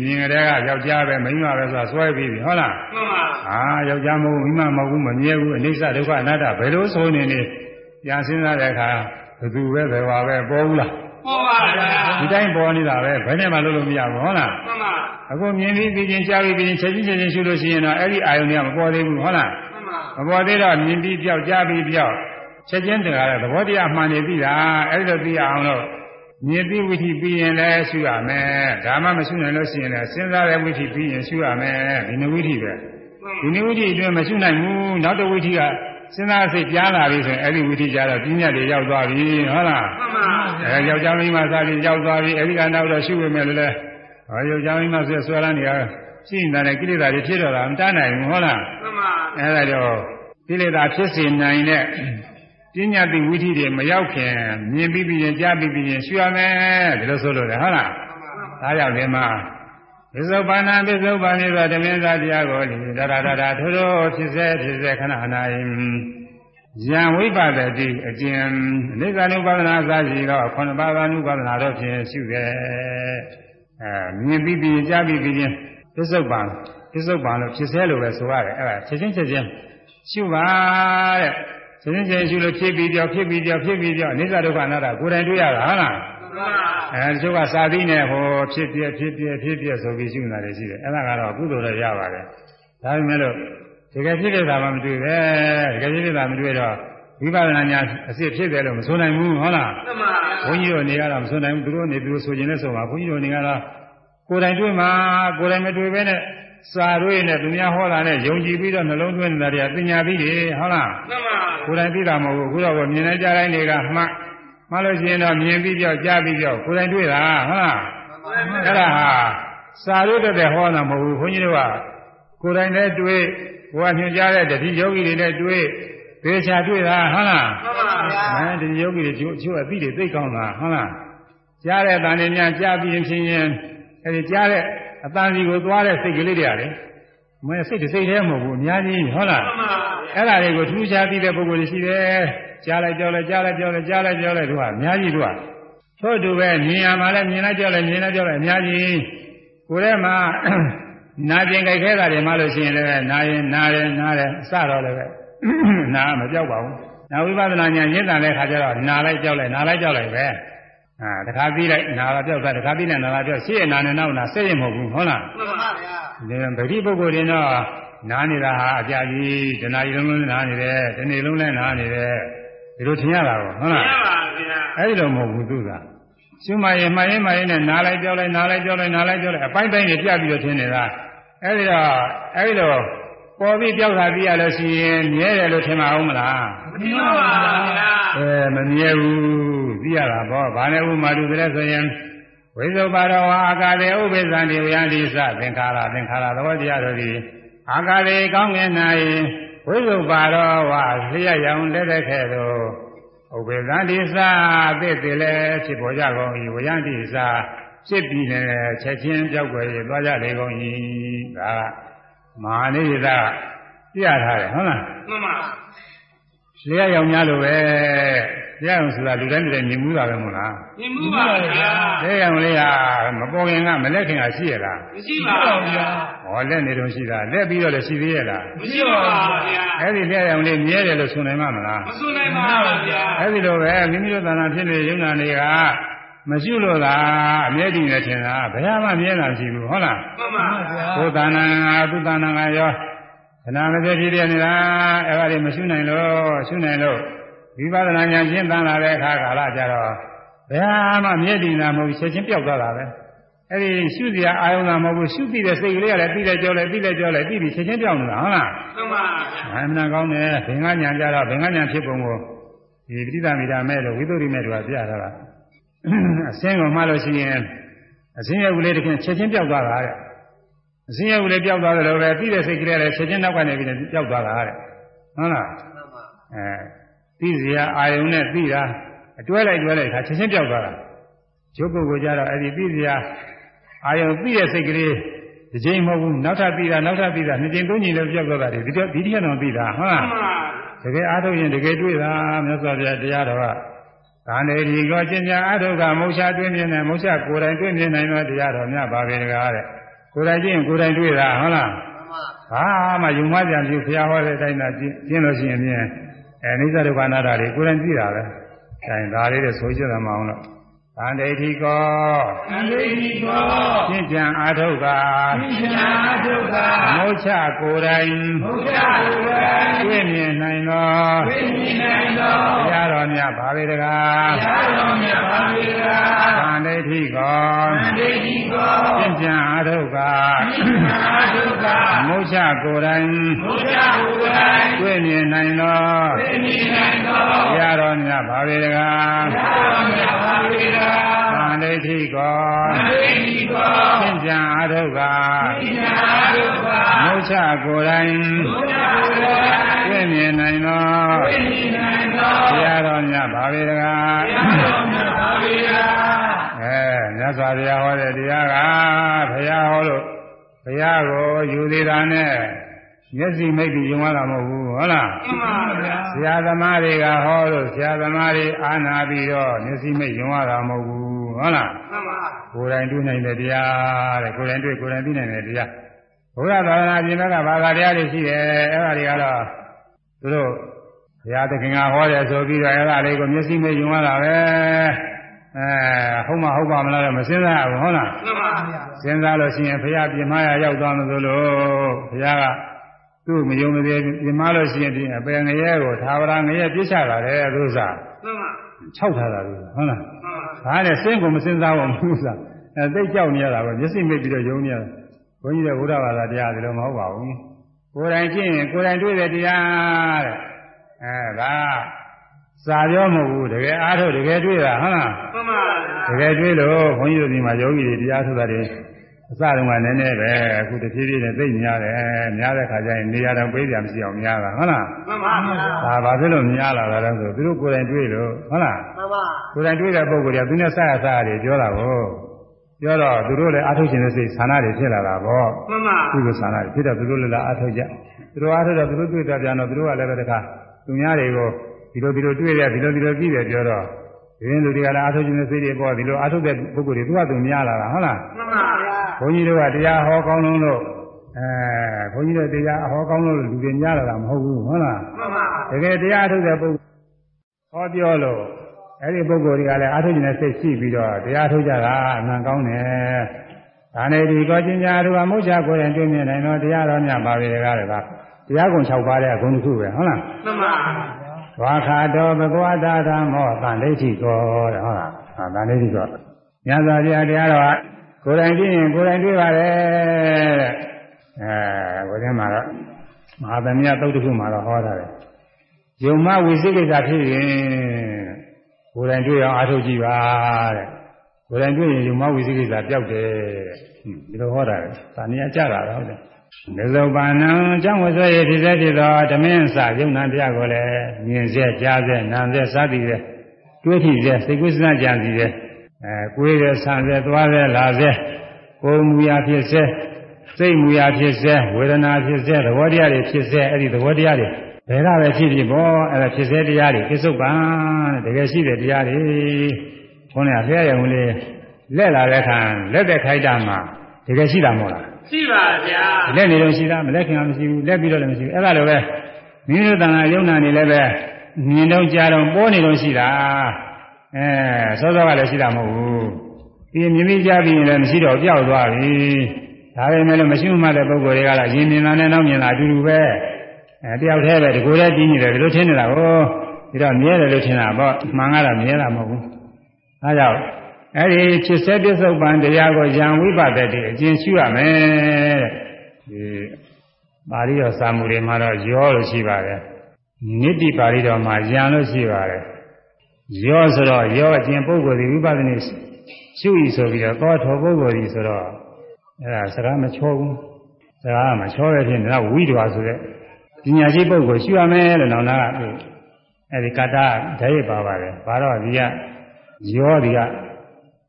မြင်ကြတဲ့ကယောက်ျားပဲမိန်းမပဲဆိုတာဆွဲပြီးပြီဟုတ်လားမှန်ပါအာယောက်ျားမဟုတ်မိန်းမမဟုတ်ဘူးမမြဲဘူးအနိစ္စဒုက္ခအနတ္တဘယ်လိုဆိုနေနေ ပြန်စဉ်းစားတဲ့အခါဘယ်သူပဲဘယ်ပါပဲပေါ်ဘူးလားပေါ်ပါဗျာဒီတိုင်းပေါ်နေတာပဲဘယ်နဲ့မှလုပ်လို့မရဘူးဟုတ်လားမှန်ပါအခုမြင်ပြီးပြီးချင်းကြားပြီးပြီးချင်းချက်ချင်းချက်ချင်းရှုလို့ရှိရင်တော့အဲ့ဒီအာယုန်ကမပေါ်သေးဘူးဟုတ်လားမှန်ပါမပေါ်သေးတော့မြင်ပြီးပြောက်ကြားပြီးပြောက်ချက်ချင်းတကားတဲ့သဘောတရားမှန်နေပြီလားအဲ့ဒါသိအောင်လို့မြင်ပြီးဝိသီပြီးရင်လည်းရှုရမယ်ဒါမှမရှုနိုင်လို့ရှိရင်လည်းစဉ်းစားတဲ့ဝိသီပြီးရင်ရှုရမယ်ဒီနဝိသီပဲဒီနဝိသီအတွင်းမရှုနိုင်ဘူးနောက်တစ်ဝိသီက စဉ်းစားစိတ်ကြားလာပြီဆိုရင်အဲ့ဒီဝိသီကြတော့ပြင်းညတ်တွေရောက်သွားပြီဟုတ်လားမှန်ပါအဲယောက်ျားမိန်းမစားပြီးရောက်သွားပြီအဲဒီကနောက်တော့ရှုရမယ်လို့လဲဟောယောက်ျားမိန်းမဆွဲဆွဲလန်းနေရရှိနေတဲ့ကိလေသာတွေဖြစ်တော့တာမတတ်နိုင်ဘူးဟုတ်လားမှန်ပါအဲဒါတော့ကိလေသာဖြစ်စေနိုင်တဲ့ပညာတိဝိသီတွေမရောက်ခင်မြင်ပြီးပြီးရင်ကြားပြီးပြီးရင်ရှုရမယ်ဒီလိုဆိုလို့လေဟုတ်လားဒါကြောင့်ဒီမှာ ပစ္စုပန်နာပစ္စုပန်နေသောတမင်သားတရားကိုဒီဒါဒါဒါဒါထိုးထိုးဖြစ်စေဖြစ်စေခဏနာယယံဝိပဒတိအကျဉ်အနိစ္စ ानु ပါဒနာသာရှိသောခုနပါး ानु ပါဒနာတို့ဖြင့်ရှုခဲ့အဲမြင်ပြီးပြီးကြားပြီးပြီးချင်းပစ္စုပန်ပစ္စုပန်လို့ဖြစ်စေလို့ပဲဆိုရတယ်အဲဒါချက်ချင်းချက်ချင်းရှုပါတဲ့ချက်ချင်းချက်ချင်းရှုလို့ဖြစ်ပြီးကြောက်ဖြစ်ပြီးကြောက်ဖြစ်ပြီးကြောက်အနိစ္စဒုက္ခအနတ္တကိုယ်တိုင်တွေ့ရတာဟုတ်လားမှန်ပါ အဲတချို့ကစာသီးနဲ့ဟောဖြစ်ပြဖြစ်ပြဖြစ်ပြဆိုပြီးရှုနေတာတွေရှိတယ်အဲ့ဒါကတော့ကုသိုလ်တော့ရပါတယ်ဒါပေမဲ့လို့တကယ်ဖြစ်တဲ့သာမှမတွေ့ပဲတကယ်ဖြစ်တဲ့သာမတွေ့တော့ဝိပဿနာညာအစစ်ဖြစ်တယ်လို့မဆိုနိုင်ဘူးဟုတ်လားမှန်ပါဘုန်းကြီးတို့နေကတော့မဆိုနိုင်ဘူးသူတို့နေသူတို့ဆိုခြင်းနဲ့ဆိုပါဘုန်းကြီးတို့နေကတော့ကိုယ်တိုင်တွေ့မှာကိုယ်တိုင်မတွေ့ဘဲနဲ့စာတွေ့နဲ့သူများဟောတာနဲ့ယုံကြည်ပြီးတော့နှလုံးသွင်းနေတာတွေကပညာပြီးတယ်ဟုတ်လားမှန်ပါကိုယ်တိုင်သိတာမဟုတ်ဘူးအခုတော့မြင်နေကြတိုင်းတွေကမှတ် မှတ်လို့ရှိရင်တော့မြင်ပြီးကြောက်ကြားပြီးကြောက်ကိုယ်တိုင်တွေ့တာဟုတ်လားအဲ့ဒါဟာစာရွတ်တဲ့ဟောတာမဟုတ်ဘူးခွန်ကြီးတို့ကကိုယ်တိုင်နဲ့တွေ့ဘုရားညွှန်ကြားတဲ့တတိယောဂီတွေနဲ့တွေ့သေချာတွေ့တာဟုတ်လားမှန်ပါဗျာအဲတတိယောဂီတွေချို့ချို့အသိတွေသိကောင်းတာဟုတ်လားကြားတဲ့တန်နေများကြားပြီးရင်ဖြင်းရင်အဲဒီကြားတဲ့အတန်စီကိုသွားတဲ့စိတ်ကလေးတွေရတယ် မင်းစိတ်တစ်စိတ်တည်းမဟုတ်ဘူးအများကြီးဟုတ်လားမှန်ပါအဲ့ဒါတွေကိုထူးခြားသိတဲ့ပုဂ္ဂိုလ်တွေရှိတယ်ကြားလိုက်ကြောက်လိုက်ကြားလိုက်ကြောက်လိုက်ကြားလိုက်ကြောက်လိုက်သူကအများကြီးသူကထို့တူပဲမြင်ရမှာလည်းမြင်လိုက်ကြောက်လိုက်မြင်လိုက်ကြောက်လိုက်အများကြီးကိုယ်ထဲမှာနာကျင်ကြိုက်ခဲတာတွေမှလို့ရှိရင်လည်းနာရင်နာတယ်နာတယ်အစတော့လည်းပဲနာမပြောက်ပါဘူးနာဝိပဿနာဉာဏ်ရင့်တာတဲ့ခါကျတော့နာလိုက်ကြောက်လိုက်နာလိုက်ကြောက်လိုက်ပဲ အာတခါပြီးလိုက်နာလာပြောက်တာတခါပြီးလိုက်နာလာပြောက်ရှေ့နာနဲ့နောက်နာစိတ်ရင်မဟုတ်ဘူးဟုတ်လားမှန်ပါဗျာဒီဗတိပုဂ္ဂိုလ်တွေတော့နားနေတာဟာအကြကြီးတဏှာကြီးလုံးလုံးနားနေတယ်ဒီနေ့လုံးလည်းနားနေတယ်ဒီလိုထင်ရတာပေါ့ဟုတ်လားမှန်ပါဗျာအဲ့ဒီလိုမဟုတ်ဘူးသူကရှုမှရင်မှရင်မှရင်နဲ့နားလိုက်ကြောက်လိုက်နားလိုက်ကြောက်လိုက်နားလိုက်ကြောက်လိုက်အပိုင်းပိုင်းတွေပြပြီးတော့ထင်နေတာအဲ့ဒီတော့အဲ့ဒီလိုပေါ်ပြီးပြောက်တာပြရလို့ရှိရင်မြဲတယ်လို့ထင်ပါဦးမလားမမြင်ပါဗျာအဲမမြဲဘူး သိရတာပေါ့ဘာနဲ့ဥမာတူတဲ့ဆိုရင်ဝိဇ္ဇပါတော်ဝါအာကာရေဥပိ္ပဇံတိဝယန္တိစသင်္ခါရသင်္ခါရသဘောတရားတို့သည်အာကာရေကောင်းငင်၌ဝိဇ္ဇပါတော်ဝါလျှက်ရောင်လက်သက်ခဲ့သောဥပိ္ပဇံတိစအသစ်တည်းလည်းဖြစ်ပေါ်ကြကုန်၏ဝယန္တိစဖြစ်ပြီးလည်းချက်ချင်းကြောက်ွယ်ရသွားကြလေကုန်၏ဒါကမဟာနိဒာပြရထားတယ်ဟုတ်လားမှန်ပါ လျှက်ရောင်များလို့ပဲလျှက်ရောင်ဆိုတာလူတိုင်းလူတိုင်းမြင်မှုတာပဲမို့လားမြင်မှုပါဗျာလျှက်ရောင်လေးဟာမပေါ်ခင်ကမလက်ခင်ကရှိရလားမရှိပါဘူးဗျာဟောလက်နေတော့ရှိတာလက်ပြီးတော့လည်းရှိသေးရလားမရှိပါဘူးဗျာအဲ့ဒီလျှက်ရောင်လေးမြဲတယ်လို့ဆိုနိုင်မှာမလားမစွနိုင်ပါဘူးဗျာအဲ့ဒီလိုပဲမိမိတို့သာနာဖြစ်နေရုံနာတွေကမရှိလို့လားအမြဲတည်နေထင်တာဘယ်မှမြဲတာမရှိဘူးဟုတ်လားမှန်ပါဗျာကိုယ်သာနာငါသူသာနာငါရော ခဏမပြည့်ပြည့်နေနေတာအဲ့ဒါတွေမရှိနိုင်လို့ရှိနိုင်လို့ဝိပဿနာဉာဏ်ရှင်းသန်လာတဲ့အခါကာလကြတော့ဘယ်မှမြဲတည်တာမဟုတ်ဘူးချက်ချင်းပြောက်သွားတာပဲအဲ့ဒီရှုစရာအာယုံသာမဟုတ်ဘူးရှုပြီးတဲ့စိတ်ကလေးကလည်းပြီးတဲ့ကြောလဲပြီးတဲ့ကြောလဲပြီးပြီးချက်ချင်းပြောက်နေတာဟုတ်လားမှန်ပါဗျာအမှန်ကောင်းတယ်ဘင်္ဂညာကြတော့ဘင်္ဂညာဖြစ်ပုံကိုဒီပဋိသမီတာမဲ့လို့ဝိသုရိမဲ့တို့ကပြထားတာအစင်းကိုမှလို့ရှိရင်အစင်းရဲ့ဦးလေးတစ်ခင်ချက်ချင်းပြောက်သွားတာတဲ့ အစင်းရဲ့ဦးလေးပြောက်သွားတယ်လို့ပဲပြီးတဲ့စိတ်ကလေးလည်းချက်ချင်းနောက်ကနေပြီးပြောက်သွားတာတဲ့ဟုတ်လားမှန်ပါအဲပြီးစရာအာယုံနဲ့ပြီးတာအတွဲလိုက်တွဲလိုက်ခါချက်ချင်းပြောက်သွားတာရုပ်ပုဂ္ဂိုလ်ကြတော့အဲ့ဒီပြီးစရာအာယုံပြီးတဲ့စိတ်ကလေးဒီချိန်မဟုတ်ဘူးနောက်ထပ်ပြီးတာနောက်ထပ်ပြီးတာနှစ်ချိန်သုံးချိန်လည်းပြောက်သွားတာဒီတော့ဒီတိယတော့ပြီးတာဟုတ်လားမှန်ပါတကယ်အားထုတ်ရင်တကယ်တွေ့တာမြတ်စွာဘုရားတရားတော်ကဒါနေဒီကောကျင့်ကြအားထုတ်ကမုတ်ချတွေ့မြင်တယ်မုတ်ချကိုယ်တိုင်တွေ့မြင်နိုင်တော့တရားတော်များပါပဲတကားတဲ့ ကိုယ်တိုင်ကျင့်ကိုယ်တိုင်တွေ့တာဟုတ်လားဘာမှယုံမှပြန်ပြုဘုရားဟောတဲ့အတိုင်းသာကျင့်ကျင့်လို့ရှိရင်ဖြင့်အဲအိစ္ဆဒုက္ခနာတာတွေကိုယ်တိုင်ကြည့်တာပဲအဲဒါလေးတွေဆိုကြရမှာအောင်လို့ သံဒိဋ္ဌိကောသံဃိတိကောကျင့်ကြံအားထုတ်ကသင်္ချာဒုက္ခမုတ်ချကိုယ်တိုင်ဘုရားကိုယ်တိုင်တွေ့မြင်နိုင်သောဝိညာဉ်နိုင်သောတရားတော်များပါပဲတကားသာတော်မြတ်ပါဝေကသံဒိဋ္ဌိကောသံဃိတိကောကျင့်ကြံအားထုတ်ကသင်္ချာဒုက္ခ မုတ်ချကိုယ်တိုင်ဘုရားကိုယ်တိုင်တွေ့မြင်နိုင်သောဝိညာဉ်နိုင်သောတရားတော်များပါပဲတကားသာတော်မြတ်ပါဝေကသံဒိဋ္ဌိကောသံဃိတိကောကျင့်ကြံအားထုတ်ကသင်္ချာဒုက္ခမုတ်ချကိုယ်တိုင်ဘုရားကိုယ်တိုင်တွေ့မြင်နိုင်သောဝိညာဉ်နိုင်သောတရားတော်များပါပဲတကားသာတော်မြတ်ပါဝေကအဲမြတ်စွာဘုရားဟောတဲ့တရားကဘုရားဟောလို့ ဘုရားကိုယူသေးတာနဲ့မျက်စိမိတ်ပြီးယုံရတာမဟုတ်ဘူးဟုတ်လားမှန်ပါဗျာဆရာသမားတွေကဟောလို့ဆရာသမားတွေအာနာပြီးတော့မျက်စိမိတ်ယုံရတာမဟုတ်ဘူးဟုတ်လားမှန်ပါကိုယ်တိုင်တွေ့နိုင်တဲ့တရားတဲ့ကိုယ်တိုင်တွေ့ကိုယ်တိုင်သိနိုင်တဲ့တရားဘုရားသာသနာပြင်ဘက်ကဘာသာတရားတွေရှိတယ်အဲ့ဒါတွေကတော့သူတို့ဘုရားသခင်ကဟောတယ်ဆိုပြီးတော့အဲ့ဒါလေးကိုမျက်စိမိတ်ယုံရတာပဲ အဲဟုတ်မဟုတ်ပါမလားတော့မစဉ်းစားဘူးဟုတ်လားမှန်ပါဗျာစဉ်းစားလို့ရှိရင်ဘုရားပြင်မရရောက်သွားလို့ဆိုလို့ဘုရားကသူ့မယုံမသေးပြင်မလို့ရှိရင်ဒီအပယ်ငရဲကိုသာဝရငရဲပြစ်ချတာလေသူစားမှန်ပါခြောက်ထားတာလို့ဟုတ်လားမှန်ပါဒါနဲ့စဉ်းကိုမစဉ်းစားဘူးသူစားအဲသိကြောက်နေရတာပဲမျက်စိမိတ်ပြီးတော့ယုံနေရတာဘုန်းကြီးတဲ့ဘုရားဘာသာတရားဒီလိုမဟုတ်ပါဘူးကိုယ်တိုင်ကျင့်ရင်ကိုယ်တိုင်တွေ့တဲ့တရားတဲ့အဲဒါ စာပြောမဟုတ်ဘူးတကယ်အားထုတ်တကယ်တွေ့တာဟုတ်လားမှန်ပါတကယ်တွေ့လို့ဘုန်းကြီးတို့ဒီမှာယောဂီတွေတရားထုတ်တာတွေအစတုန်းကနည်းနည်းပဲအခုတဖြည်းဖြည်းနဲ့သိများတယ်များတဲ့ခါကျရင်နေရာတော့ပေးကြမရှိအောင်များတာဟုတ်လားမှန်ပါမှန်ပါဒါဘာဖြစ်လို့များလာတာလဲဆိုသူတို့ကိုယ်တိုင်တွေ့လို့ဟုတ်လားမှန်ပါကိုယ်တိုင်တွေ့တဲ့ပုံကိုယ်ကသူနဲ့ဆက်ရဆက်ရတယ်ပြောတာကိုပြောတော့သူတို့လည်းအထုတ်ခြင်းနဲ့စိတ်ဆန္ဒတွေဖြစ်လာတာပေါ့မှန်ပါသူတို့ဆန္ဒတွေဖြစ်တော့သူတို့လည်းအထုတ်ကြသူတို့အထုတ်တော့သူတို့တွေ့တာပြန်တော့သူတို့ကလည်းပဲတခါသူများတွေကို ဒီလိုဒီလိုတွေ့ရဒီလိုဒီလိုကြည့်တယ်ပြောတော့ဒီရင်လူတွေကလည်းအထုတ်ခြင်းနဲ့စိတ်တွေပေါ့ဒီလိုအထုတ်တဲ့ပုဂ္ဂိုလ်တွေသူကသူများလာတာဟုတ်လားမှန်ပါဗျာဘုန်းကြီးတို့ကတရားဟောကောင်းလုံးလို့အဲဘုန်းကြီးတို့တရားဟောကောင်းလို့လူတွေများလာတာမဟုတ်ဘူးဟုတ်လားမှန်ပါတကယ်တရားထုတ်တဲ့ပုဂ္ဂိုလ်ဟောပြောလို့အဲ့ဒီပုဂ္ဂိုလ်တွေကလည်းအထုတ်ခြင်းနဲ့စိတ်ရှိပြီးတော့တရားထုတ်ကြတာအမှန်ကောင်းတယ်ဒါနဲ့ဒီကောကျင်ညာတို့ကမုတ်ချကိုယ်ရင်တွေ့မြင်နိုင်တော့တရားတော်များပါပဲတကားတကားတရားကုန်၆ပါးတဲ့အကုန်တစ်ခုပဲဟုတ်လားမှန်ပါ ဝါခါတော်ဘဂဝတာဓမ္မောတန်ဒိဋ္ဌိကောတဲ့ဟုတ်လားဟာတန်ဒိဋ္ဌိကောညဇာတရားတရားတော်ကကိုယ်တိုင်ကြည့်ရင်ကိုယ်တိုင်တွေ့ပါတယ်တဲ့အဲကိုယ်ထဲမှာတော့မဟာသမယသုတ်တစ်ခုမှာတော့ဟောတာတယ်ယုံမဝိသိကိစ္စဖြစ်ရင်ကိုယ်တိုင်တွေ့အောင်အားထုတ်ကြည့်ပါတဲ့ကိုယ်တိုင်တွေ့ရင်ယုံမဝိသိကိစ္စပျောက်တယ်တဲ့ဒီလိုဟောတာလေသာနေရာကြတာတော့ဟုတ်တယ် မေဇောပါဏံအကြောင်းဝဆွေဖြစ်စေဖြစ်သောဓမင်းစယုံနာပြကိုလည်းမြင်စေကြားစေနာစေစသည်စေတွေးထိစေစိတ်ကုသနာကြံစီစေအဲကိုယ်ရဆံစေသွားစေလာစေကိုယ်မူရာဖြစ်စေစိတ်မူရာဖြစ်စေဝေဒနာဖြစ်စေသဘောတရားတွေဖြစ်စေအဲ့ဒီသဘောတရားတွေဘယ်ကပဲဖြစ်ဖြစ်ပေါ့အဲ့ဒါဖြစ်စေတရားတွေပြစ္ဆုတ်ပံတဲ့တကယ်ရှိတဲ့တရားတွေခေါင်းကဖျက်ရုံလေးလက်လာတဲ့ခါလက်တဲ့ခိုက်တာမှာတကယ်ရှိတာမဟုတ်လား ရှိပါဗျာလက်နေတော့ရှိတာမလက်ခင်ကမရှိဘူးလက်ပြီးတော့လည်းမရှိဘူးအဲ့ဒါလိုပဲမိမိတို့တန်ခါယုံနာနေလည်းပဲမြင်တော့ကြားတော့ပေါ်နေတော့ရှိတာအဲစောစောကလည်းရှိတာမဟုတ်ဘူးဒီမြင်မိကြပြီးရင်လည်းမရှိတော့ပျောက်သွားပြီဒါပေမဲ့လည်းမရှိမှတဲ့ပုံကိုယ်တွေကလည်းရင်မြင်တာနဲ့နောက်မြင်တာအတူတူပဲအဲတယောက်တည်းပဲဒီကိုယ်တည်းတည်နေတယ်ဒီလိုထင်နေတာကိုဒီတော့မြဲတယ်လို့ထင်တာပေါ့မှန်ကတော့မြဲတာမဟုတ်ဘူးအဲကြောင့် အဲ့ဒီဖြစ်စေပစ္စုပန်တရားကိုယံဝိပဿနာတိအကျဉ်းရှုရမယ်တဲ့ဒီပါဠိတော်စာမူတွေမှာတော့ယောလို့ရှိပါတယ်နိတိပါဠိတော်မှာယံလို့ရှိပါတယ်ယောဆိုတော့ယောအကျဉ်းပုဂ္ဂိုလ်ဒီဝိပဿနာရှုဤဆိုပြီးတော့သောထောပုဂ္ဂိုလ်ဒီဆိုတော့အဲ့ဒါစကားမချောဘူးစကားမချောတဲ့ဖြင့်တော့ဝိဒွာဆိုတဲ့ပညာရှိပုဂ္ဂိုလ်ရှုရမယ်လို့နောင်နာကအဲ့ဒီကာတာဓာတ်ရပါပါတယ်ဘာတော့ဒီကယောဒီက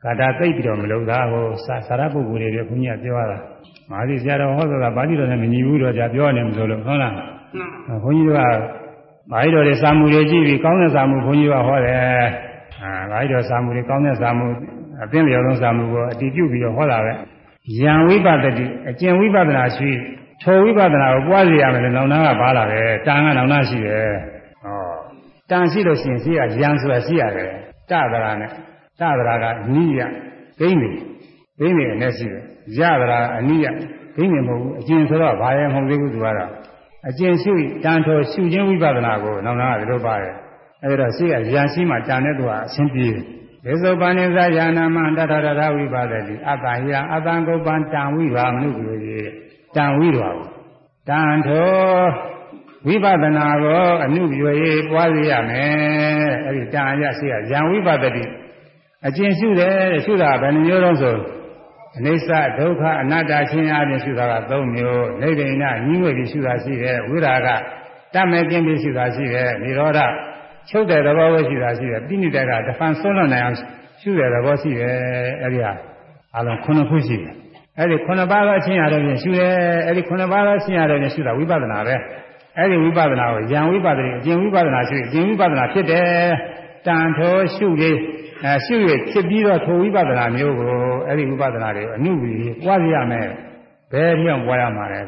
ကာတာသိပ်ပြီးတော့မလုံတာဟိုစာရပုဂ္ဂိုလ်တွေဘုန်းကြီးကပြောတာမာသီဆရာတော်ဟောတာဗာတိတော်နဲ့မညီဘူးတော့じゃပြောနေမလို့ဟုတ်လားမှန်ဘုန်းကြီးတို့ကဘာကြီးတော်တွေစာမှုတွေကြည့်ပြီးကောင်းတဲ့စာမှုဘုန်းကြီးကဟောတယ်အာဘာကြီးတော်စာမှုတွေကောင်းတဲ့စာမှုအသိလျော်လုံးစာမှုကိုအတည်ပြုပြီးတော့ဟောတာပဲယံဝိပဿတိအကျင့်ဝိပဿနာရှိထိုဝိပဿနာကိုပွားစီရမယ်လို့နောင်နာကပါလာတယ်တန်ကနောင်နာရှိတယ်ဟောတန်ရှိလို့ရှိရင်ရှိရယံဆိုတာရှိရတယ်တသရာနဲ့ တသရာကနိယဂိမ့်နေဂိမ့်နေနဲ့ရှိတယ်ရသရာအနိယဂိမ့်နေမဟုတ်ဘူးအကျင့်ဆိုတော့ဘာရဲ့မဟုတ်သေးဘူးသူကတော့အကျင့်ရှိတန်တော်ရှုခြင်းဝိပဿနာကိုနောင်နာကဒီလိုပါတယ်အဲဒီတော့ရှိရယံရှိမှတန်တဲ့သူကအရှင်းပြေတယ်ဒေသုပနိသယာနာမတထထထဝိပါဒတိအတ္တယံအတ္တကုပ္ပံတံဝိပါမနုပြုရေတံဝိတော်တံထောဝိပဿနာကိုအနုပြုရေပွားစေရမယ်အဲဒီတံရရှိရယံဝိပဒတိ အကျင့်ရှုတယ်ရှုတာဘယ်နှမျိုးလုံးဆိုအနိစ္စဒုက္ခအနတ္တချင်းအပြင်ရှုတာက၃မျိုးနိဗ္ဗာန်ညီငွေပြီးရှုတာရှိတယ်ဝိရာကတတ်မဲ့ကျင့်ပြီးရှုတာရှိတယ်និရောဓချုပ်တဲ့သဘောပဲရှိတာရှိတယ်ပြီးနေတဲ့ကတဖန်ဆုံးလွတ်နိုင်အောင်ရှုတဲ့သဘောရှိတယ်အဲဒီဟာအလုံးခုနှစ်ခုရှိတယ်အဲဒီခုနှစ်ပါးသောအချင်းရတဲ့ဖြင့်ရှုတယ်အဲဒီခုနှစ်ပါးသောအချင်းရတဲ့ဖြင့်ရှုတာဝိပဿနာပဲအဲဒီဝိပဿနာကိုယံဝိပဿနာအကျင့်ဝိပဿနာရှုအကျင့်ဝိပဿနာဖြစ်တယ်တန်ထောရှုလေး အဲရှုရဖြစ်ပြီးတော့ထိုဝိပဿနာမျိုးကိုအဲဒီဝိပဿနာတွေကိုအနုဝီပွားရရမယ်ဘယ်ပြောင်းပွားရမှာလဲ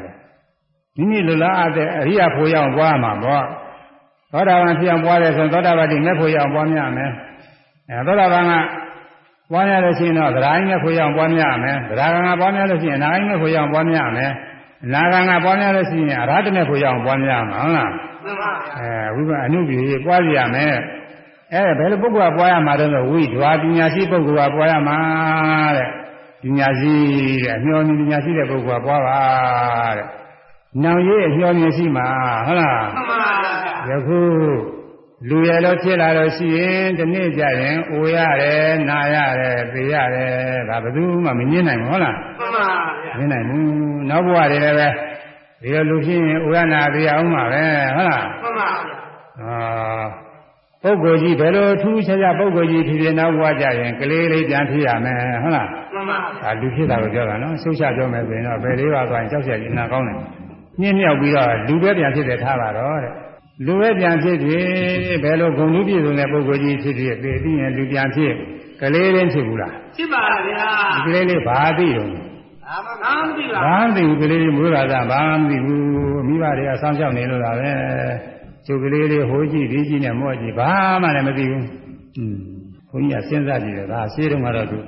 မိမိလူလားအတဲ့အရိယဖို့ရအောင်ပွားရမှာပေါ့သောတာပန်ဖြစ်အောင်ပွားတယ်ဆိုရင်သောတာပတိမဲ့ဖို့ရအောင်ပွားများမယ်အဲသောတာပန်ကပွားများလို့ရှိရင်တော့သဒ္ဓိုင်းမဲ့ဖို့ရအောင်ပွားများမယ်သဒ္ဓဂံကပွားများလို့ရှိရင်အနာဂိမဲ့ဖို့ရအောင်ပွားများမယ်အနာဂံကပွားများလို့ရှိရင်အရဟတမဲ့ဖို့ရအောင်ပွားများမှာဟုတ်လားမှန်ပါဗျာအဲဝိပဿနာအနုပ္ပိပွားရရမယ် အဲဘယ်လိုပုဂ္ဂိုလ်ကပွားရမှာတော့ဝိဓဝါပညာရှိပုဂ္ဂိုလ်ကပွားရမှာတဲ့ပညာရှိတဲ့အမျောမြင်ပညာရှိတဲ့ပုဂ္ဂိုလ်ကပွားပါတဲ့နောင်ရေးအမျောမြင်ရှိမှာဟုတ်လားမှန်ပါဗျာယခုလူရလို့ဖြစ်လာလို့ရှိရင်ဒီနေ့ကျရင်အိုရတယ်နာရတယ်သိရတယ်ဒါဘယ်သူမှမငင်းနိုင်ဘူးဟုတ်လားမှန်ပါဗျာငင်းနိုင်ဘူးနောက်ဘဝတွေလည်းပဲဒီလိုလူဖြစ်ရင်အိုရနာသိအောင်ပါပဲဟုတ်လားမှန်ပါဗျာအာ ပုဂ္ဂိုလ်ကြီးဘယ်လိုထူးခြားခြားပုဂ္ဂိုလ်ကြီးဖြစ်ဖြစ်နောက်ဘဝကြရင်ကလေးလေးပြန်ဖြစ်ရမယ်ဟုတ်လားမှန်ပါဒါလူဖြစ်တာကိုပြောတာနော်ဆုတ်ချပြောမယ်ဆိုရင်တော့ဘယ်လေးပါသွားရင်ကြောက်ရည်နာကောင်းတယ်ညှင်းမြောက်ပြီးတော့လူပဲပြန်ဖြစ်တယ်ထားပါတော့တဲ့လူပဲပြန်ဖြစ်ဖြစ်ဘယ်လိုဂုဏ်လူပြည့်စုံတဲ့ပုဂ္ဂိုလ်ကြီးဖြစ်ဖြစ်သိပြီးရင်လူပြန်ဖြစ်ကလေးလေးဖြစ်ဘူးလားဖြစ်ပါဗျာဒီကလေးလေးဘာသိတော့ဘာမသိပါဘာမသိဘူးကလေးလေးမွေးလာတာဘာမသိဘူးမိဘတွေကစောင့်ရှောက်နေလို့တာပဲ ကျုပ်ကလေးလေးဟိုကြည့်ဒီကြည့်နဲ့မော့ကြည့်ဘာမှလည်းမသိဘူးอืมဘုန်းကြီးကစဉ်းစားကြည့်တယ်ဒါရှင်းတော့ကတော့သူ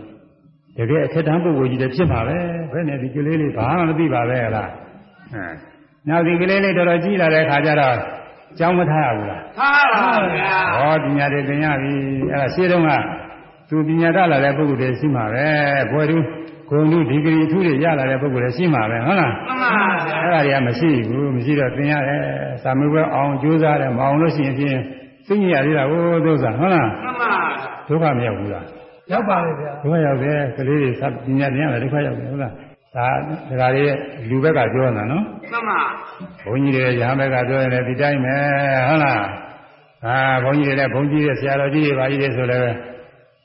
တကယ်အထက်တန်းပုဂ္ဂိုလ်ကြီးလည်းဖြစ်ပါပဲဘယ်နဲ့ဒီကလေးလေးဘာမှမသိပါပဲဟလားဟမ်နောက်ဒီကလေးလေးတော်တော်ကြီးလာတဲ့ခါကျတော့ကြောင်းမထားရဘူးလားထားပါဗျာဟောပညာတွေသင်ရပြီအဲ့ဒါရှင်းတော့ကသူပညာတတ်လာတဲ့ပုဂ္ဂိုလ်တွေရှိမှာပဲဘွယ်သူ ဂုံလူဒီဂရီအထူးတွေရလာတဲ့ပုဂ္ဂိုလ်လည်းရှိမှာပဲဟုတ်လားမှန်ပါဗျာအဲ့ဒါတွေကမရှိဘူးမရှိတော့သင်ရတယ်သာမေဘအောင်ကြိုးစားတယ်မအောင်လို့ရှိရင်ဖြင့်သိဉာရသေးတာဟိုဒုစဟုတ်လားမှန်ပါဒုက္ခမရောက်ဘူးလားရောက်ပါလေဗျာဒုက္ခရောက်တယ်ကလေးတွေသာပညာသင်ရတယ်ဒုက္ခရောက်တယ်ဟုတ်လားဒါဒကာလေးလူဘက်ကပြောနေတာနော်မှန်ပါဘုန်းကြီးတွေရဟန်းဘက်ကပြောရင်လည်းဒီတိုင်းပဲဟုတ်လားအာဘုန်းကြီးတွေလည်းဘုန်းကြီးတွေဆရာတော်ကြီးတွေပါကြီးတွေဆိုလည်း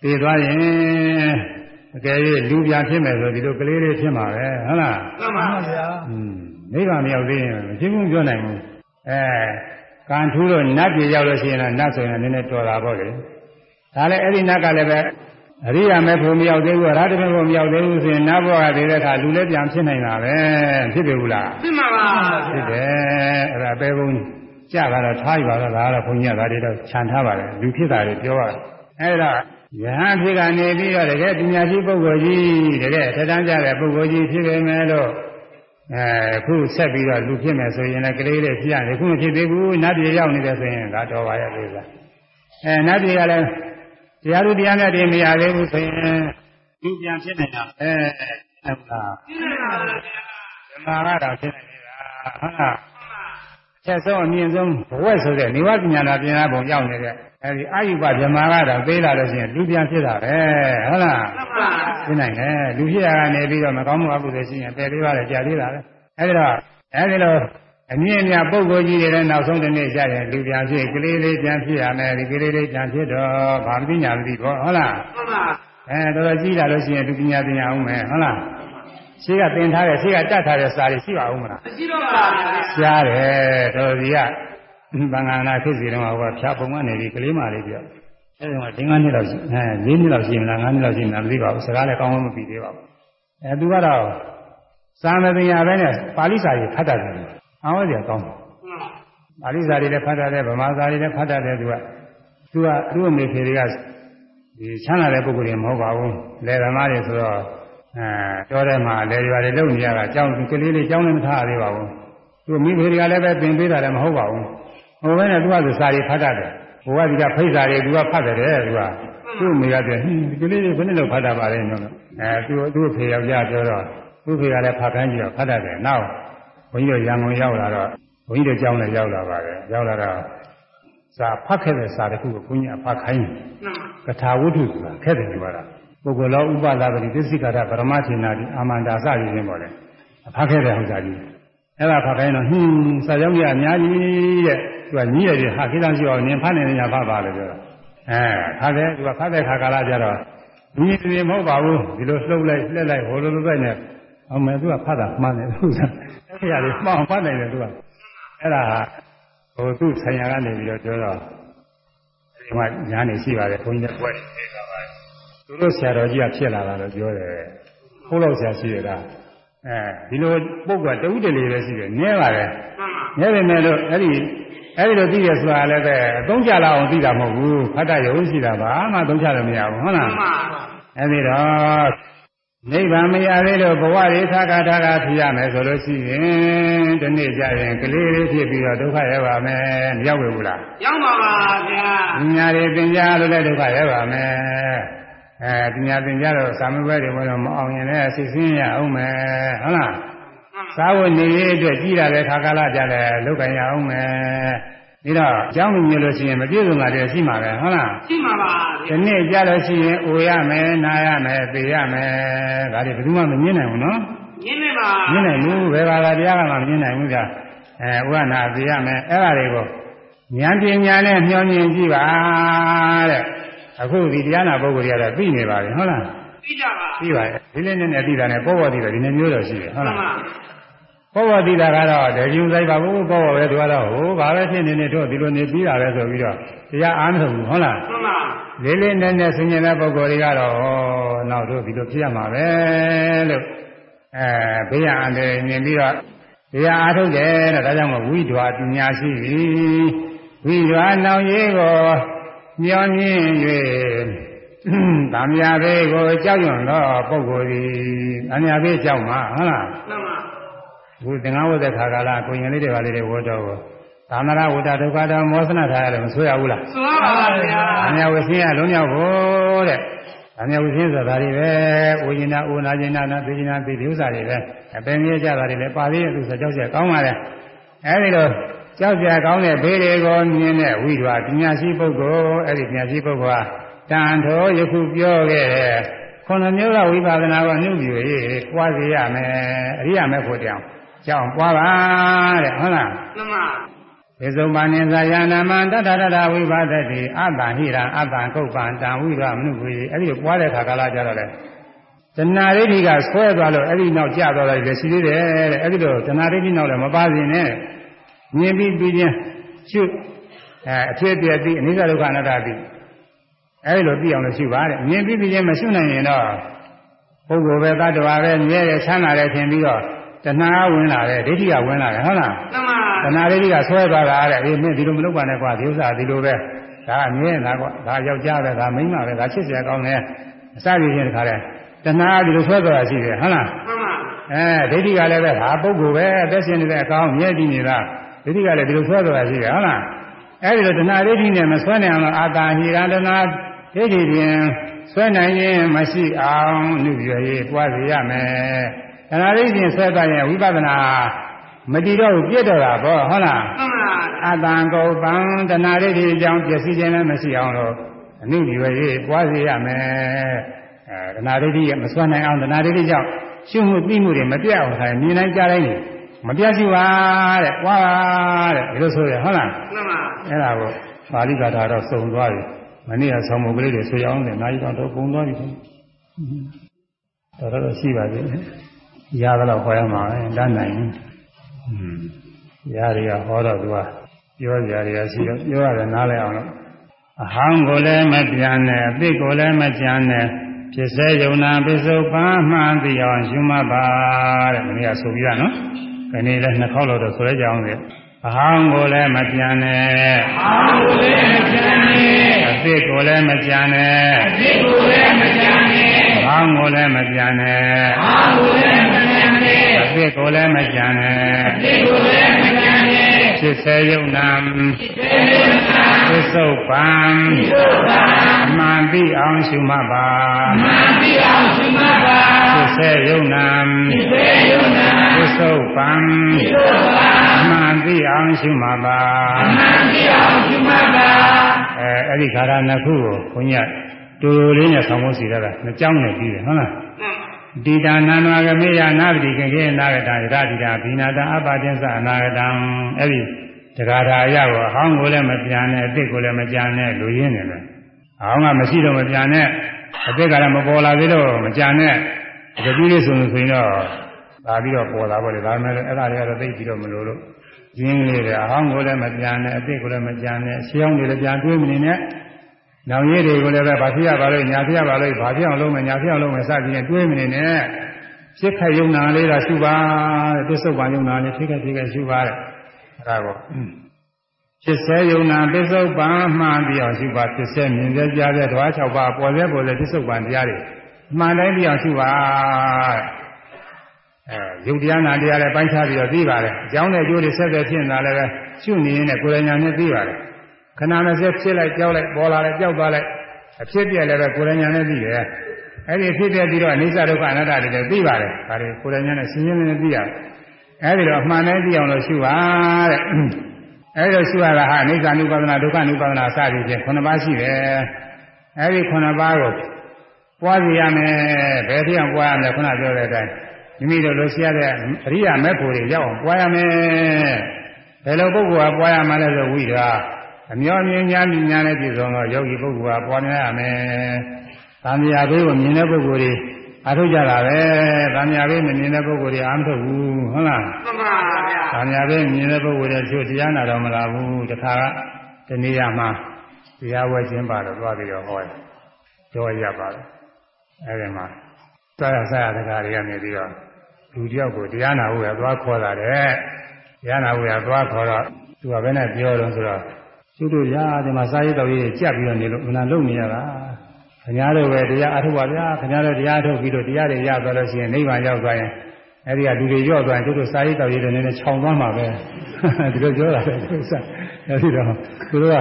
သိသွားရင် အကယ်၍လူပြန်ဖြစ်မယ်ဆိုဒီလိုကလေးလေးဖြစ်မှာပဲဟုတ်လားမှန်ပါဗျာอืมနိဗ္ဗာန်မရောက်သေးရင်မရှိဘူးပြောနိုင်ဘူးအဲကံထူးတော့နတ်ပြည်ရောက်လို့ရှိရင်တော့နတ်ဆိုရင်လည်းနည်းနည်းတော်တာပေါ့လေဒါလည်းအဲ့ဒီနတ်ကလည်းပဲအရိယာမေဖို့မရောက်သေးဘူးအရဟတမေဖို့မရောက်သေးဘူးဆိုရင်နတ်ဘဝကတည်းကလူလည်းပြန်ဖြစ်နိုင်တာပဲဖြစ်ပြီဘူးလားဖြစ်မှာပါဖြစ်တယ်အဲ့ဒါပဲဘုံကြတာတော့ထားယူပါတော့ဒါကတော့ဘုန်းကြီးကဒါတွေတော့ခြံထားပါတယ်လူဖြစ်တာတွေပြောရတယ်အဲ့ဒါ ယဟန်ဖြစ်ကနေပြီးတော့တကယ်ပညာရှိပုဂ္ဂိုလ်ကြီးတကယ်ထထမ်းကြတဲ့ပုဂ္ဂိုလ်ကြီးဖြစ်ပေမဲ့လို့အဲခုဆက်ပြီးတော့လူဖြစ်မယ်ဆိုရင်လည်းကလေးလေးဖြစ်ရတယ်ခုမဖြစ်သေးဘူးနတ်ပြည်ရောက်နေတယ်ဆိုရင်ဒါတော်ပါရဲ့လို့ဆိုတာအဲနတ်ပြည်ကလည်းတရားသူတရားမြတ်တွေမရသေးဘူးဆိုရင်လူပြန်ဖြစ်နေတာအဲဟုတ်လားဖြစ်နေတာပါဗျာဓမ္မကတော့ဖြစ်နေတာဟုတ်လား ချက်ဆုံးအမြင့်ဆုံးဘဝဆိုတဲ့နေဝပညာနာပညာဘုံရောက်နေတဲ့အဲဒီအာယုပဗြဟ္မာကတော့သေးလာလို့ရှိရင်လူပြန်ဖြစ်တာပဲဟုတ်လားဖြစ်နိုင်တယ်လူဖြစ်ရကနေပြီးတော့မကောင်းမှုအကုသိုလ်ရှိရင်ပယ်သေးပါလေကြာသေးတာပဲအဲဒီတော့အဲဒီလိုအမြင့်မြတ်ပုဂ္ဂိုလ်ကြီးတွေလည်းနောက်ဆုံးတစ်နေ့ကျရင်လူပြန်ဖြစ်ကလေးလေးပြန်ဖြစ်ရမယ်ဒီကလေးလေးပြန်ဖြစ်တော့ဘာမသိညာမသိဘောဟုတ်လားဟုတ်ပါအဲတော်တော်ကြီးလာလို့ရှိရင်လူပညာပညာအောင်မယ်ဟုတ်လား ရှိကသင်ထားတဲ့ရှိကတတ်ထားတဲ့စာတွေရှိပါဦးမလားမရှိတော့ပါဘူးရှားတယ်တော်ဒီကဘင်္ဂနာဖြစ်စီတော့ဟိုကဖြာပုံကနေပြီးကလေးမလေးပြောအဲဒီမှာဒင်္ဂနှစ်လောက်ရှိအဲ၄နှစ်လောက်ရှိမလား၅နှစ်လောက်ရှိမလားမသိပါဘူးစကားလည်းကောင်းမှမပြီးသေးပါဘူးအဲသူကတော့စာမပညာပဲနဲ့ပါဠိစာကြီးဖတ်တတ်တယ်အောင်းရကောင်းတယ်ပါဠိစာတွေလည်းဖတ်တတ်တယ်ဗမာစာတွေလည်းဖတ်တတ်တယ်သူကသူကသူ့အမေဖေတွေကဒီချမ်းသာတဲ့ပုဂ္ဂိုလ်တွေမဟုတ်ပါဘူးလယ်သမားတွေဆိုတော့ အဲတော်ထဲမှာလယ်ရွာတွေလုံနေရတာအကြောင်းကလေးလေးကြောင်းလည်းမထားရသေးပါဘူးသူမိဖေတွေကလည်းပဲသင်ပေးတာလည်းမဟုတ်ပါဘူးဟိုဘက်နဲ့သူကဆိုစာတွေဖတ်တတ်တယ်ဟိုကဒီကဖိတ်စာတွေသူကဖတ်တယ်သူကသူ့မိကတည်းကဟင်းဒီကလေးလေးဘယ်နဲ့လောက်ဖတ်တာပါလဲနော်အဲသူသူ့ဖေယောက်ျားပြောတော့သူ့ဖေကလည်းဖတ်ခိုင်းကြည့်တော့ဖတ်တတ်တယ်နောက်ဘုန်းကြီးတို့ရန်ကုန်ရောက်လာတော့ဘုန်းကြီးတို့ကျောင်းလည်းရောက်လာပါတယ်ရောက်လာတော့စာဖတ်ခဲ့တဲ့စာတစ်ခုကိုဘုန်းကြီးအဖတ်ခိုင်းတယ်ကထာဝတ္ထုဆိုတာခဲ့တယ်ဒီမှာလား ပုဂ္ဂိုလ်လောဥပလာပတိသစ္စိကတာပရမထေနာတိအာမန္တာစရည်ခြင်းပေါ့လေအဖတ်ခဲ့တဲ့ဥစ္စာကြီးအဲ့ဒါဖတ်ခိုင်းတော့ဟင်းစာရောက်ရအများကြီးတဲ့သူကညီးရတယ်ဟာကိစ္စရှိအောင်နင်ဖတ်နေညာဖတ်ပါလေပြောတော့အဲဖတ်တယ်သူကဖတ်တဲ့ခါကာလကျတော့ညီးတယ်မဟုတ်ပါဘူးဒီလိုလှုပ်လိုက်လှက်လိုက်ဟိုလိုလိုပဲနဲ့အောင်မယ်သူကဖတ်တာမှန်တယ်သူကအဲ့ဒါလေးမှောင်ဖတ်နိုင်တယ်သူကအဲ့ဒါဟိုသူ့ဆိုင်ရာကနေပြီးတော့ပြောတော့ဒီမှာညာနေရှိပါတယ်ဘုန်းကြီးကပွဲနေတာပါ သူတို့ဆရာတော်ကြီးကဖြစ်လာတာလို့ပြောတယ်ခိုးလို့ဆရာရှိရတာအဲဒီလိုပုဂ္ဂိုလ်တဦးတလေပဲရှိတယ်နည်းပါတယ်နည်းတယ်နဲ့လို့အဲ့ဒီအဲ့ဒီလိုသိရဆိုတာလည်းပဲအသုံးချလာအောင်သိတာမဟုတ်ဘူးဖတ်တရုံရှိတာပါမှသုံးချလို့မရဘူးဟုတ်လားအဲ့ဒီတော့နိဗ္ဗာန်မရသေးလို့ဘဝရေခါခါထာကဖြစ်ရမယ်ဆိုလို့ရှိရင်ဒီနေ့ကျရင်ကလေးလေးဖြစ်ပြီးတော့ဒုက္ခရောက်ပါမယ်မရောက်ဘူးလားရောက်ပါပါဗျာညာတွေသင်ကြားလို့လည်းဒုက္ခရောက်ပါမယ် အဲပညာသင်ကြားတော့သာမဝဲတွေဘယ်တော့မအောင်ရင်လည်းစိတ်ဆင်းရအောင်မယ်ဟုတ်လားသာဝနေရေးအတွက်ကြည်ရတဲ့ခါကာလကြတယ်လောက်ကန်ရအောင်မယ်ပြီးတော့အကြောင်းမြင်လို့ရှိရင်မပြည့်စုံတာတွေရှိမှာပဲဟုတ်လားရှိမှာပါဒီနေ့ကြလို့ရှိရင်အိုရမယ်နာရမယ်သိရမယ်ဒါတွေဘယ်သူမှမမြင်နိုင်ဘူးနော်မြင်နေပါမြင်နိုင်ဘူးဘယ်ဘာသာတရားကမှမမြင်နိုင်ဘူးကြာအဲဥရနာသိရမယ်အဲ့ဒါတွေကိုဉာဏ်ပညာနဲ့မျှော်မြင်ကြည့်ပါတဲ့ အခုဒီတရားနာပုဂ္ဂိုလ်တွေကတော့သိနေပါပြီဟုတ်လားသိကြပါသိပါရဲ့ဒီလေးနဲ့နဲ့သိတာနဲ့ပေါ်ပေါ်သိတယ်ဒီနေ့မျိုးတော့ရှိတယ်ဟုတ်လားပေါ်ပေါ်သိတာကတော့တကြုံဆိုင်ပါဘူးပေါ်ပေါ်ပဲသူကတော့ဟိုဘာပဲဖြစ်နေနေတော့ဒီလိုနေပြီးတာပဲဆိုပြီးတော့တရားအားမထုတ်ဘူးဟုတ်လားမှန်ပါလေးလေးနဲ့နဲ့ဆင်ញင်တဲ့ပုဂ္ဂိုလ်တွေကတော့ဟောနောက်တို့ဒီလိုဖြစ်ရမှာပဲလို့အဲဘေးရန်တယ်မြင်ပြီးတော့တရားအားထုတ်တယ်တဲ့ဒါကြောင့်မို့ဝိဓွာပညာရှိပြီဝိဓွာနောင်ရေးကို မျောမြင့်၍သံဃာဘေးကိုကြောက်ရွံ့သောပုဂ္ဂိုလ်သည်သံဃာဘေးကြောက်မှာဟုတ်လားမှန်ပါခုသင်္ဃဝဇ္ဇခါကာလကိုရင်လေးတွေပါလေးတွေဝတ်တော်ကိုသာမဏဝတ္တဒုက္ခတောမောသနာထားရတယ်မဆိုရဘူးလားဆိုရပါပါဗျာသံဃာဝဆင်းရလုံးရောက်ဖို့တဲ့သံဃာဝဆင်းဆိုတာတွေပဲဝိညာဏဥနာကျင်နာနာသိကျင်နာသိဒီဥစ္စာတွေပဲအပင်ကြီးကြတာတွေလည်းပါသေးရဲ့သူဆိုကြောက်ကြကောင်းပါလေအဲဒီတော့ ကြောက်ကြကောင်းတဲ့ဘေးတွေကိုမြင်တဲ့ဝိဓဝပညာရှိပုဂ္ဂိုလ်အဲ့ဒီပညာရှိပုဂ္ဂိုလ်ဟာတန်ထောယခုပြောခဲ့တဲ့ခုနှစ်မျိုးကဝိပါဒနာကိုနှုတ်ပြ၍ပွားစေရမယ်အရိယာမေဖို့တောင်ကြောင်းပွားပါတဲ့ဟုတ်လားမှန်ပါေဇုံပါနိဇာယနာမတတတတဝိပါဒတိအတ္တဟိရံအတ္တကုပ္ပံတံဝိရမနုဝေအဲ့ဒီပွားတဲ့ခါကာလကြတော့လေတဏှာရိဋ္ဌိကဆွဲသွားလို့အဲ့ဒီနောက်ကျသွားတယ်လေရှိသေးတယ်တဲ့အဲ့ဒီတော့တဏှာရိဋ္ဌိနောက်လည်းမပါစင်နဲ့ မြင်ပြီးပြီးချင်းရှုအဲအဖြစ်ပြသိအနိစ္စဒုက္ခအနတ္တသိအဲဒီလိုသိအောင်လို့ရှုပါတဲ့မြင်ပြီးပြီးချင်းမရှုနိုင်ရင်တော့ပုဂ္ဂိုလ်ပဲတ attva ပဲမြဲတယ်ချမ်းသာတယ်ထင်ပြီးတော့တဏှာဝင်လာတယ်ဒိဋ္ဌိကဝင်လာတယ်ဟုတ်လားမှန်ပါတဏှာဒိဋ္ဌိကဆွဲသွားတာတဲ့အေးမင်းဒီလိုမလုပ်ပါနဲ့ကွာဒီဥစ္စာဒီလိုပဲဒါအမြဲတာကွာဒါယောက်ျားပဲဒါမိန်းမပဲဒါချစ်စရာကောင်းတယ်အစပြုခြင်းတခါလဲတဏှာဒီလိုဆွဲသွားတာရှိတယ်ဟုတ်လားမှန်ပါအဲဒိဋ္ဌိကလည်းပဲဒါပုဂ္ဂိုလ်ပဲအသက်ရှင်နေတဲ့အကောင်းမြဲတည်နေတာ ဒိဋ္ဌိကလည်းဒီလိုဆွဲသွားတာရှိတယ်ဟုတ်လားအဲဒီလိုတဏှာဒိဋ္ဌိနဲ့မဆွဲနိုင်အောင်အာတာဟိရတနာဒိဋ္ဌိဖြင့်ဆွဲနိုင်ရင်မရှိအောင်နှုတ်ရရေးပွားစီရမယ်တဏှာဒိဋ္ဌိဆွဲသွားရင်ဝိပဿနာမတည်တော့ဘူးပြည့်တော့တာပေါ့ဟုတ်လားမှန်ပါအတန်ကုပံတဏှာဒိဋ္ဌိအကြောင်းပျက်စီးခြင်းလည်းမရှိအောင်လို့အနုရရေးပွားစီရမယ်အဲတဏှာဒိဋ္ဌိမဆွဲနိုင်အောင်တဏှာဒိဋ္ဌိကြောင့်ရှုမှုသိမှုတွေမပြတ်အောင်ထိုင်မြင်နိုင်ကြတိုင်း မပြတ်ရှိပါတဲ့ွားပါတဲ့ဒီလိုဆိုရဟုတ်လားမှန်ပါအဲ့ဒါကိုပါဠိကထာတော့စုံသွားပြီမနေ့ကဆောင်းမုတ်ကလေးတွေဆိုရအောင်တယ်နိုင်တော့ပုံသွားပြီတော်တော်ရှိပါသေးတယ်ရသလောက်ဟောရမှာပဲတန်းနိုင်อืมရတွေကဟောတော့သူကပြောကြရရှိတော့ပြောရတယ်နားလည်အောင်လို့အဟောင်းကိုလည်းမပြန်နဲ့အသစ်ကိုလည်းမကြံနဲ့ဖြစ်စေယုံနာပစ္စုပန်မှန်သိအောင်ရှုမှတ်ပါတဲ့မင်းကဆိုပြီးတာနော် ခဏလေးနှစ်ခေါက်လို့တော့ဆိုရကြအောင်လေအဟောင်းကိုလည်းမပြန်နဲ့အဟောင်းကိုလည်းမပြန်နဲ့အသစ်ကိုလည်းမကြံနဲ့အသစ်ကိုလည်းမကြံနဲ့အဟောင်းကိုလည်းမပြန်နဲ့အဟောင်းကိုလည်းမပြန်နဲ့အသစ်ကိုလည်းမကြံနဲ့အသစ်ကိုလည်းမကြံနဲ့ဖြစ်စေယုံနာသစ္ဆုတ်ပံအမှန်သိအောင်ရှုမှတ်ပါအမှန်သိအောင်ရှုမှတ်ပါဖြစ်စေယုံနာဖြစ်စေယုံနာသ စ္ဆုတ်ပံသစ္ဆုတ်ပံအမှန်သိအောင်ရှုမှတ်ပါအမှန်သိအောင်ရှုမှတ်ပါအဲအဲ့ဒီခါရနှစ်ခုကိုဘုန်းကြီးကတူတူလေးနဲ့ဆောင်းဖို့စီရတာနှစ်ကြောင်းနဲ့ပြီးတယ်ဟုတ်လားတိတာနန္ဒဂမေယနာတိကေကေနာဂတံရတိတာဘိနာတအပတိသအနာဂတံအဲ့ဒီတဂါထာအရကိုအဟောင်းကိုလည်းမပြန်နဲ့အစ်စ်ကိုလည်းမကြံနဲ့လူရင်းနေတယ်အဟောင်းကမရှိတော့မပြန်နဲ့အစ်စ်ကလည်းမပေါ်လာသေးတော့မကြံနဲ့တတိလေးဆိုရင်ဆိုရင်တော့ သာပြီးတော့ပေါ်လာပါလေဒါပေမဲ့အဲ့ဒါတွေကတော့သိပြီးတော့မလို့လို့ရင်းလေးတွေအဟောင်းကိုလည်းမပြန်နဲ့အစ်စ်ကိုလည်းမကြံနဲ့ရှင်းအောင်တွေလည်းပြန်တွေးမနေနဲ့နောင်ရည်တွေကိုလည်းပဲဘာဖြစ်ရပါလို့ညာဖြစ်ရပါလို့ဘာဖြစ်အောင်လုပ်မယ်ညာဖြစ်အောင်လုပ်မယ်စသည်ဖြင့်တွေးမနေနဲ့ဖြစ်ခယုံနာလေးကရှုပါတဲ့ပစ္စုပန်ယုံနာလေးဖြစ်ခဖြစ်ခရှုပါတဲ့အဲ့ဒါကိုဖြစ်စေယုံနာပစ္စုပန်မှန်ပြီးအောင်ရှုပါဖြစ်စေမြင်စေကြားစေဓဝါ၆ပါးပေါ်စေပေါ်စေပစ္စုပန်တရားတွေမှန်တိုင်းပြီးအောင်ရှုပါ အဲယုတ်တရားနာတရားလည်းပိုင်းခြားပြီးတော့သိပါတယ်အကြောင်းနဲ့အကျိုးတွေဆက်ဆက်ဖြစ်နေတာလည်းပဲရှုနေရင်လည်းကိုယ်ဉာဏ်နဲ့သိပါတယ်ခဏနဲ့ဆက်ဖြစ်လိုက်ကြောက်လိုက်ပေါ်လာလိုက်ကြောက်သွားလိုက်အဖြစ်ပြက်လည်းပဲကိုယ်ဉာဏ်နဲ့သိတယ်အဲ့ဒီဖြစ်ပြပြီးတော့အနိစ္စဒုက္ခအနတ္တတွေလည်းသိပါတယ်ဒါတွေကိုယ်ဉာဏ်နဲ့ရှင်းရှင်းလင်းလင်းသိရတယ်အဲ့ဒီတော့အမှန်တိုင်းသိအောင်လို့ရှုပါတဲ့အဲ့ဒီရှုရတာဟာအနိစ္စ ानु ပါဒနာဒုက္ခ ानु ပါဒနာစသည်ဖြင့်9ပါးရှိတယ်အဲ့ဒီ9ပါးကိုပွားစီရမယ်ဘယ်ထည့်အောင်ပွားရမလဲခုနပြောတဲ့အတိုင်း မိမိတို့လိုရှိရတဲ့အရိယာမေဖို့တွေရောက်အောင်ပွားရမယ်ဘယ်လိုပုဂ္ဂိုလ်ကပွားရမှလဲဆိုဝိဓာအမျောမြင်ညာမြင်ညာနဲ့ပြည့်စုံတော့ယောဂီပုဂ္ဂိုလ်ကပွားများရမယ်။သံဃာဘေးကိုမြင်တဲ့ပုဂ္ဂိုလ်တွေအားထုတ်ကြတာပဲ။သံဃာဘေးမမြင်တဲ့ပုဂ္ဂိုလ်တွေအားမထုတ်ဘူးဟုတ်လား။မှန်ပါဗျာသံဃာဘေးမြင်တဲ့ပုဂ္ဂိုလ်တွေချို့တရားနာတော့မလာဘူး။တခါကတနည်းရမှာတရားဝဲခြင်းပါတော့သွားပြီးတော့ဟောတယ်။ကြောရပါတယ်။အဲဒီမှာစာရစာရတကားတွေကနေပြီးတော့ လူတယောက်ကိုတရားနာဖို့ရသွားခေါ်တာတဲ့။တရားနာဖို့ရသွားခေါ်တော့သူကဘယ်နဲ့ပြောတော့ဆိုတော့ကျုပ်တို့ရာဒီမှာစာရေးတော်ရေးကြက်ပြီးတော့နေလို့မနာလုံနေရတာခင်ဗျားတို့ပဲတရားအထုတ်ပါဗျာခင်ဗျားတို့တရားထုတ်ပြီးတော့တရားတွေရသွားလို့ရှိရင်နိဗ္ဗာန်ရောက်သွားရင်အဲဒီကလူတွေရော့သွားရင်ကျုပ်တို့စာရေးတော်ရေးတွေနည်းနည်းခြောင်သွားမှာပဲဒီလိုပြောတာလေသူစားအဲဒီတော့သူတို့က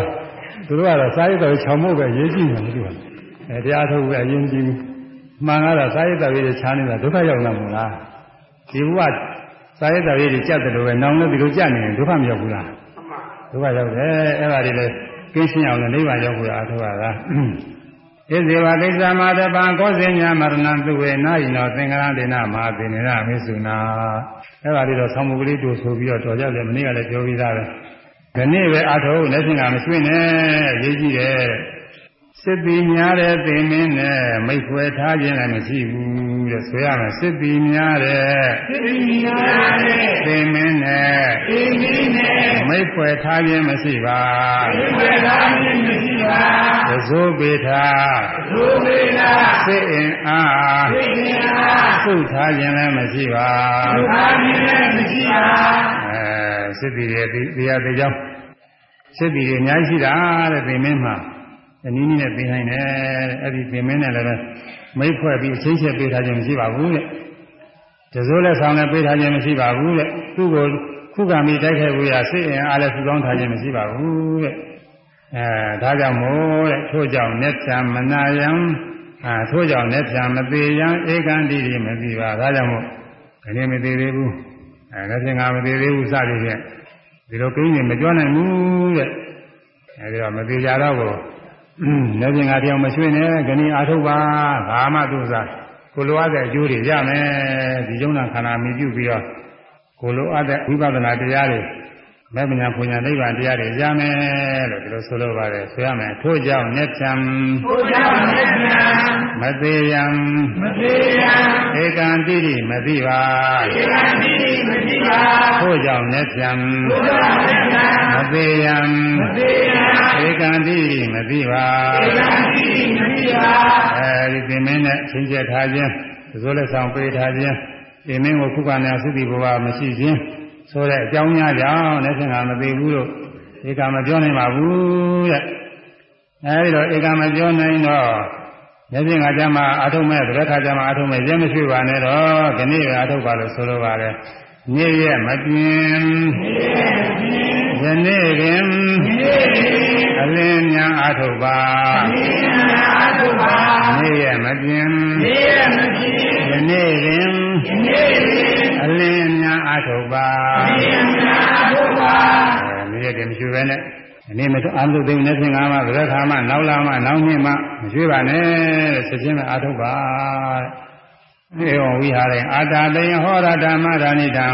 သူတို့ကတော့စာရေးတော်ရေးခြောင်ဖို့ပဲရေးကြည့်တယ်သူကအဲတရားထုတ်ပဲအရင်ကြည့်မှန်ကတော့စာရေးတော်ရေးတွေခြားနေတာဒုက္ခရောက်လာမို့လား ဒီဘုရားစာရေးတော်ရေးတွေကြက်တယ်လို့ပဲနောင်လည်းဒီလိုကြက်နေရင်ဒုက္ခမရောက်ဘူးလားဒုက္ခရောက်တယ်အဲ့ဒါတွေလည်းကင်းရှင်းအောင်လည်းနိဗ္ဗာန်ရောက်ဖို့အားထုတ်ရတာဣဇေဝသိစ္စာမတပံကောဇင်ညာမရဏံသူဝေနာယိနောသင်္ကရဒေနမဟာသေနေနမေစုနာအဲ့ဒါတွေတော့ဆောင်းမကလေးတို့ဆိုပြီးတော့တော်ကြတယ်မနေ့ကလည်းပြောပြီးသားပဲဒီနေ့ပဲအားထုတ်လက်ရှင်ကမရွှေ့နဲ့ရေးကြည့်တယ်စစ်ပီများတဲ့သင်မင်းနဲ့မိတ်ဆွဲထားခြင်းလည်းမရှိဘူး တဲ့ဆိုရမယ်စစ်ပီများတဲ့စစ်ပီများတဲ့သင်မင်းနဲ့သင်မင်းနဲ့မိတ်ဆွဲထားခြင်းမရှိပါမိတ်ဆွဲထားခြင်းမရှိပါသဇိုးပေထားသဇိုးပေထားစိတ်အင်အားစိတ်အင်အားသုထားခြင်းလည်းမရှိပါသုထားခြင်းလည်းမရှိပါအဲစစ်ပီရဲ့တရားတရားစစ်ပီရဲ့အများကြီးရှိတာတဲ့သင်မင်းမှာအနည်းနည်းနဲ့သိနိုင်တယ်အဲ့ဒီသင်မင်းနဲ့လည်း မိတ်ဖွဲ့ပြီးအချင်းချင်းပေးထားခြင်းမရှိပါဘူးတဲ့တစိုးလက်ဆောင်လည်းပေးထားခြင်းမရှိပါဘူးတဲ့သူ့ကိုခုခံပြီးတိုက်ခိုက်ဖို့ရစိတ်အင်အားလည်းစုဆောင်းထားခြင်းမရှိပါဘူးတဲ့အဲဒါကြောင့်မို့တဲ့ထို့ကြောင့် net ချာမနာယံအာထို့ကြောင့် net ချာမသေးယံဧကံတိတိမသိပါဒါကြောင့်မို့ခဏမသေးသေးဘူးအဲလက်ဖြင့်ငါမသေးသေးဘူးစသည်ဖြင့်ဒီလိုကိန်းနေမကြွနိုင်ဘူးတဲ့အဲဒီတော့မသေးကြတော့ဘူး လက်ပြင်ကတရားမရွှေ့နဲ့ခဏအာထုတ်ပါဘာမှသူစားကိုလိုအပ်တဲ့အကျိုးတွေရမယ်ဒီကျုံနာခန္ဓာမြည်ပြုပြီးတော့ကိုလိုအပ်တဲ့ဝိပဿနာတရားတွေ မေပညာပညာနိဗ္ဗာန်တရားတွေရမယ်လို့ဒီလိုဆိုလိုပါတယ်ဆိုရမယ်ထို့ကြောင့် nhất ံဘုရားမြတ်ဗျာမသေးယံမသေးရန်ဧကံတိတိမသိပါဧကံတိတိမသိပါထို့ကြောင့် nhất ံဘုရားမြတ်ဗျာမသေးယံမသေးရန်ဧကံတိတိမသိပါဧကံတိတိမသိပါအဲဒီသင်မင်းနဲ့ချင်းချက်ထားခြင်းသဇိုးလက်ဆောင်ပေးထားခြင်းသင်မင်းကိုခုခံရသုတိဘဝမရှိခြင်း ဆိုတဲ့အကြောင်းများကြောင့်လက်ဆင်ကမသိဘူးလို့ဧကမပြောနိုင်ပါဘူးတဲ့အဲဒီတော့ဧကမပြောနိုင်တော့လက်ဆင်ကကြမှာအာထုံမဲ့တရက်ခါကြမှာအာထုံမဲ့ရဲမရှိပါနဲ့တော့ဒီနေ့အာထုပ်ပါလို့ဆိုလိုပါတယ်နေ့ရက်မပြင်းယနေ့ပင်အလင်းများအာထုပ်ပါအာသုပါနေ့ရက်မပြင်းနေရမဖြစ်ယနေ့ပင်နေရ အလင်းများအာထုပ်ပါနေရအာသုပါအဲနေ့ရက်တည်းမရှိပဲနဲ့အနည်းမအာလုသိနေသင်္ဃာမဗရခါမနောက်လာမနောက်နှစ်မမရှိပါနဲ့ဆက်ချင်းမဲ့အာထုပ်ပါဧဝံဝိဟာရေအာတာတေဟောရဓမ္မဒါနိတံ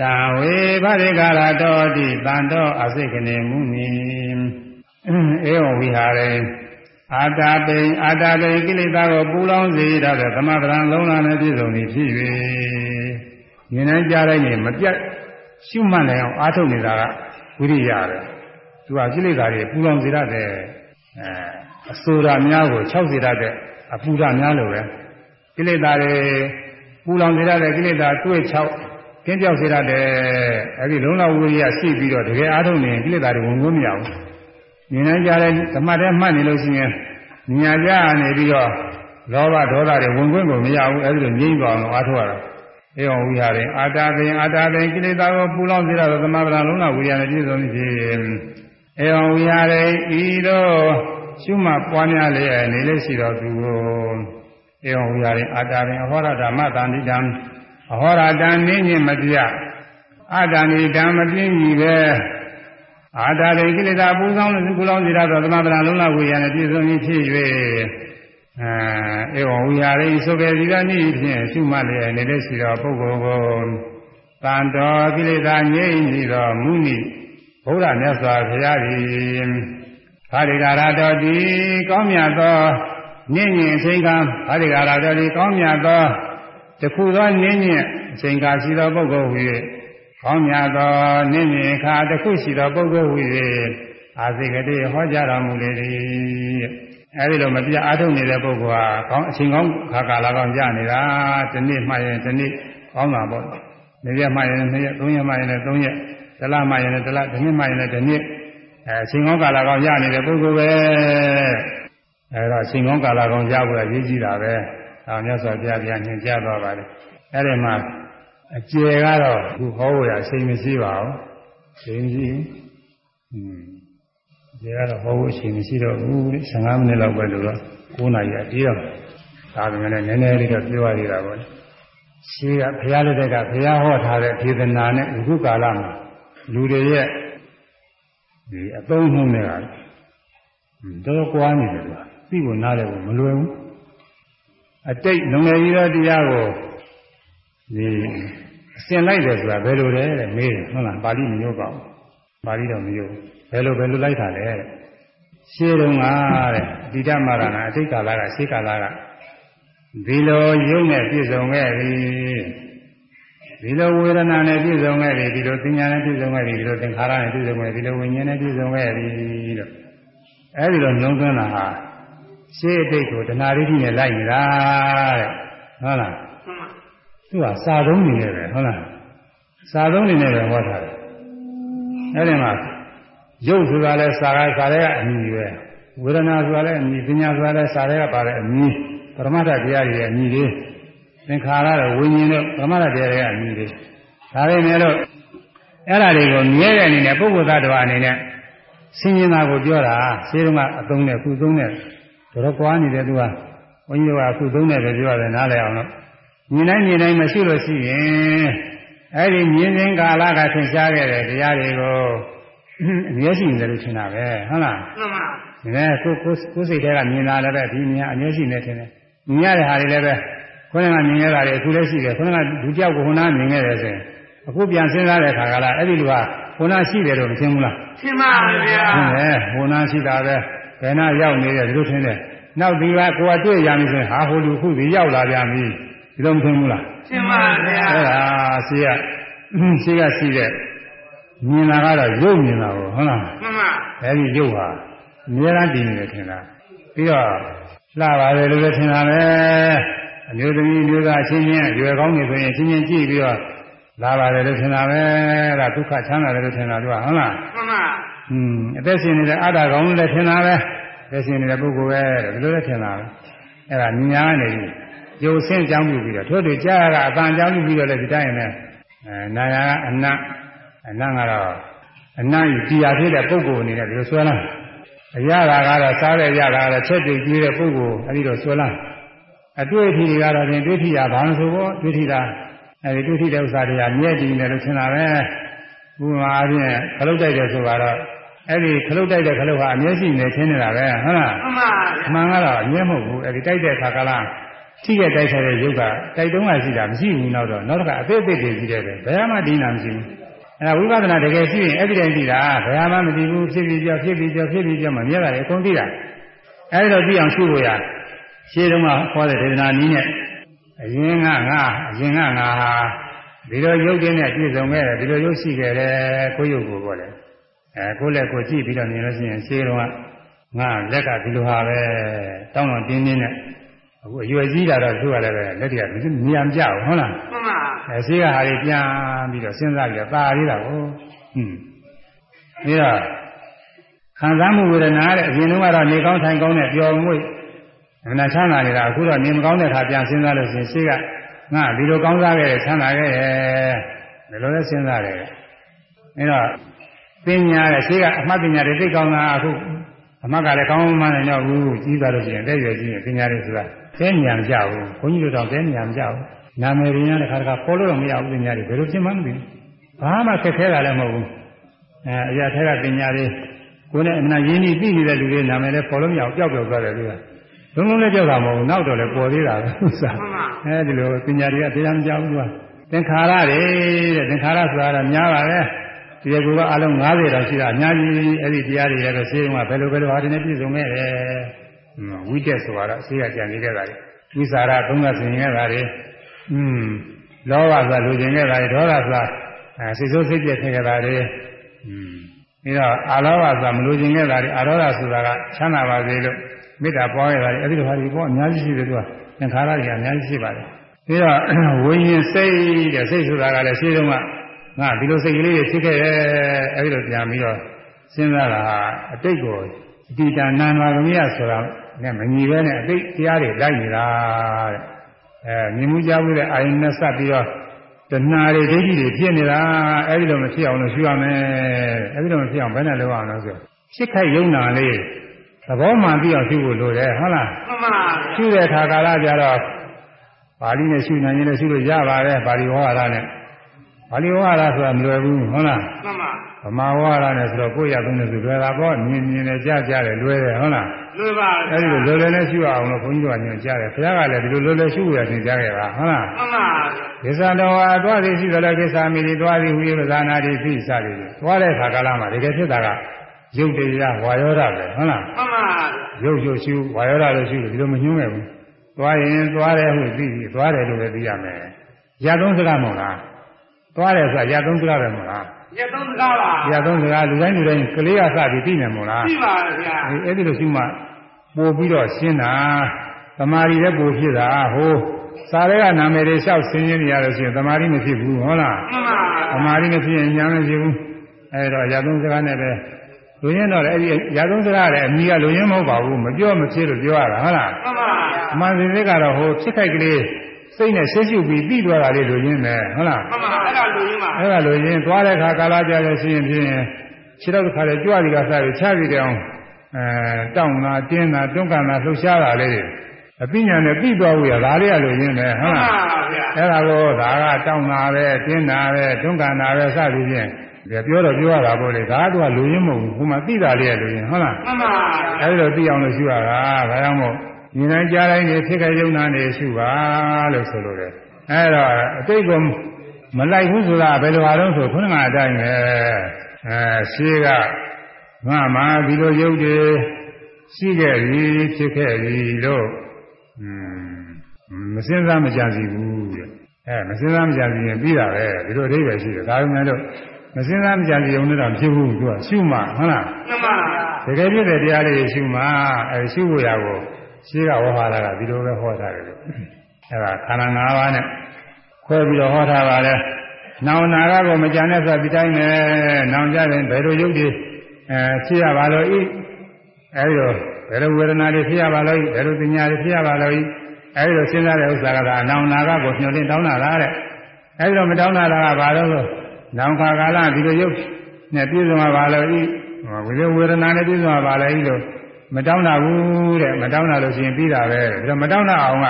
တံဝေဗရိကာရတောတိတံတောအစိကနေမူနိဧဝံဝိဟာရေအာတာပိအာတာပိကိလေသာကိုပူလောင်စေရတဲ့သမဗရံလုံးလာနဲ့ပြည့်စုံသည်ဖြစ်၍ ဉာဏ်ကြားတိုင်းနဲ့မပြတ်ရှုမှတ်နိုင်အောင်အားထုတ်နေတာကဝိရိယပဲသူကကိလေသာတွေပူလောင်စေရတဲ့အဲအဆိုရများကို၆စေရတဲ့အပူရများလိုပဲကိလေသာတွေပူလောင်စေရတဲ့ကိလေသာတွေ့၆ကင်းပြောက်စေရတဲ့အဲဒီလုံးလာဝိရိယရှိပြီးတော့တကယ်အားထုတ်နေရင်ကိလေသာတွေဝင်လို့မရဘူးဉာဏ်နဲ့ကြားတဲ့ဓမ္မတဲ့မှတ်နေလို့ရှိရင်ဉာဏ်ကြားနေပြီးတော့လောဘဒေါသတွေဝင်ခွင့်ကိုမရဘူးအဲဒီလိုငြိမ့်သွားအောင်အားထုတ်ရတာ ဧဝံဝိဟာရင်အာတာပင်အာတာပင်ကိလေသာကိုပူလောင်စေရသောသမဗရာလုံးလာဝိရိယနဲ့ပြည့်စုံသည်ဖြင့်ဧဝံဝိဟာရင်ဤသို့ရှုမှတ်ပွားများလေနေလေရှိတော်သူကိုဧဝံဝိဟာရင်အာတာပင်အဟောရဓမ္မတန်တိတံအဟောရတံနင်းညင်မပြအာတာနိတံမပြင်းကြီးပဲအာတာရေကိလေသာပူဆောင်ပူလောင်စေရသောသမဗရာလုံးလာဝိရိယနဲ့ပြည့်စုံသည်ဖြစ်၍ အဲဧဝံဝိဟာရင်ဆိုပေဒီကနေ့ဖြင့်ရှုမှတ်လေနေတဲ့ရှိတော်ပုဂ္ဂိုလ်ကိုတန်တော်ကိလေသာငြိမ့်ပြီးတော်မူနိဘုရားမြတ်စွာဘုရားသည်ဘာရိကာရတော်ဒီကောင်းမြတ်သောနင့်ညင်အချိန်ကဘာရိကာရတော်ဒီကောင်းမြတ်သောတခုသောနင့်ညင်အချိန်ကရှိသောပုဂ္ဂိုလ်ဟူ၍ကောင်းမြတ်သောနင့်ညင်ခါတခုရှိသောပုဂ္ဂိုလ်ဟူ၍အာသိကတိဟောကြားတော်မူလေသည် အဲဒီလိုမပြအားထုတ်နေတဲ့ပုဂ္ဂိုလ်ဟာကောင်းအချိန်ကောင်းခါကာလကောင်းကြနေတာဒီနေ့မှရင်ဒီနေ့ကောင်းတာပေါ့နေ့ရက်မှရင်နေ့ရက်သုံးရက်မှရင်လည်းသုံးရက်တစ်လမှရင်လည်းတစ်လတစ်နှစ်မှရင်လည်းတစ်နှစ်အဲအချိန်ကောင်းကာလကောင်းရနေတဲ့ပုဂ္ဂိုလ်ပဲအဲတော့အချိန်ကောင်းကာလကောင်းရဖို့ရည်ကြီးတာပဲဒါမြတ်စွာဘုရားပြန်ညွှန်ကြားသွားပါတယ်အဲဒီမှာအကျေကတော့ခုဟောဖို့ရအချိန်မရှိပါဘူးအချိန်မရှိဘူးอืม ဒီကတော့ဟောဖို့အချိန်မရှိတော့ဘူး15မိနစ်လောက်ပဲလို့တော့9နာရီအတီးတော့ဒါပေမဲ့လည်းနည်းနည်းလေးတော့ပြောရသေးတာပေါ့ရှိကဘုရားလက်ထက်ကဘုရားဟောထားတဲ့ဒေသနာနဲ့အခုကာလမှာလူတွေရဲ့ဒီအသုံးနှုန်းတွေကတော်တော်ကွာနေတယ်ကွာသိဖို့နားလည်းမလွယ်ဘူးအတိတ်လုံငယ်ကြီးသောတရားကိုဒီအစင်လိုက်တယ်ဆိုတာဘယ်လိုလဲတဲ့မေးတယ်ဟုတ်လားပါဠိမညို့ပါဘူးပါဠိတော့မညို့ဘ ယ်လိုဘယ်လိုလိုက်တာလဲတဲ့ရှင်းတော့ကတဲ့ဒီဓမ္မရဏအတိတ်ကာလကရှေးကာလကဒီလိုရုပ်နဲ့ပြည့်စုံခဲ့ပြီဒီလိုဝေဒနာနဲ့ပြည့်စုံခဲ့ပြီဒီလိုသင်ညာနဲ့ပြည့်စုံခဲ့ပြီဒီလိုသင်္ခါရနဲ့ပြည့်စုံခဲ့ပြီဒီလိုဝိညာဉ်နဲ့ပြည့်စုံခဲ့ပြီလို့အဲဒီလိုညွှန်းသွင်းတာဟာရှေးအတိတ်ကိုတဏှာရိဋ္ဌိနဲ့လိုက်နေတာတဲ့ဟုတ်လားသူကစာသုံးနေတယ်ပဲဟုတ်လားစာသုံးနေတယ်ပဲဟောထားတယ်အဲဒီမှာ ရုပ်ဆိုတာလဲစာကစာရဲကအမည်ပဲဝေဒနာဆိုတာလဲအမည်ပညာဆိုတာလဲစာရဲကပါတဲ့အမည်ပရမတ္ထတရားတွေရဲ့အမည်တွေသင်္ခါရတဲ့ဝိညာဉ်တို့ပရမတ္ထတရားတွေရဲ့အမည်တွေဒါပေမဲ့လို့အဲ့ဓာတွေကိုမြဲတဲ့အနေနဲ့ပုဂ္ဂိုလ်သတ္တဝါအနေနဲ့ဆင်းရဲတာကိုပြောတာရှင်းတော့အသုံးနဲ့ခုသုံးနဲ့တော်ကွာနေတယ်သူကဘုန်းကြီးကခုသုံးနဲ့ပဲပြောရတယ်နားလည်အောင်လို့မြင်တိုင်းမြင်တိုင်းမရှိလို့ရှိရင်အဲ့ဒီမြင်စဉ်ကာလကသင်ရှားခဲ့တဲ့တရားတွေကို အမျက်ရှိနေတယ်လို့ထင်တာပဲဟုတ်လားမှန်ပါဒီမဲ့ကိုကိုကိုစိတ်ထဲကမြင်လာလည်းပဲဒီမြင်အမျက်ရှိနေတယ်ထင်တယ်မြင်ရတဲ့ဟာတွေလည်းပဲခုနကမြင်ရတာတွေအခုလည်းရှိတယ်ခုနကဒုတိယကိုခုနကမြင်ခဲ့တယ်ဆိုရင်အခုပြန်စဉ်းစားတဲ့အခါကလည်းအဲ့ဒီလူကဟိုနာရှိတယ်လို့မထင်ဘူးလားရှင်းပါဗျာထင်တယ်ဟိုနာရှိတာပဲဘယ်နာရောက်နေတယ်ဒီလိုထင်တယ်နောက်ဒီကကိုယ်ကတွေ့ရပြီဆိုရင်ဟာဟိုလူခုဒီရောက်လာပြန်ပြီဒီလိုမထင်ဘူးလားရှင်းပါဗျာအဲ့ဒါရှိရရှိကရှိတဲ့ မြင်တာကတော့ရုပ်မြင်တာကိုဟုတ်လားမှန်ပါအဲ့ဒီရုပ်ဟာအများအားတည်နေတယ်ထင်တာပြီးတော့လှပါတယ်လို့လည်းထင်တာပဲအမျိုးသမီးမျိုးသားအချင်းချင်းအရွယ်ကောင်းနေဆိုရင်အချင်းချင်းကြည့်ပြီးတော့လာပါတယ်လို့ထင်တာပဲအဲ့ဒါဒုက္ခချမ်းသာတယ်လို့ထင်တာသူကဟုတ်လားမှန်ပါอืมအသက်ရှင်နေတဲ့အတ္တကောင်းလို့လည်းထင်တာပဲအသက်ရှင်နေတဲ့ပုဂ္ဂိုလ်ပဲတဲ့ဒီလိုလည်းထင်တာပဲအဲ့ဒါညာနေပြီရုပ်ဆင်းကြောင်းပြုပြီးတော့ထို့တူကြားရကအတန်ကြောင်းပြုပြီးတော့လည်းဒီတိုင်းနဲ့အဲနာယာကအနတ် အနတ်ကတော့အနတ်ကြီးတရားဖြစ်တဲ့ပုဂ္ဂိုလ်အနေနဲ့ဒီလိုဆွဲလာအရတာကတော့စားတဲ့ရတာကတော့ချက်တူကျွေးတဲ့ပုဂ္ဂိုလ်အဲဒီတော့ဆွဲလာအတွေ့အထိတွေကတော့ဖြင့်တွေ့ထိတာဘာလို့ဆိုတော့တွေ့ထိတာအဲဒီတွေ့ထိတဲ့ဥစ္စာတွေကမြဲတည်နေတယ်လို့ထင်တာပဲဥပမာအားဖြင့်ခလုတ်တိုက်တယ်ဆိုတော့အဲ့ဒီခလုတ်တိုက်တဲ့ခလုတ်ဟာအမျက်ရှိနေချင်းနေတာပဲဟုတ်လားမှန်ပါအမှန်ကတော့အမျက်မဟုတ်ဘူးအဲ့ဒီတိုက်တဲ့ခါကလားထိတဲ့တိုက်တဲ့ရုပ်ကတိုက်တုံးကရှိတာမရှိဘူးနောက်တော့နောက်တစ်ခါအသေးအသေးတွေရှိတယ်ပဲဘယ်မှဒီနာမရှိဘူး အဲ့ဒါဝိပဿနာတကယ်ရှိရင်အဲ့ဒီတိုင်းရှိတာဘယ်မှမသိဘူးဖြစ်ပြီးကြောက်ဖြစ်ပြီးကြောက်ဖြစ်ပြီးကြောက်မမြဲတာလေအကုန်သိတာအဲ့ဒီတော့သိအောင်ရှုဖို့ရရှင်းတော့ကဟောတဲ့ဒေသနာနည်းနဲ့အရင်ကငါအရင်ကငါဟာဒီလိုရုပ်တွေနဲ့ပြည့်စုံခဲ့တယ်ဒီလိုရုပ်ရှိခဲ့တယ်ကိုယ်ရုပ်ကိုပေါ့လေအဲကိုယ်လက်ကိုကြည့်ပြီးတော့မြင်လို့ရှိရင်ရှင်းတော့ငါလက်ကဒီလိုဟာပဲတောင်းတော့တင်းတင်းနဲ့ အခုအရွယ်ကြီးလာတော့သူ့ရလည်းပဲလက်တွေကမြင်မကြဘူးဟုတ်လားမှန်ပါအဲရှိကဟာတွေပြန်ပြီးတော့စဉ်းစားပြီးတော့ตาရည်တာကိုဟွန်းပြီးတော့ခံစားမှုဝေဒနာတဲ့အရင်တုန်းကတော့နေကောင်းထိုင်ကောင်းနဲ့ပျော်မွေ့အနာချမ်းသာနေတာအခုတော့နေမကောင်းတဲ့အခါပြန်စဉ်းစားလို့ရှိရင်ရှိကငါဒီလိုကောင်းစားခဲ့တယ်ချမ်းသာခဲ့တယ်ဒီလိုလဲစဉ်းစားတယ်အဲတော့ပညာတဲ့ရှိကအမှတ်ပညာတွေသိကောင်းတာအခုအမှတ်ကလည်းကောင်းမှန်းနေတော့ဘူးကြီးသွားလို့ရှိရင်တဲ့ရွယ်ကြီးရင်ပညာတွေဆိုတာ သဲဉာဏ်မကြဘူးဘုန်းကြီးတို့တော့သဲဉာဏ်မကြဘူးနာမည်ရင်းရတဲ့ခါတခါပေါ်လို့တော့မရဘူးပညာတွေဘယ်လိုဖြစ်မှန်းမသိဘူးဘာမှခက်ခဲတာလည်းမဟုတ်ဘူးအဲအရာထက်ကပညာတွေကိုယ်နဲ့အမှန်ရင်းနှီးသိနေတဲ့လူတွေနာမည်လည်းပေါ်လို့မရဘူးပျောက်ပျောက်သွားတယ်သူကလုံးလုံးလည်းကြောက်တာမဟုတ်ဘူးနောက်တော့လည်းပေါ်သေးတာပဲဥစ္စာအဲဒီလိုပညာတွေကတရားမကြောက်ဘူးကသင်္ခါရတွေတဲ့သင်္ခါရဆိုတာကများပါပဲဒီကူကအလုံး90တောင်ရှိတာအများကြီးအဲ့ဒီတရားတွေလည်းဆေးရုံကဘယ်လိုဘယ်လိုဟာတွေနဲ့ပြည့်စုံခဲ့တယ် ဝိတက်ဆိုတာတော့ဆေးကကြံနေခဲ့တာလေဝိสารသုံးကဆင်ခဲ့တာလေอืมလောဘဆိုတာလူကျင်ခဲ့တာလေဒေါသဆိုတာအဲစိတ်ဆိုးစိတ်ပြည့်ခဲ့တာလေอืมပြီးတော့အာလောဘဆိုတာမလူကျင်ခဲ့တာလေအာရောဓဆိုတာကချမ်းသာပါစေလို့မေတ္တာပွားခဲ့တာလေအဲ့ဒီလိုဟာတွေပေါ့အများကြီးရှိတယ်သူကသင်္ခါရတွေကအများကြီးရှိပါတယ်ပြီးတော့ဝိညာဉ်စိတ်တဲ့စိတ်ဆိုတာကလည်းရှင်းတော့ကငါဒီလိုစိတ်ကလေးတွေဖြစ်ခဲ့တယ်အဲ့ဒီလိုပြန်ပြီးတော့စဉ်းစားတာဟာအတိတ်ကိုအတိတဏ္ဏနာသမီးရဆိုတာ နဲ့မညီပဲနဲ့အတိတ်တရားတွေလိုက်နေတာတဲ့အဲမြင်မှုကြားမှုတဲ့အာယုန်နဲ့စပ်ပြီးတော့တဏှာတွေဒိဋ္ဌိတွေဖြစ်နေတာအဲ့ဒီလိုမဖြစ်အောင်လို့ရှင်းရမယ်အဲ့ဒီလိုမဖြစ်အောင်ဘယ်နဲ့လုပ်အောင်လဲဆိုဖြစ်ခိုက်ယုံနာလေးသဘောမှန်ပြီးအောင်ရှင်းဖို့လိုတယ်ဟုတ်လားမှန်ပါရှုတဲ့ခါကာလကြတော့ပါဠိနဲ့ရှုနိုင်ရင်လည်းရှုလို့ရပါတယ်ပါဠိဝါဒနဲ့ပါဠိဝါဒဆိုတာမလွယ်ဘူးဟုတ်လားမှန်ပါဗမာဝါဒနဲ့ဆိုတော့ကိုယ့်ရသုံးတဲ့ဆိုလွယ်တာပေါ့မြင်မြင်နဲ့ကြားကြားတယ်လွယ်တယ်ဟုတ်လား လွယ်ပါအဲ့ဒီလိုလွယ်လွယ်နဲ့ရှုအောင်လို့ဘုန်းကြီးတို့ကညွှန်ကြားတယ်ဘုရားကလည်းဒီလိုလွယ်လွယ်ရှုရသင်ကြားခဲ့ပါဟုတ်လားမှန်ပါကိစ္စတော်ဟာသွားသည်ရှိသလားကိစ္စမီဒီသွားသည်ဟူ၍ပဇာနာတိသိစသည်သွားတဲ့ခါကာလမှာတကယ်ဖြစ်တာကရုပ်တရားဝါယောဓပဲဟုတ်လားမှန်ပါရုပ်ရုပ်ရှုဝါယောဓလို့ရှုလို့ဒီလိုမညှိုးခဲ့ဘူးသွားရင်သွားတယ်ဟုတ်သိပြီသွားတယ်လို့ပဲသိရမယ်ရသုံးစကားမဟုတ်လားသွားတယ်ဆိုတာရသုံးစကားပဲမဟုတ်လား ရက်သုံးစကားပါရသုံးစကားလူတိုင်းလူတိုင်းကလေးကစပြီးသိနေမလားပြီပါဗျာအဲအဲ့ဒီလိုရှုမှပို့ပြီးတော့ရှင်းတာသမာဓိလည်းပို့ဖြစ်တာဟိုစားရဲကနာမည်တွေလျှောက်ဆင်းရင်းနေရလို့ရှိရင်သမာဓိမဖြစ်ဘူးဟုတ်လားမှန်ပါသမာဓိမဖြစ်ရင်ဉာဏ်မဖြစ်ဘူးအဲဒါရသုံးစကားနဲ့ပဲလူရင်းတော့လည်းအဲ့ဒီရသုံးစကားလည်းအမိကလူရင်းမဟုတ်ပါဘူးမပြောမဖြစ်လို့ပြောရတာဟုတ်လားမှန်ပါအမှန်စင်စစ်ကတော့ဟိုဖြစ်ခိုက်ကလေး စိတ်နဲ့ရှင်းရှုပြီးပြီးသွားတာလေးလူရင်းပဲဟုတ်လားမှန်ပါအဲ့ဒါလူရင်းပါအဲ့ဒါလူရင်းသွားတဲ့ခါကာလကြာလို့ရှိရင်ဖြင့်ခြေတော့တစ်ခါလေကြွပြီးကစားပြီးချပြီးတဲ့အောင်အဲတောင်းတာတင်းတာတွန်းကန်တာလှုပ်ရှားတာလေးတွေအပညာနဲ့ပြီးသွားဘူးရဒါလေးကလူရင်းပဲဟုတ်မှန်လားပါဗျာအဲ့ဒါကိုဒါကတောင်းတာပဲတင်းတာပဲတွန်းကန်တာပဲစသည်ဖြင့်ဒီပြောတော့ပြောရတာပေါ့လေဒါကသူကလူရင်းမဟုတ်ဘူးဟိုမှာသိတာလေးကလူရင်းဟုတ်လားမှန်ပါအဲဒီလိုသိအောင်လို့ရှုရတာဒါကြောင့်မို့ ညီနိုင်ကြားတိုင်းနေဖြစ်ခဲ့ရုံနာနေရှုပါလို့ဆိုလိုတယ်အဲတော့အတိတ်ကမလိုက်ဘူးဆိုတာဘယ်လိုအားလုံးဆိုခုနကအတိုင်းပဲအဲရှိကငါမှဒီလိုရုပ်တွေရှိခဲ့ပြီဖြစ်ခဲ့ပြီလို့อืมမစင်စားမကြစီဘူးတဲ့အဲမစင်စားမကြစီရင်ပြီးတာပဲဒီလိုအဓိပ္ပာယ်ရှိတယ်ဒါပေမဲ့လို့မစင်စားမကြစီုံနဲ့တော့ဖြစ်ဘူးသူကရှုမှဟုတ်လားမှန်ပါဗျာတကယ်ဖြစ်တဲ့တရားလေးရှုမှအဲရှုဖို့ရကို ရှိကဝဟလာကဒီလိုပဲဟောထားတယ်လို့အဲဒါခန္ဓာ၅ပါးနဲ့ခွဲပြီးတော့ဟောထားပါတယ်နောင်နာကကိုမကြံတဲ့ဆိုဒီတိုင်းနဲ့နောင်ကြရင်ဘယ်လိုယုတ်တွေအဲဖြစ်ရပါလို့ဤအဲဒီတော့ဘယ်လိုဝေဒနာတွေဖြစ်ရပါလို့ဤဘယ်လိုပညာတွေဖြစ်ရပါလို့ဤအဲဒီလိုစဉ်းစားတဲ့ဥစ္စာကဒါနောင်နာကကိုညှို့တင်တောင်းတာလားတဲ့အဲဒီတော့မတောင်းတာလားကဘာလို့လဲနောင်ခါကာလဒီလိုယုတ်နဲ့ပြည့်စုံပါလို့ဤဝိဝေဒနာနဲ့ပြည့်စုံပါလေဤလို့ မတောင်းတာဘူးတဲ့မတောင်းတာလို့ရှိရင်ပြီးတာပဲဒါမတောင်းတာအောင်က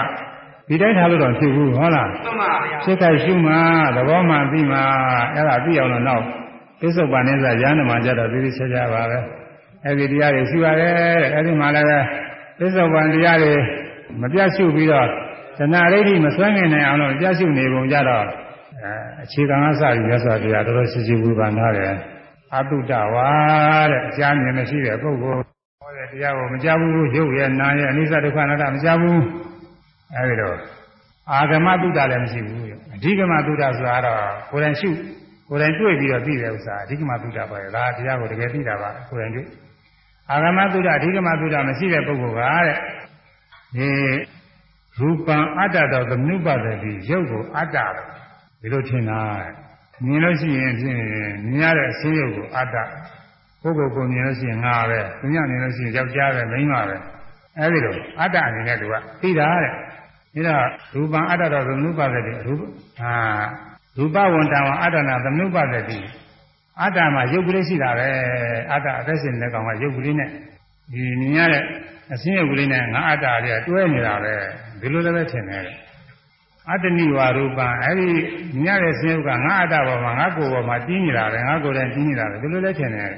ဒီတိုင်းထားလို့တော့ဖြစ်ဘူးဟုတ်လားမှန်ပါဗျာစိတ်ကရှုမှသဘောမှပြီးမှအဲ့ဒါပြီးအောင်တော့နောက်ပစ္စုပန်နဲ့ဆိုရဟန်းမှာကြတော့သိသိချာချာပါပဲအဲ့ဒီတရားတွေရှိပါတယ်တဲ့အဲ့ဒီမှာလည်းပဲပစ္စုပန်တရားတွေမပြတ်ရှုပြီးတော့ဇနာရိဋ္ဌိမစွန့်ငင်နိုင်အောင်လို့ပြတ်ရှုနေပုံကြတော့အဲအခြေခံအစပြီးရသော်တရားတော်တော်ရှိရှိဝေဖန်ထားတယ်အတုတဝါတဲ့အကြမ်းမြင်မရှိတဲ့ပုဂ္ဂိုလ်ဟော တဲ့တရားကိုမကြဘူးရုပ်ရဲ့နာရဲ့အနိစ္စဒုက္ခအနတ္တမကြဘူးအဲဒီတော့အာဂမတုဒ္ဒလည်းမရှိဘူးအဓိကမတုဒ္ဒဆိုတာတော့ကိုယ်တိုင်ရှုကိုယ်တိုင်တွေ့ပြီးတော့သိတဲ့ဥစ္စာအဓိကမတုဒ္ဒပါလေဒါတရားကိုတကယ်သိတာပါကိုယ်တိုင်တွေ့အာဂမတုဒ္ဒအဓိကမတုဒ္ဒမရှိတဲ့ပုဂ္ဂိုလ်ကတဲ့ဒီရူပံအတ္တတော်သမနုပဒတိရုပ်ကိုအတ္တဒီလိုထင်တာမြင်လို့ရှိရင်ဖြင့်မြင်ရတဲ့အစင်းရုပ်ကိုအတ္တ ပုဂ္ဂိုလ်ကိုမြင်လို့ရှိရင်ငါပဲသူညမြင်လို့ရှိရင်ယောက်ျားပဲမိန်းမပဲအဲဒီလိုအတ္တအနေနဲ့သူကသိတာတဲ့ဒါရူပံအတ္တတော်သမနုပဒတိရူပအာရူပဝန္တဝအတ္တနာသမနုပဒတိအတ္တမှာရုပ်ကလေးရှိတာပဲအတ္တအသက်ရှင်တဲ့ကောင်ကရုပ်ကလေးနဲ့ဒီမြင်ရတဲ့အစင်းရုပ်ကလေးနဲ့ငါအတ္တလေးကတွဲနေတာပဲဒီလိုလည်းပဲထင်တယ်အတ္တနိဝါရူပံအဲ့ဒီမြင်ရတဲ့ဆင်းရုပ်ကငါအတ္တပေါ်မှာငါကိုယ်ပေါ်မှာတင်းနေတာပဲငါကိုယ်တိုင်တင်းနေတာပဲဒီလိုလည်းထင်တယ်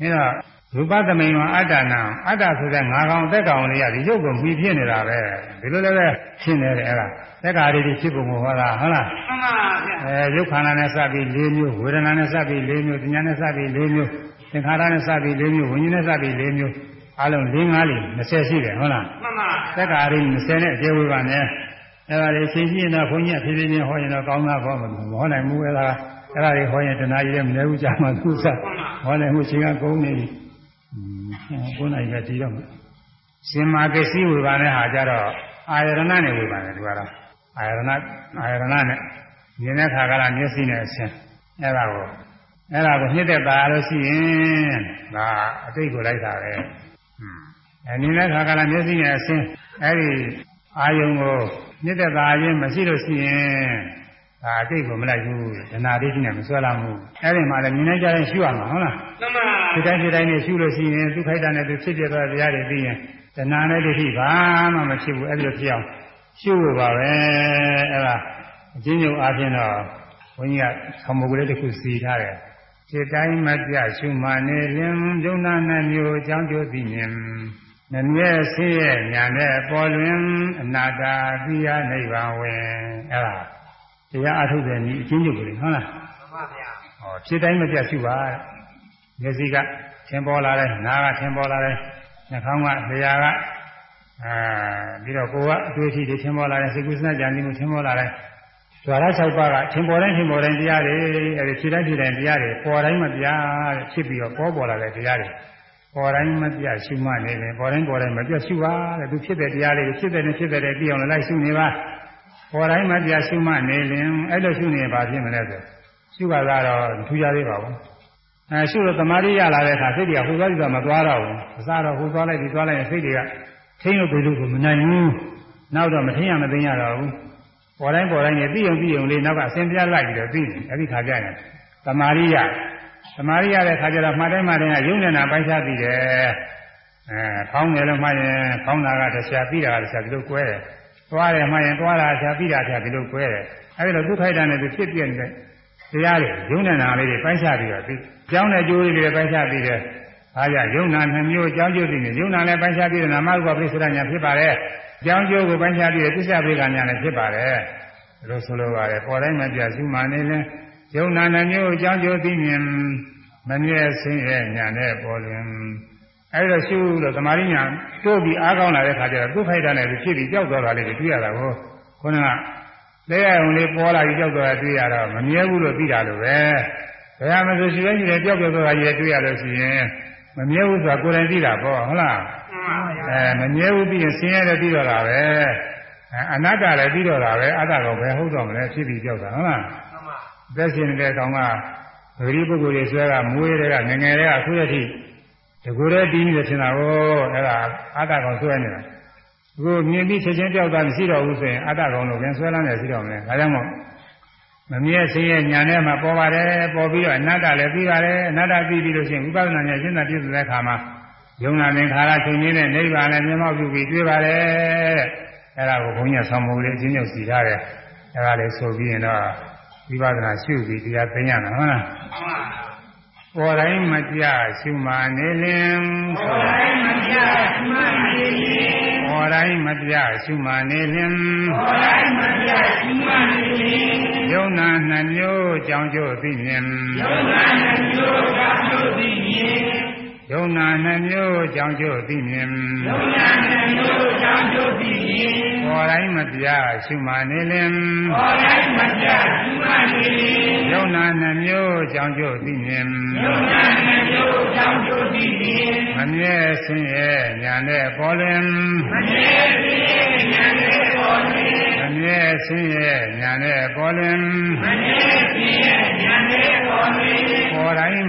အဲတော့ရူပသမိန်ဝအတ္တနာအတ္တဆိုတဲ့ငါကောင်သက်ကောင်လေးကဒီရုပ်ကိုမှီဖြစ်နေတာပဲဒီလိုလည်းပဲရှင်းနေတယ်အဲ့ဒါသက်္ကာရီဖြစ်ပုံကိုဟောတာဟုတ်လားမှန်ပါဗျာအဲရုပ်ခန္ဓာနဲ့စပြီး၄မျိုးဝေဒနာနဲ့စပြီး၄မျိုးဉာဏ်နဲ့စပြီး၄မျိုးသင်္ခါရနဲ့စပြီး၄မျိုးဝိညာဉ်နဲ့စပြီး၄မျိုးအလုံး၄၅လေး20ရှိတယ်ဟုတ်လားမှန်ပါသက်္ကာရီ20နဲ့အကျေဝေပါနဲ့အဲ့ဒါလေးရှင်းရှင်းတော့ဘုန်းကြီးကဖြည်းဖြည်းချင်းဟောရင်တော့ကောင်းတာဟောမှာမဟောနိုင်ဘူးအဲ့ဒါ အဲ့ဒါလေးဟောရင်တဏှာကြီးလည်းမလဲဘူးကြာမှသူစားဟောနိုင်မှုချိန်ကကုန်နေပြီဟွန်း9နိုင်ပဲတည်တော့မယ်ရှင်မာကစီဝေပါနဲ့ဟာကြတော့အာယရဏနဲ့ဝေပါနဲ့ဒီကတော့အာယရဏအာယရဏနဲ့မြင်တဲ့ခါကလာမျက်စိနဲ့အချင်းအဲ့ဒါကိုအဲ့ဒါကိုညှစ်တဲ့ပါလို့ရှိရင်ဒါအတိတ်ကိုလိုက်တာပဲဟွန်းအဲမြင်တဲ့ခါကလာမျက်စိနဲ့အချင်းအဲ့ဒီအာယုံကိုညှစ်တဲ့ပါချင်းမရှိလို့ရှိရင် ဒါအတိတ်ကိုမလိုက်ဘူးဒနာဒိဋ္ဌိနဲ့မဆွဲလာဘူးအဲ့ဒီမှာလည်းမြင်နေကြရင်ရှုရမှာဟုတ်လားမှန်ပါဒီတိုင်းဒီတိုင်းနဲ့ရှုလို့ရှိရင်သူခိုက်တာနဲ့သူဖြစ်ပြသွားတရားတွေသိရင်တဏှာနဲ့ဒိဋ္ဌိဘာမှမဖြစ်ဘူးအဲ့ဒီလိုဖြစ်အောင်ရှုဖို့ပါပဲအဲ့ဒါအချင်းချင်းအားဖြင့်တော့ဘုန်းကြီးကသံဃာကလေးတစ်ခုစီထားတယ်စိတ်တိုင်းမပြရှုမှနေရင်ဒုဏနဲ့မျိုးအကြောင်းကျိုးသိမြင်နမြဲဆင်းရဲညာနဲ့ပေါ်လွင်အနာတာသိရနိဗ္ဗာန်ဝင်အဲ့ဒါ တရားအထုတ်တဲ့ဤအချင်းချင်းကလေးဟုတ်လားမှန်ပါဗျာဟောဖြစ်တိုင်းမပြတ်ရှုပါတဲ့မျက်စိကသင်ပေါ်လာတယ်နားကသင်ပေါ်လာတယ်နှာခေါင်းကလျှာကအာပြီးတော့ကိုယ်ကအတွေ့အထိတွေသင်ပေါ်လာတယ်စိတ်ကူးစမ်းကြံပြီးမှုသင်ပေါ်လာတယ်ဇွာရ၆ပါးကသင်ပေါ်တိုင်းသင်ပေါ်တိုင်းတရားတွေအဲဒီဖြစ်တိုင်းဖြစ်တိုင်းတရားတွေပေါ်တိုင်းမပြတ်တဲ့ဖြစ်ပြီးတော့ပေါ်ပေါ်လာတဲ့တရားတွေပေါ်တိုင်းမပြတ်ရှုမှနေတယ်ပေါ်တိုင်းပေါ်တိုင်းမပြတ်ရှုပါတဲ့သူဖြစ်တဲ့တရားလေးဖြစ်တဲ့နဲ့ဖြစ်တဲ့ပြီးအောင်လိုက်ရှုနေပါ ပေါ်တိုင်းမပြတ်ရှုမှနေရင်အဲ့လိုရှုနေရင်ဘာဖြစ်မလဲဆိုရှုပါကတော့ထူးခြားသေးပါဘူးအဲရှုလို့သမာဓိရလာတဲ့အခါစိတ်တွေကဟိုသွားကြည့်တာမသွားတော့ဘူးအစားတော့ဟိုသွားလိုက်ဒီသွားလိုက်ရင်စိတ်တွေကထိမ့်လို့ပြေလို့ကိုမနိုင်ဘူးနောက်တော့မထိမ့်ရမသိရတော့ဘူးပေါ်တိုင်းပေါ်တိုင်းနဲ့သိုံသိုံလေးနောက်ကအစဉ်ပြလိုက်ပြီးတော့သိတယ်အဲ့ဒီခါကျရင်သမာဓိရသမာဓိရတဲ့ခါကျတော့မှတ်တိုင်းမှတ်တိုင်းကယုံနေတာပိုက်ချပြီးတယ်အဲဖောင်းတယ်လို့မှတ်ရင်ဖောင်းတာကတရားပြီးတာကတရားဒီလိုကွဲတယ် သွားတယ်မှတ်ရင်သွားတာတရားပြီးတာတရားဒီလိုကွဲတယ်အဲ့ဒါလို့ဒုက္ခိုက်တာနဲ့သူဖြစ်ပြနေတဲ့တရားတွေယုံနေတာလေးတွေပိုက်ချပြီးတော့သိကြောင်းတဲ့ကျိုးလေးတွေပိုက်ချပြီးတယ်အားကြယုံနာနှမျိုးအကြောင်းကျိုးသိနေယုံနာလည်းပိုက်ချပြီးတဲ့နာမရူပပရိစ္ဆေဒညာဖြစ်ပါတယ်။အကြောင်းကျိုးကိုပိုက်ချပြီးတဲ့သစ္စာပိကညာလည်းဖြစ်ပါတယ်။လိုဆိုလိုပါတယ်ပေါ်တိုင်းမပြရှုမှနေလဲယုံနာနှမျိုးအကြောင်းကျိုးသိမြင်မမြဲဆင်းရဲညာနဲ့ပေါ်လွင် အဲဒီတော့ရှုလို့သမာဓိညာတိုးပြီးအားကောင်းလာတဲ့ခါကျတော့သူ့ဖိုက်တာနဲ့ဖြစ်ပြီးကြောက်သွားတာလေးတွေတွေ့ရတာကိုခုနကလက်ရုံလေးပေါ်လာပြီးကြောက်သွားတာတွေ့ရတော့မမြဲဘူးလို့သိတာလို့ပဲဘယ်မှာဆိုရှိလဲရှိတယ်ကြောက်ကြောက်သွားတာကြီးတွေ့ရလို့ရှိရင်မမြဲဘူးဆိုတာကိုယ်တိုင်သိတာပေါ့ဟုတ်လားအဲမမြဲဘူးပြီးရင်ဆင်းရဲတယ်ပြီးတော့တာပဲအနတ္တလည်းပြီးတော့တာပဲအတ္တကောင်ပဲဟုတ်တော့မလဲဖြစ်ပြီးကြောက်တာဟုတ်လားသက်ရှင်နေတဲ့ကောင်ကဂရီပုဂ္ဂိုလ်တွေဆွဲကမွေးတွေကငငယ်တွေကအခုရတိ တကူရဲတီးနေတယ်ထင်တာကိုအဲ့ဒါအတ္တကောင်ဆွဲနေတာအခုမြင်ပြီးချက်ချင်းကြောက်တာမရှိတော့ဘူးဆိုရင်အတ္တကောင်လို့ပြန်ဆွဲလမ်းနေရှိတော့မလဲဒါကြောင့်မို့မမြဲဆင်းရဲညာနဲ့မှပေါ်ပါတယ်ပေါ်ပြီးတော့အနတ္တလည်းပြီးပါတယ်အနတ္တပြီးပြီးလို့ရှိရင်ဥပဒနာနဲ့ရှင်းတာပြည့်စုံတဲ့အခါမှာယုံနာသင်္ခါရချိန်ချင်းနဲ့နိဗ္ဗာန်နဲ့မျက်မှောက်ပြုပြီးတွေ့ပါတယ်အဲ့ဒါကိုဘုန်းကြီးဆောင်းမိုးလေးအချင်းချင်းစီထားတယ်အဲ့ဒါလေးဆိုပြီးရင်တော့ဝိပဿနာရှုပြီးတရားသိရမှာဟုတ်လား ပေါ်တိုင်းမကြရှုမှနေလင်ပေါ်တိုင်းမကြရှုမှနေလင်ပေါ်တိုင်းမကြရှုမှနေလင်ပေါ်တိုင်းမကြရှုမှနေလင်ယုံနာနှမျိုးကြောင့်ကျို့သိမြင်ယုံနာနှမျိုးကြောင့်ကျို့သိမြင် ယုံနာနှမျိုးကြောင့်ကျို့သိမြင်ယုံနာနှမျိုးကြောင့်ကျို့သိမြင်ပေါ်တိုင်းမပြရှုမှနေလင်ပေါ်တိုင်းမပြရှုမှနေလင်ယုံနာနှမျိုးကြောင့်ကျို့သိမြင်ယုံနာနှမျိုးကြောင့်ကျို့သိမြင်မမြဲဆင်းရဲညာနဲ့ပေါ်လင်မမြဲဆင်းရဲညာနဲ့ပေါ်လင်မမြဲဆင်းရဲညာနဲ့ပေါ်လင်မမြဲဆင်းရဲညာနဲ့ပေါ်လင်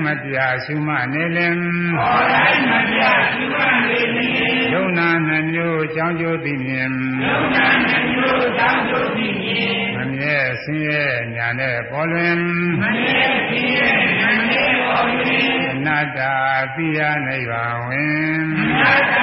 ပေါ်တိုင်းမပြရှုမှနေလင်ပေါ်တိုင်းမပြရှုမှနေလင်ယုံနာနှမျိုးကြောင့်ကျိုးသိမြင်ယုံနာနှမျိုးကြောင့်ကျိုးသိမြင်မမြဲဆင်းရဲညာနဲ့ပေါ်လွင်မမြဲဆင်းရဲညာနဲ့ပေါ်လွင်အနတ္တသိရနိဗ္ဗာန်ဝင်အနတ္တ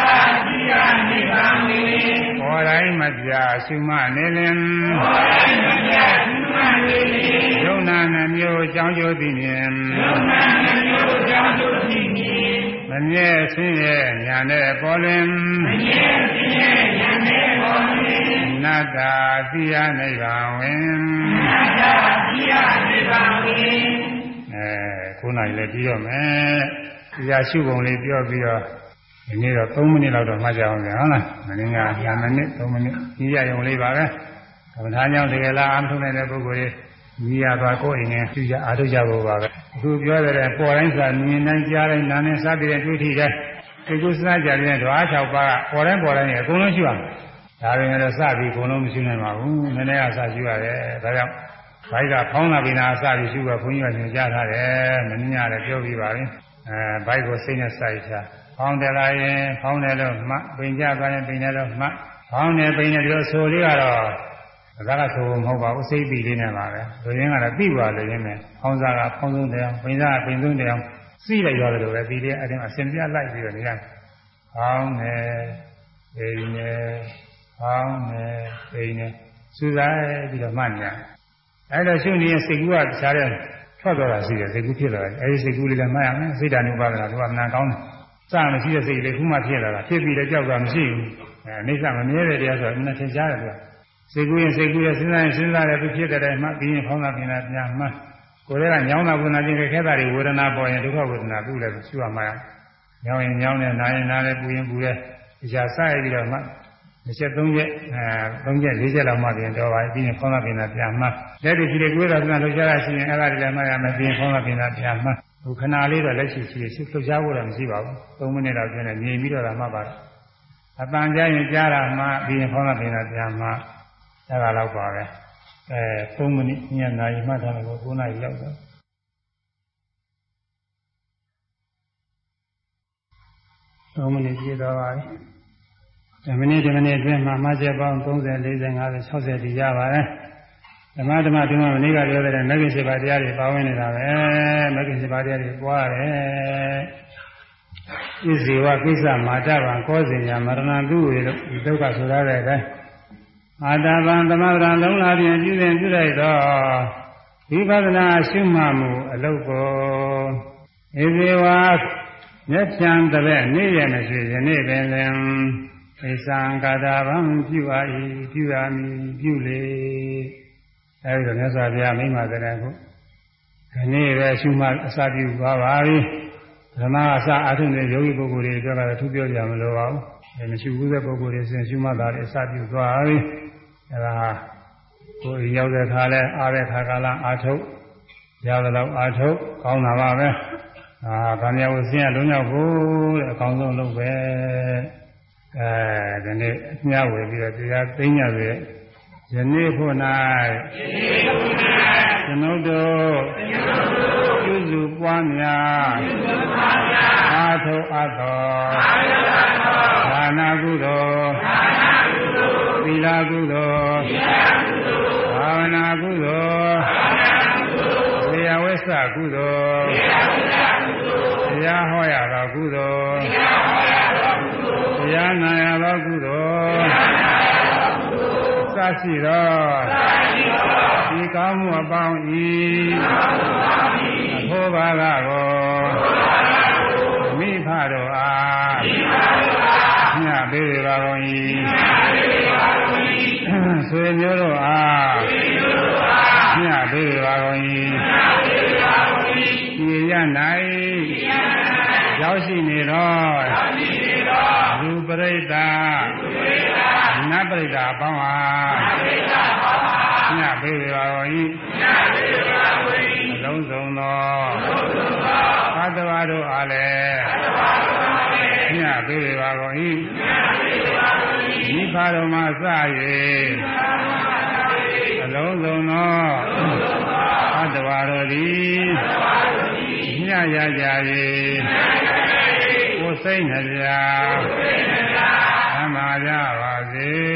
သိရနိဗ္ဗာန်ဝင်ပေါ်တိုင်းမပြရှုမှနေလင်ပေါ်တိုင်းမပြရှု မှနေလင်ယုံနာနှမျိုးကြောင့်ကျိုးသိမြင်ယုံနာနှမျိုးကြောင့်ကျိုးသိမြင်မမြဲဆင်းရဲညာနဲ့ပေါ်လွင်မမြဲဆင်းရဲညာနဲ့ပေါ်လွင်နတ္တာသိယနိဗ္ဗာန်ဝင်နတ္တာသိယနိဗ္ဗာန်ဝင်အဲခုနကလည်းပြီးတော့မယ်တရားရှုပုံလေးပြောပြီးတော့ဒီနေ့တော့3မိနစ်လောက်တော့မှတ်ကြအောင်ဗျာဟုတ်လားမင်းက5မိနစ်3မိနစ်ကြီးရရုံလေးပါပဲ ကမ္ဘာသားကြောင့်တကယ်လားအားထုတ်နေတဲ့ပုဂ္ဂိုလ်တွေကြီးရသွားကိုယ်အိမ်နဲ့ပြုကြအားထုတ်ကြဖို့ပါပဲအခုပြောတဲ့ပေါ်တိုင်းစာမြင်တိုင်းကြားတိုင်းနားနဲ့စသည်တဲ့တွေ့ထိတိုင်းဒီကုသနာကြတဲ့ဓဝါ6ပါးပေါ်တိုင်းပေါ်တိုင်းအကုန်လုံးရှိအောင်ဒါပေမဲ့တော့စပြီးအကုန်လုံးမရှိနိုင်ပါဘူးနည်းနည်းအစရှိရတယ်ဒါကြောင့်ဘိုက်ကဖောင်းလာပြီးနာအစပြီးရှိကဘုန်းကြီးကညွှန်ကြားထားတယ်မင်းညာလည်းပြောပြီးပါပြီအဲဘိုက်ကိုစိတ်နဲ့စိုက်ချဖောင်းတယ်လာရင်ဖောင်းတယ်လို့မှပင်ကြပါရင်ပင်တယ်လို့မှဖောင်းတယ်ပင်တယ်ဒီလိုဆိုလေးကတော့ ဒါကဆိုမဟုတ်ပါဘူးစိတ်ပြီးလေးနဲ့ပါပဲလူရင်းကတော့ပြီးပါလို့ရင်းနဲ့ဖောင်းစားကဖောင်းဆုံးတယ်အောင်ပင်စားကပင်ဆုံးတယ်အောင်စီးလိုက်ရတယ်လို့ပဲပြီးလေးအဲ့ဒီမှာအစဉ်ပြလိုက်ပြီးတော့နေရတယ်ဖောင်းတယ်ပင်တယ်ဖောင်းတယ်ပင်တယ်စူစားပြီးတော့မှတ်နေအဲ့တော့ရှုနေရင်စိတ်ကူးကတခြားတဲ့ထွက်သွားတာရှိတယ်စိတ်ကူးဖြစ်လာတယ်အဲဒီစိတ်ကူးလေးလည်းမှတ်ရမယ်စိတ်ဓာတ်ဥပါဒနာသူကနာကောင်းတယ်စမရှိတဲ့စိတ်လေးခုမှဖြစ်လာတာဖြစ်ပြီးတော့ကြောက်တာမရှိဘူးအဲအိဋ္ဌမမြဲတဲ့တရားဆိုတာမနဲ့သင်ကြားတယ်သူက စိတ်ကူးရင်စိတ်ကူးရင်စဉ်းစားရင်စဉ်းစားတယ်သူဖြစ်တဲ့တိုင်မှပြီးရင်ဖောင်းတာပြင်တာပြန်မှကိုယ်ကညောင်းတာဝေဒနာချင်းခဲတာတွေဝေဒနာပေါ်ရင်ဒုက္ခဝေဒနာသူ့လည်းရှုရမှာညောင်းရင်ညောင်းတယ်နားရင်နားတယ်ပူရင်ပူတယ်ဒီချာစရပြီးတော့မှတစ်ချက်သုံးချက်အဲသုံးချက်လေးချက်လောက်မှပြင်တော့ပါပြီးရင်ဖောင်းတာပြင်တာပြန်မှလက်တွေရှိတဲ့ကိုယ်တော်ကလှုပ်ရှားရရှိရင်အဲ့ဒါတွေလည်းမှတ်ရမယ်ပြီးရင်ဖောင်းတာပြင်တာပြန်မှဟိုခဏလေးတော့လက်ရှိရှိရှိလှုပ်ရှားဖို့တော့မရှိပါဘူး၃မိနစ်လောက်ကျင်းနေငြိမ်ပြီးတော့တာမှပါအပန်ကြရင်ကြားတာမှပြီးရင်ဖောင်းတာပြင်တာပြန်မှ အဲ့ဒါတော့ပါပဲအဲ၃မိနစ်ညနာရီမှတ်ထားတယ်ကို9နာရီလောက်တော့၃မိနစ်ပြည့်သွားပါပြီ။10မိနစ်10မိနစ်အတွင်းမှာမှတ်ချက်ပေါင်း30 40 50 60ဒီရပါတယ်။ဓမ္မဓမ္မဒီမှာမနေ့ကပြောတဲ့မဂ္ဂင်7ပါးတရားတွေပါဝင်နေတာပဲ။မဂ္ဂင်7ပါးတရားတွေပွားတယ်။ဣဇေဝကိစ္စမာတဗံကောဇင်ညာမရဏတုဝေလို့ဒီဒုက္ခဆိုရတဲ့အတိုင်း အာတဗံသမဗရံလုံးလာပြင်ပြုစဉ်ပြုလိုက်တော့ဝိပဿနာရှုမှမှုအလုတ်ကိုဣဇေဝမျက်ဖြံတဲ့နေ့ရမရှိယနေ့ပင်လင်ဣသံကာတာဗံပြုအာ၏ပြုအာမည်ပြုလေအဲဒီတော့မြတ်စွာဘုရားမိမတဲ့ခုခဏိပဲရှုမှအစပြုသွားပါပြီဓမ္မအစအထုနဲ့ယောဂီပုဂ္ဂိုလ်တွေအတွက်ကတော့သူပြောကြမလို့ပါဘူးအဲမရှိဘူးတဲ့ပုဂ္ဂိုလ်တွေစဉ်ရှုမှသာလေအစပြုသွားပြီ အဲဒါကိုယ်ရောက်တဲ့ခါလဲအားတဲ့ခါကလာအာထုတ်ရောက်တော့အာထုတ်ကောင်းတာပါပဲအာဗာမယဝဆင်းရလုံးရောက်ဖို့တဲ့အကောင်းဆုံးလုပ်ပဲအဲဒီနေ့ညဝေပြီးတော့တရားသိညာတွေယနေ့ဖို့၌ကျွန်ုပ်တို့ပြုစုပွားများအာထုအပ်သောဒါနာကုသိုလ်သီ လကုသိုလ်ဘာဝနာကုသိုလ်ဝေယဝိသကုသိုလ်တရားဟောရသောကုသိုလ်တရားနာရသောကုသိုလ်စရှိသောဒီကောင်းမှုအပေါင်းဤအဖို့ဘာကကိုမိဖတို့အားညပေးပါကုန်၏ ဆွေမျိုးတို့အားညပေးပါကုန်၏ဒီရ၌ရောက်ရှိနေသောလူပရိသတ်နတ်ပရိသတ်အပေါင်းအားညပေးပါကုန်၏အလုံးစုံသောသတ္တဝါတို့အားလည်းညပေးပါကုန်၏မိ ဖတော်မှာစ၍အလုံးစုံသောသတ္တဝါတို့သည်ညရကြ၍ကိုယ်စိတ်နှပြသမ္မာကြပါစေ